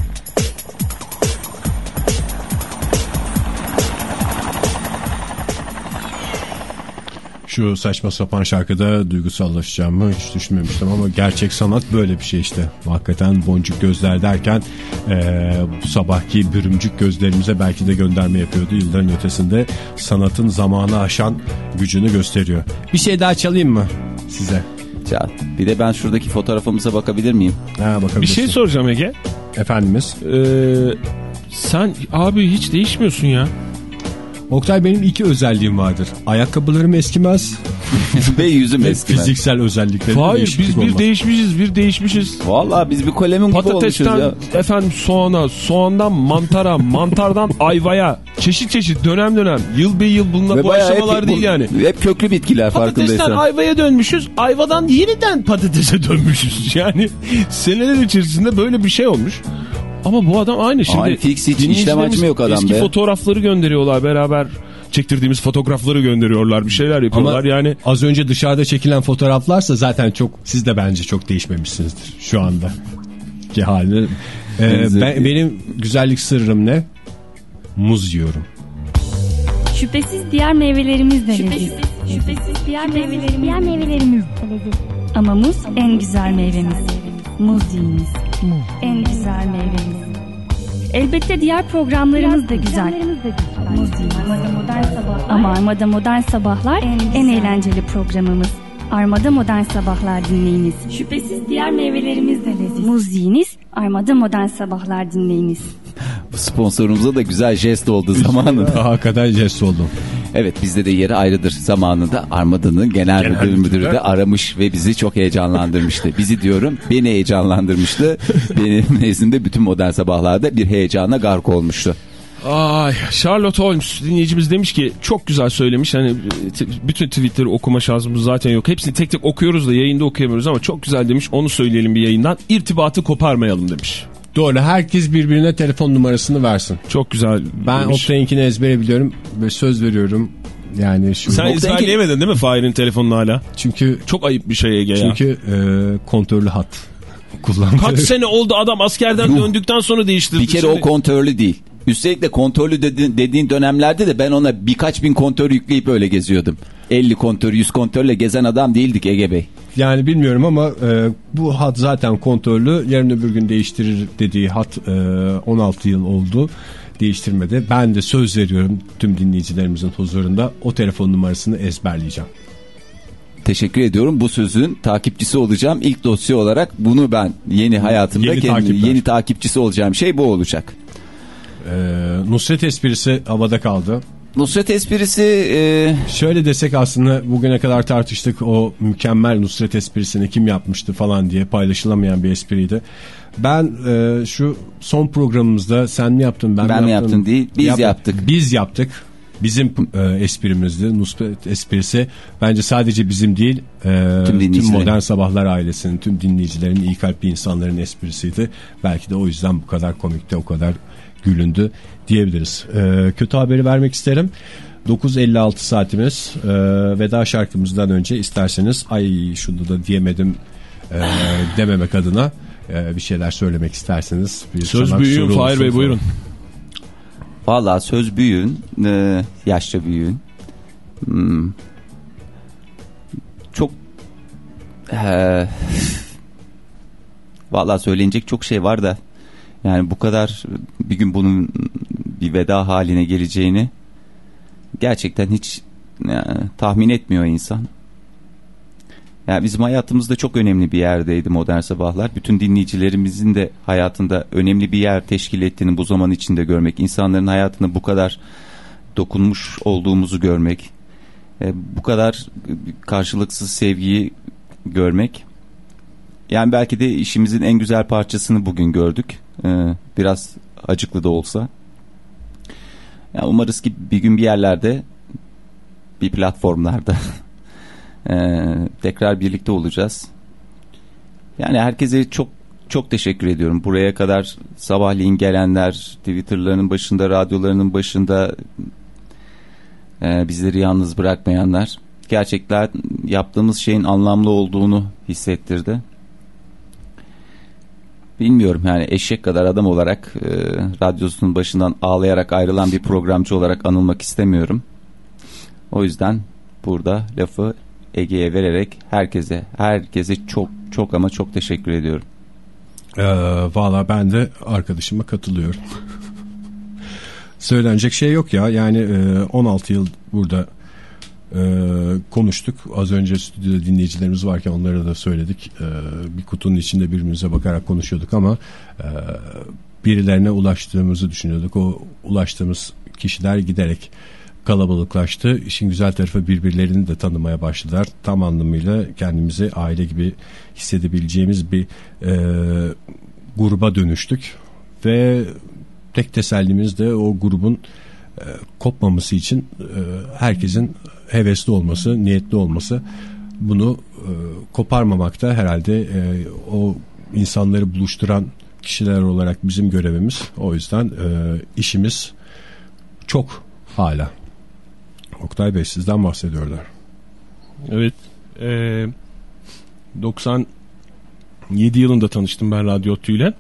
Speaker 3: Şu saçma sapan şarkıda duygusallaşacağımı hiç düşünmemiştim ama gerçek sanat böyle bir şey işte. Hakikaten boncuk gözler derken eee, bu sabahki bürümcük gözlerimize belki de gönderme yapıyordu. Yılların ötesinde sanatın zamanı aşan gücünü gösteriyor. Bir şey daha çalayım mı size?
Speaker 5: Çal. Bir de ben şuradaki fotoğrafımıza bakabilir miyim?
Speaker 3: Ha,
Speaker 4: Bir şey soracağım Ege.
Speaker 3: Efendimiz?
Speaker 4: Ee, sen abi hiç değişmiyorsun ya.
Speaker 3: Oktay benim iki özelliğim vardır. Ayakkabılarım eskimez.
Speaker 5: Ve yüzüm eskimez.
Speaker 3: Fiziksel özelliklerim
Speaker 4: Hayır biz bir
Speaker 3: olmaz.
Speaker 4: değişmişiz bir değişmişiz.
Speaker 5: Vallahi biz bir kolemin gibi olmuşuz
Speaker 4: Patatesten
Speaker 5: ya.
Speaker 4: efendim soğana, soğandan mantara, mantardan ayvaya çeşit çeşit dönem dönem yıl be yıl bunlar
Speaker 5: Ve
Speaker 4: bu aşamalar
Speaker 5: hep-
Speaker 4: değil yani.
Speaker 5: Hep köklü bitkiler
Speaker 4: Patatesten
Speaker 5: farkındaysan.
Speaker 4: ayvaya dönmüşüz. Ayvadan yeniden patatese dönmüşüz. Yani seneler içerisinde böyle bir şey olmuş. Ama bu adam aynı şimdi.
Speaker 5: Aynı, fix hiç işlem açmıyor adam
Speaker 4: Eski
Speaker 5: be.
Speaker 4: fotoğrafları gönderiyorlar beraber. Çektirdiğimiz fotoğrafları gönderiyorlar. Bir şeyler yapıyorlar
Speaker 3: Ama
Speaker 4: yani.
Speaker 3: az önce dışarıda çekilen fotoğraflarsa zaten çok siz de bence çok değişmemişsinizdir şu anda. Ki halde. Ee, ben, benim güzellik sırrım ne? Muz yiyorum.
Speaker 55: Şüphesiz diğer meyvelerimiz de leziz. Şüphesiz diğer meyvelerimiz, diğer meyvelerimiz de leziz. Ama muz en güzel meyvemiz. Muz yiyiniz. En güzel meyvemiz. Elbette diğer programlarımız da güzel. Muz yiyiniz. Ama Armada Modern Sabahlar en, eğlenceli programımız. Armada Modern Sabahlar dinleyiniz. Şüphesiz diğer meyvelerimiz de leziz. Muz yiyiniz. Armada Modern Sabahlar dinleyiniz.
Speaker 5: Bu Sponsorumuza da güzel jest oldu zamanında.
Speaker 3: Hakikaten jest oldum.
Speaker 5: Evet bizde de yeri ayrıdır zamanında Armada'nın genel,
Speaker 3: Genel
Speaker 5: müdür müdürü de aramış ve bizi çok heyecanlandırmıştı. Bizi diyorum beni heyecanlandırmıştı. Benim nezdimde bütün modern sabahlarda bir heyecana gark olmuştu.
Speaker 4: Ay Charlotte Holmes dinleyicimiz demiş ki çok güzel söylemiş. Hani bütün tweetleri okuma şansımız zaten yok. Hepsini tek tek okuyoruz da yayında okuyamıyoruz ama çok güzel demiş. Onu söyleyelim bir yayından. İrtibatı koparmayalım demiş.
Speaker 3: Doğru herkes birbirine telefon numarasını versin.
Speaker 4: Çok güzel.
Speaker 3: Ben. Oktay'ınkini ezbere biliyorum ve söz veriyorum. Yani şu
Speaker 4: Sen ezberleyemedin değil mi Fahir'in telefonunu hala?
Speaker 3: Çünkü
Speaker 4: çok ayıp bir şey Ege ya.
Speaker 3: Çünkü e, kontörlü hat kullandı.
Speaker 4: Kaç sene oldu adam askerden döndükten sonra değiştirdi.
Speaker 5: Bir kere o kontörlü değil. Üstelik de kontörlü dedi- dediğin dönemlerde de ben ona birkaç bin kontör yükleyip öyle geziyordum. 50 kontör 100 kontörle gezen adam değildik Ege Bey.
Speaker 3: Yani bilmiyorum ama e, bu hat zaten kontörlü. Yarın öbür gün değiştirir dediği hat e, 16 yıl oldu. Değiştirmedi. Ben de söz veriyorum tüm dinleyicilerimizin huzurunda o telefon numarasını ezberleyeceğim.
Speaker 5: Teşekkür ediyorum. Bu sözün takipçisi olacağım. İlk dosya olarak bunu ben yeni hayatımda
Speaker 3: Yeni
Speaker 5: kendi-
Speaker 3: takipler.
Speaker 5: yeni takipçisi olacağım şey bu olacak.
Speaker 3: E, Nusret esprisi havada kaldı.
Speaker 5: Nusret esprisi e,
Speaker 3: Şöyle desek aslında bugüne kadar tartıştık o mükemmel Nusret esprisini kim yapmıştı falan diye paylaşılamayan bir espriydi. Ben e, şu son programımızda sen mi yaptın ben,
Speaker 5: Ben
Speaker 3: mi yaptım?
Speaker 5: yaptım değil, biz
Speaker 3: Yap-
Speaker 5: yaptık.
Speaker 3: Biz yaptık. Bizim e, esprimizdi Nusret esprisi. Bence sadece bizim değil e,
Speaker 5: Tüm
Speaker 3: tüm, modern sabahlar ailesinin tüm dinleyicilerin iyi kalpli insanların esprisiydi. Belki de o yüzden bu kadar komikti o kadar gülündü diyebiliriz. E, kötü haberi vermek isterim. 9.56 saatimiz e, veda şarkımızdan önce isterseniz ay şunu da diyemedim e, dememek adına e, bir şeyler söylemek isterseniz. Bir
Speaker 4: Söz büyüğün Fahir Bey buyurun.
Speaker 5: Valla söz büyüğün, e, yaşça büyüğün. Hmm. Çok e, Valla söylenecek çok şey var da yani bu kadar bir gün bunun bir veda haline geleceğini gerçekten hiç e, tahmin etmiyor insan. Yani bizim hayatımızda çok önemli bir yerdeydi Modern Sabahlar. Bütün dinleyicilerimizin de hayatında önemli bir yer teşkil ettiğini bu zaman içinde görmek, insanların hayatına bu kadar dokunmuş olduğumuzu görmek, e, bu kadar karşılıksız sevgiyi görmek. Yani belki de işimizin en güzel parçasını bugün gördük. E, Biraz acıklı da olsa. Yani umarız ki bir gün bir yerlerde bir platformlarda Ee, tekrar birlikte olacağız. Yani herkese çok çok teşekkür ediyorum. Buraya kadar sabahleyin gelenler, Twitter'larının başında, radyolarının başında e, bizleri yalnız bırakmayanlar. Gerçekten yaptığımız şeyin anlamlı olduğunu hissettirdi. Bilmiyorum yani eşek kadar adam olarak e, radyosunun başından ağlayarak ayrılan bir programcı olarak anılmak istemiyorum. O yüzden burada lafı Ege'ye vererek herkese herkese çok çok ama çok teşekkür ediyorum.
Speaker 3: Ee, Valla ben de arkadaşıma katılıyorum. Söylenecek şey yok ya. Yani e, 16 yıl burada e, konuştuk. Az önce stüdyoda dinleyicilerimiz varken onlara da söyledik. E, bir kutunun içinde birbirimize bakarak konuşuyorduk ama e, birilerine ulaştığımızı düşünüyorduk. O ulaştığımız kişiler giderek kalabalıklaştı. İşin güzel tarafı birbirlerini de tanımaya başladılar. Tam anlamıyla kendimizi aile gibi hissedebileceğimiz bir e, gruba dönüştük. Ve tek tesellimiz de o grubun e, kopmaması için e, herkesin hevesli olması, niyetli olması. Bunu e, koparmamakta herhalde e, o insanları buluşturan kişiler olarak bizim görevimiz. O yüzden e, işimiz çok hala. Oktay Bey sizden bahsediyorlar.
Speaker 4: Evet. Ee, 97 yılında tanıştım ben Radyo Otü ile.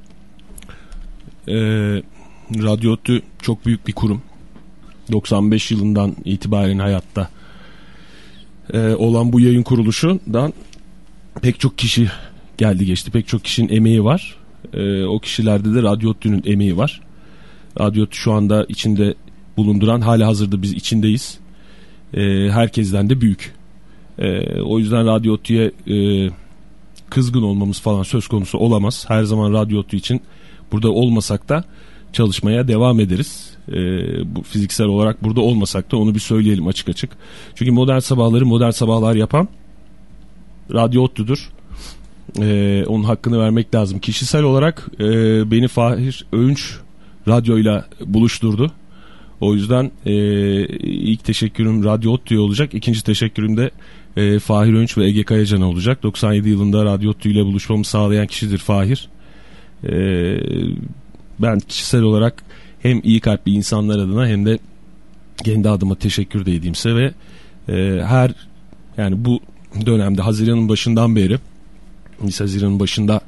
Speaker 4: Ee, Radyo Otü çok büyük bir kurum. 95 yılından itibaren hayatta ee, olan bu yayın kuruluşundan pek çok kişi geldi geçti. Pek çok kişinin emeği var. Ee, o kişilerde de Radyo Otü'nün emeği var. Radyo Otü şu anda içinde bulunduran hala hazırda biz içindeyiz. Ee, herkesten de büyük. Ee, o yüzden Radyo Otü'ye e, kızgın olmamız falan söz konusu olamaz. Her zaman Radyo Otü için burada olmasak da çalışmaya devam ederiz. Ee, bu fiziksel olarak burada olmasak da onu bir söyleyelim açık açık. Çünkü modern sabahları modern sabahlar yapan Radyo Otü'dür. Ee, onun hakkını vermek lazım. Kişisel olarak e, beni Fahir Öğünç radyoyla buluşturdu. O yüzden e, ilk teşekkürüm Radyo Ottu'ya olacak. İkinci teşekkürüm de e, Fahir Önç ve Ege Kayacan'a olacak. 97 yılında Radyo Ottu ile buluşmamı sağlayan kişidir Fahir. E, ben kişisel olarak hem iyi kalpli insanlar adına hem de kendi adıma teşekkür de edeyimse ve e, her yani bu dönemde Haziran'ın başından beri biz Haziran'ın başında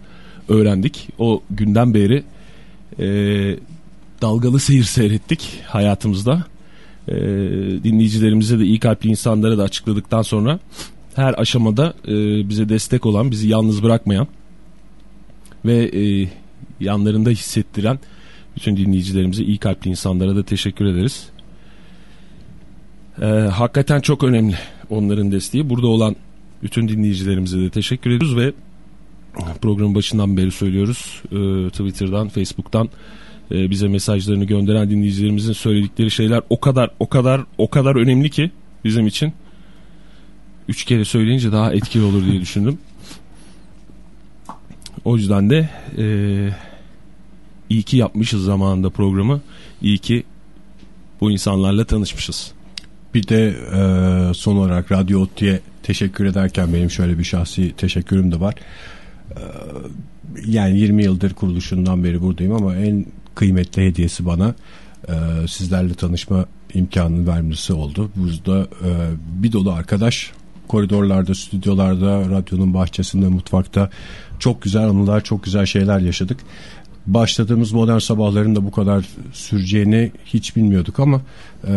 Speaker 4: öğrendik. O günden beri e, dalgalı seyir seyrettik hayatımızda. E, dinleyicilerimize de iyi kalpli insanlara da açıkladıktan sonra her aşamada e, bize destek olan, bizi yalnız bırakmayan ve e, yanlarında hissettiren bütün dinleyicilerimize, iyi kalpli insanlara da teşekkür ederiz. E, hakikaten çok önemli onların desteği. Burada olan bütün dinleyicilerimize de teşekkür ediyoruz ve programın başından beri söylüyoruz. E, Twitter'dan, Facebook'tan e, bize mesajlarını gönderen dinleyicilerimizin söyledikleri şeyler o kadar o kadar o kadar önemli ki bizim için. Üç kere söyleyince daha etkili olur diye düşündüm. O yüzden de e, iyi ki yapmışız zamanında programı. İyi ki bu insanlarla tanışmışız.
Speaker 3: Bir de e, son olarak Radyo Otti'ye teşekkür ederken benim şöyle bir şahsi teşekkürüm de var. E, yani 20 yıldır kuruluşundan beri buradayım ama en kıymetli hediyesi bana e, sizlerle tanışma imkanını vermesi oldu. Burada e, bir dolu arkadaş koridorlarda, stüdyolarda, radyonun bahçesinde, mutfakta çok güzel anılar, çok güzel şeyler yaşadık. Başladığımız modern sabahların da bu kadar süreceğini hiç bilmiyorduk ama e,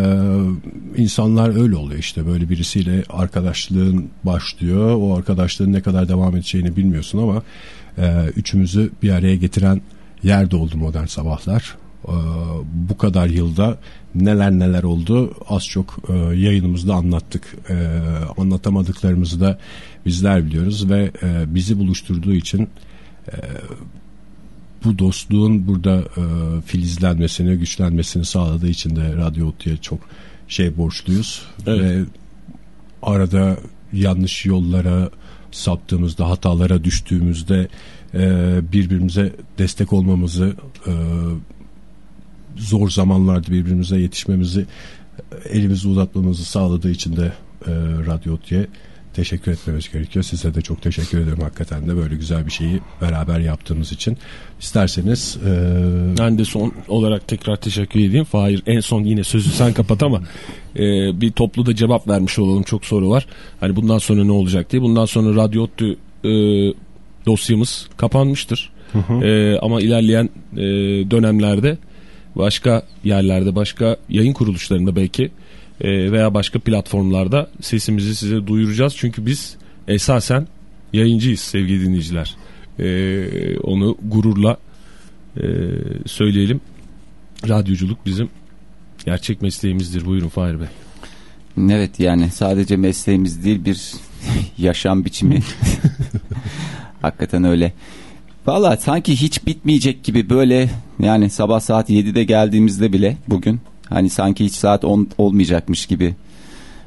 Speaker 3: insanlar öyle oluyor işte böyle birisiyle arkadaşlığın başlıyor. O arkadaşlığın ne kadar devam edeceğini bilmiyorsun ama e, üçümüzü bir araya getiren yerde oldu modern sabahlar. Ee, bu kadar yılda neler neler oldu az çok e, yayınımızda anlattık. E, anlatamadıklarımızı da bizler biliyoruz ve e, bizi buluşturduğu için e, bu dostluğun burada e, filizlenmesini, güçlenmesini sağladığı için de Radyo Otlu'ya çok şey borçluyuz.
Speaker 4: Evet.
Speaker 3: Ve arada yanlış yollara saptığımızda, hatalara düştüğümüzde e, birbirimize destek olmamızı, e, zor zamanlarda birbirimize yetişmemizi, e, elimizi uzatmamızı sağladığı için de e, Radyo Otlu'ya teşekkür etmemiz gerekiyor. Size de çok teşekkür ederim hakikaten de böyle güzel bir şeyi beraber yaptığımız için. İsterseniz e,
Speaker 4: Ben de son olarak tekrar teşekkür edeyim. Fahir en son yine sözü sen kapat ama e, bir toplu da cevap vermiş olalım. Çok soru var. Hani bundan sonra ne olacak diye. Bundan sonra Radyo Ottu e, dosyamız kapanmıştır. E, ama ilerleyen e, dönemlerde başka yerlerde başka yayın kuruluşlarında belki e, veya başka platformlarda sesimizi size duyuracağız. Çünkü biz esasen yayıncıyız sevgili dinleyiciler. E, onu gururla e, söyleyelim. Radyoculuk bizim gerçek mesleğimizdir. Buyurun Fahir Bey.
Speaker 5: Evet yani sadece mesleğimiz değil bir yaşam biçimi. Hakikaten öyle. Valla sanki hiç bitmeyecek gibi böyle yani sabah saat 7'de geldiğimizde bile bugün hani sanki hiç saat 10 olmayacakmış gibi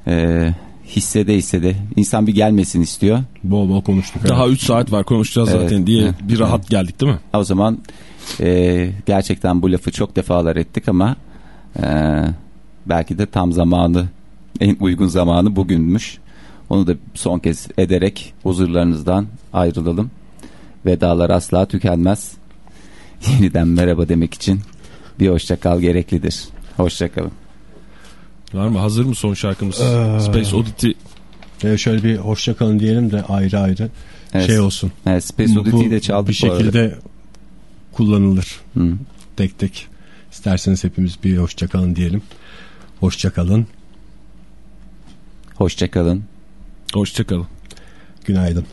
Speaker 5: e, hissede hissede insan bir gelmesin istiyor.
Speaker 3: Bol bol konuştuk.
Speaker 4: Daha 3 saat var konuşacağız
Speaker 5: Evet,
Speaker 4: zaten diye
Speaker 5: evet,
Speaker 4: bir rahat geldik değil mi?
Speaker 5: O zaman e, gerçekten bu lafı çok defalar ettik ama e, belki de tam zamanı en uygun zamanı bugünmüş. Onu da son kez ederek huzurlarınızdan ayrılalım. Vedalar asla tükenmez. Yeniden merhaba demek için bir hoşçakal gereklidir. Hoşçakalın.
Speaker 4: Var mı? Hazır mı son şarkımız?
Speaker 3: Ee,
Speaker 4: Space Oddity.
Speaker 3: E, şöyle bir hoşça kalın diyelim de ayrı ayrı
Speaker 5: Evet.
Speaker 3: şey olsun.
Speaker 5: Evet, Space Oddity'yi de çaldık
Speaker 3: Bir
Speaker 5: bu arada.
Speaker 3: şekilde kullanılır.
Speaker 5: Hı.
Speaker 3: Tek tek. İsterseniz hepimiz bir hoşça kalın diyelim. Hoşça kalın.
Speaker 5: Hoşçakalın.
Speaker 4: Hoşçakalın.
Speaker 3: Günaydın.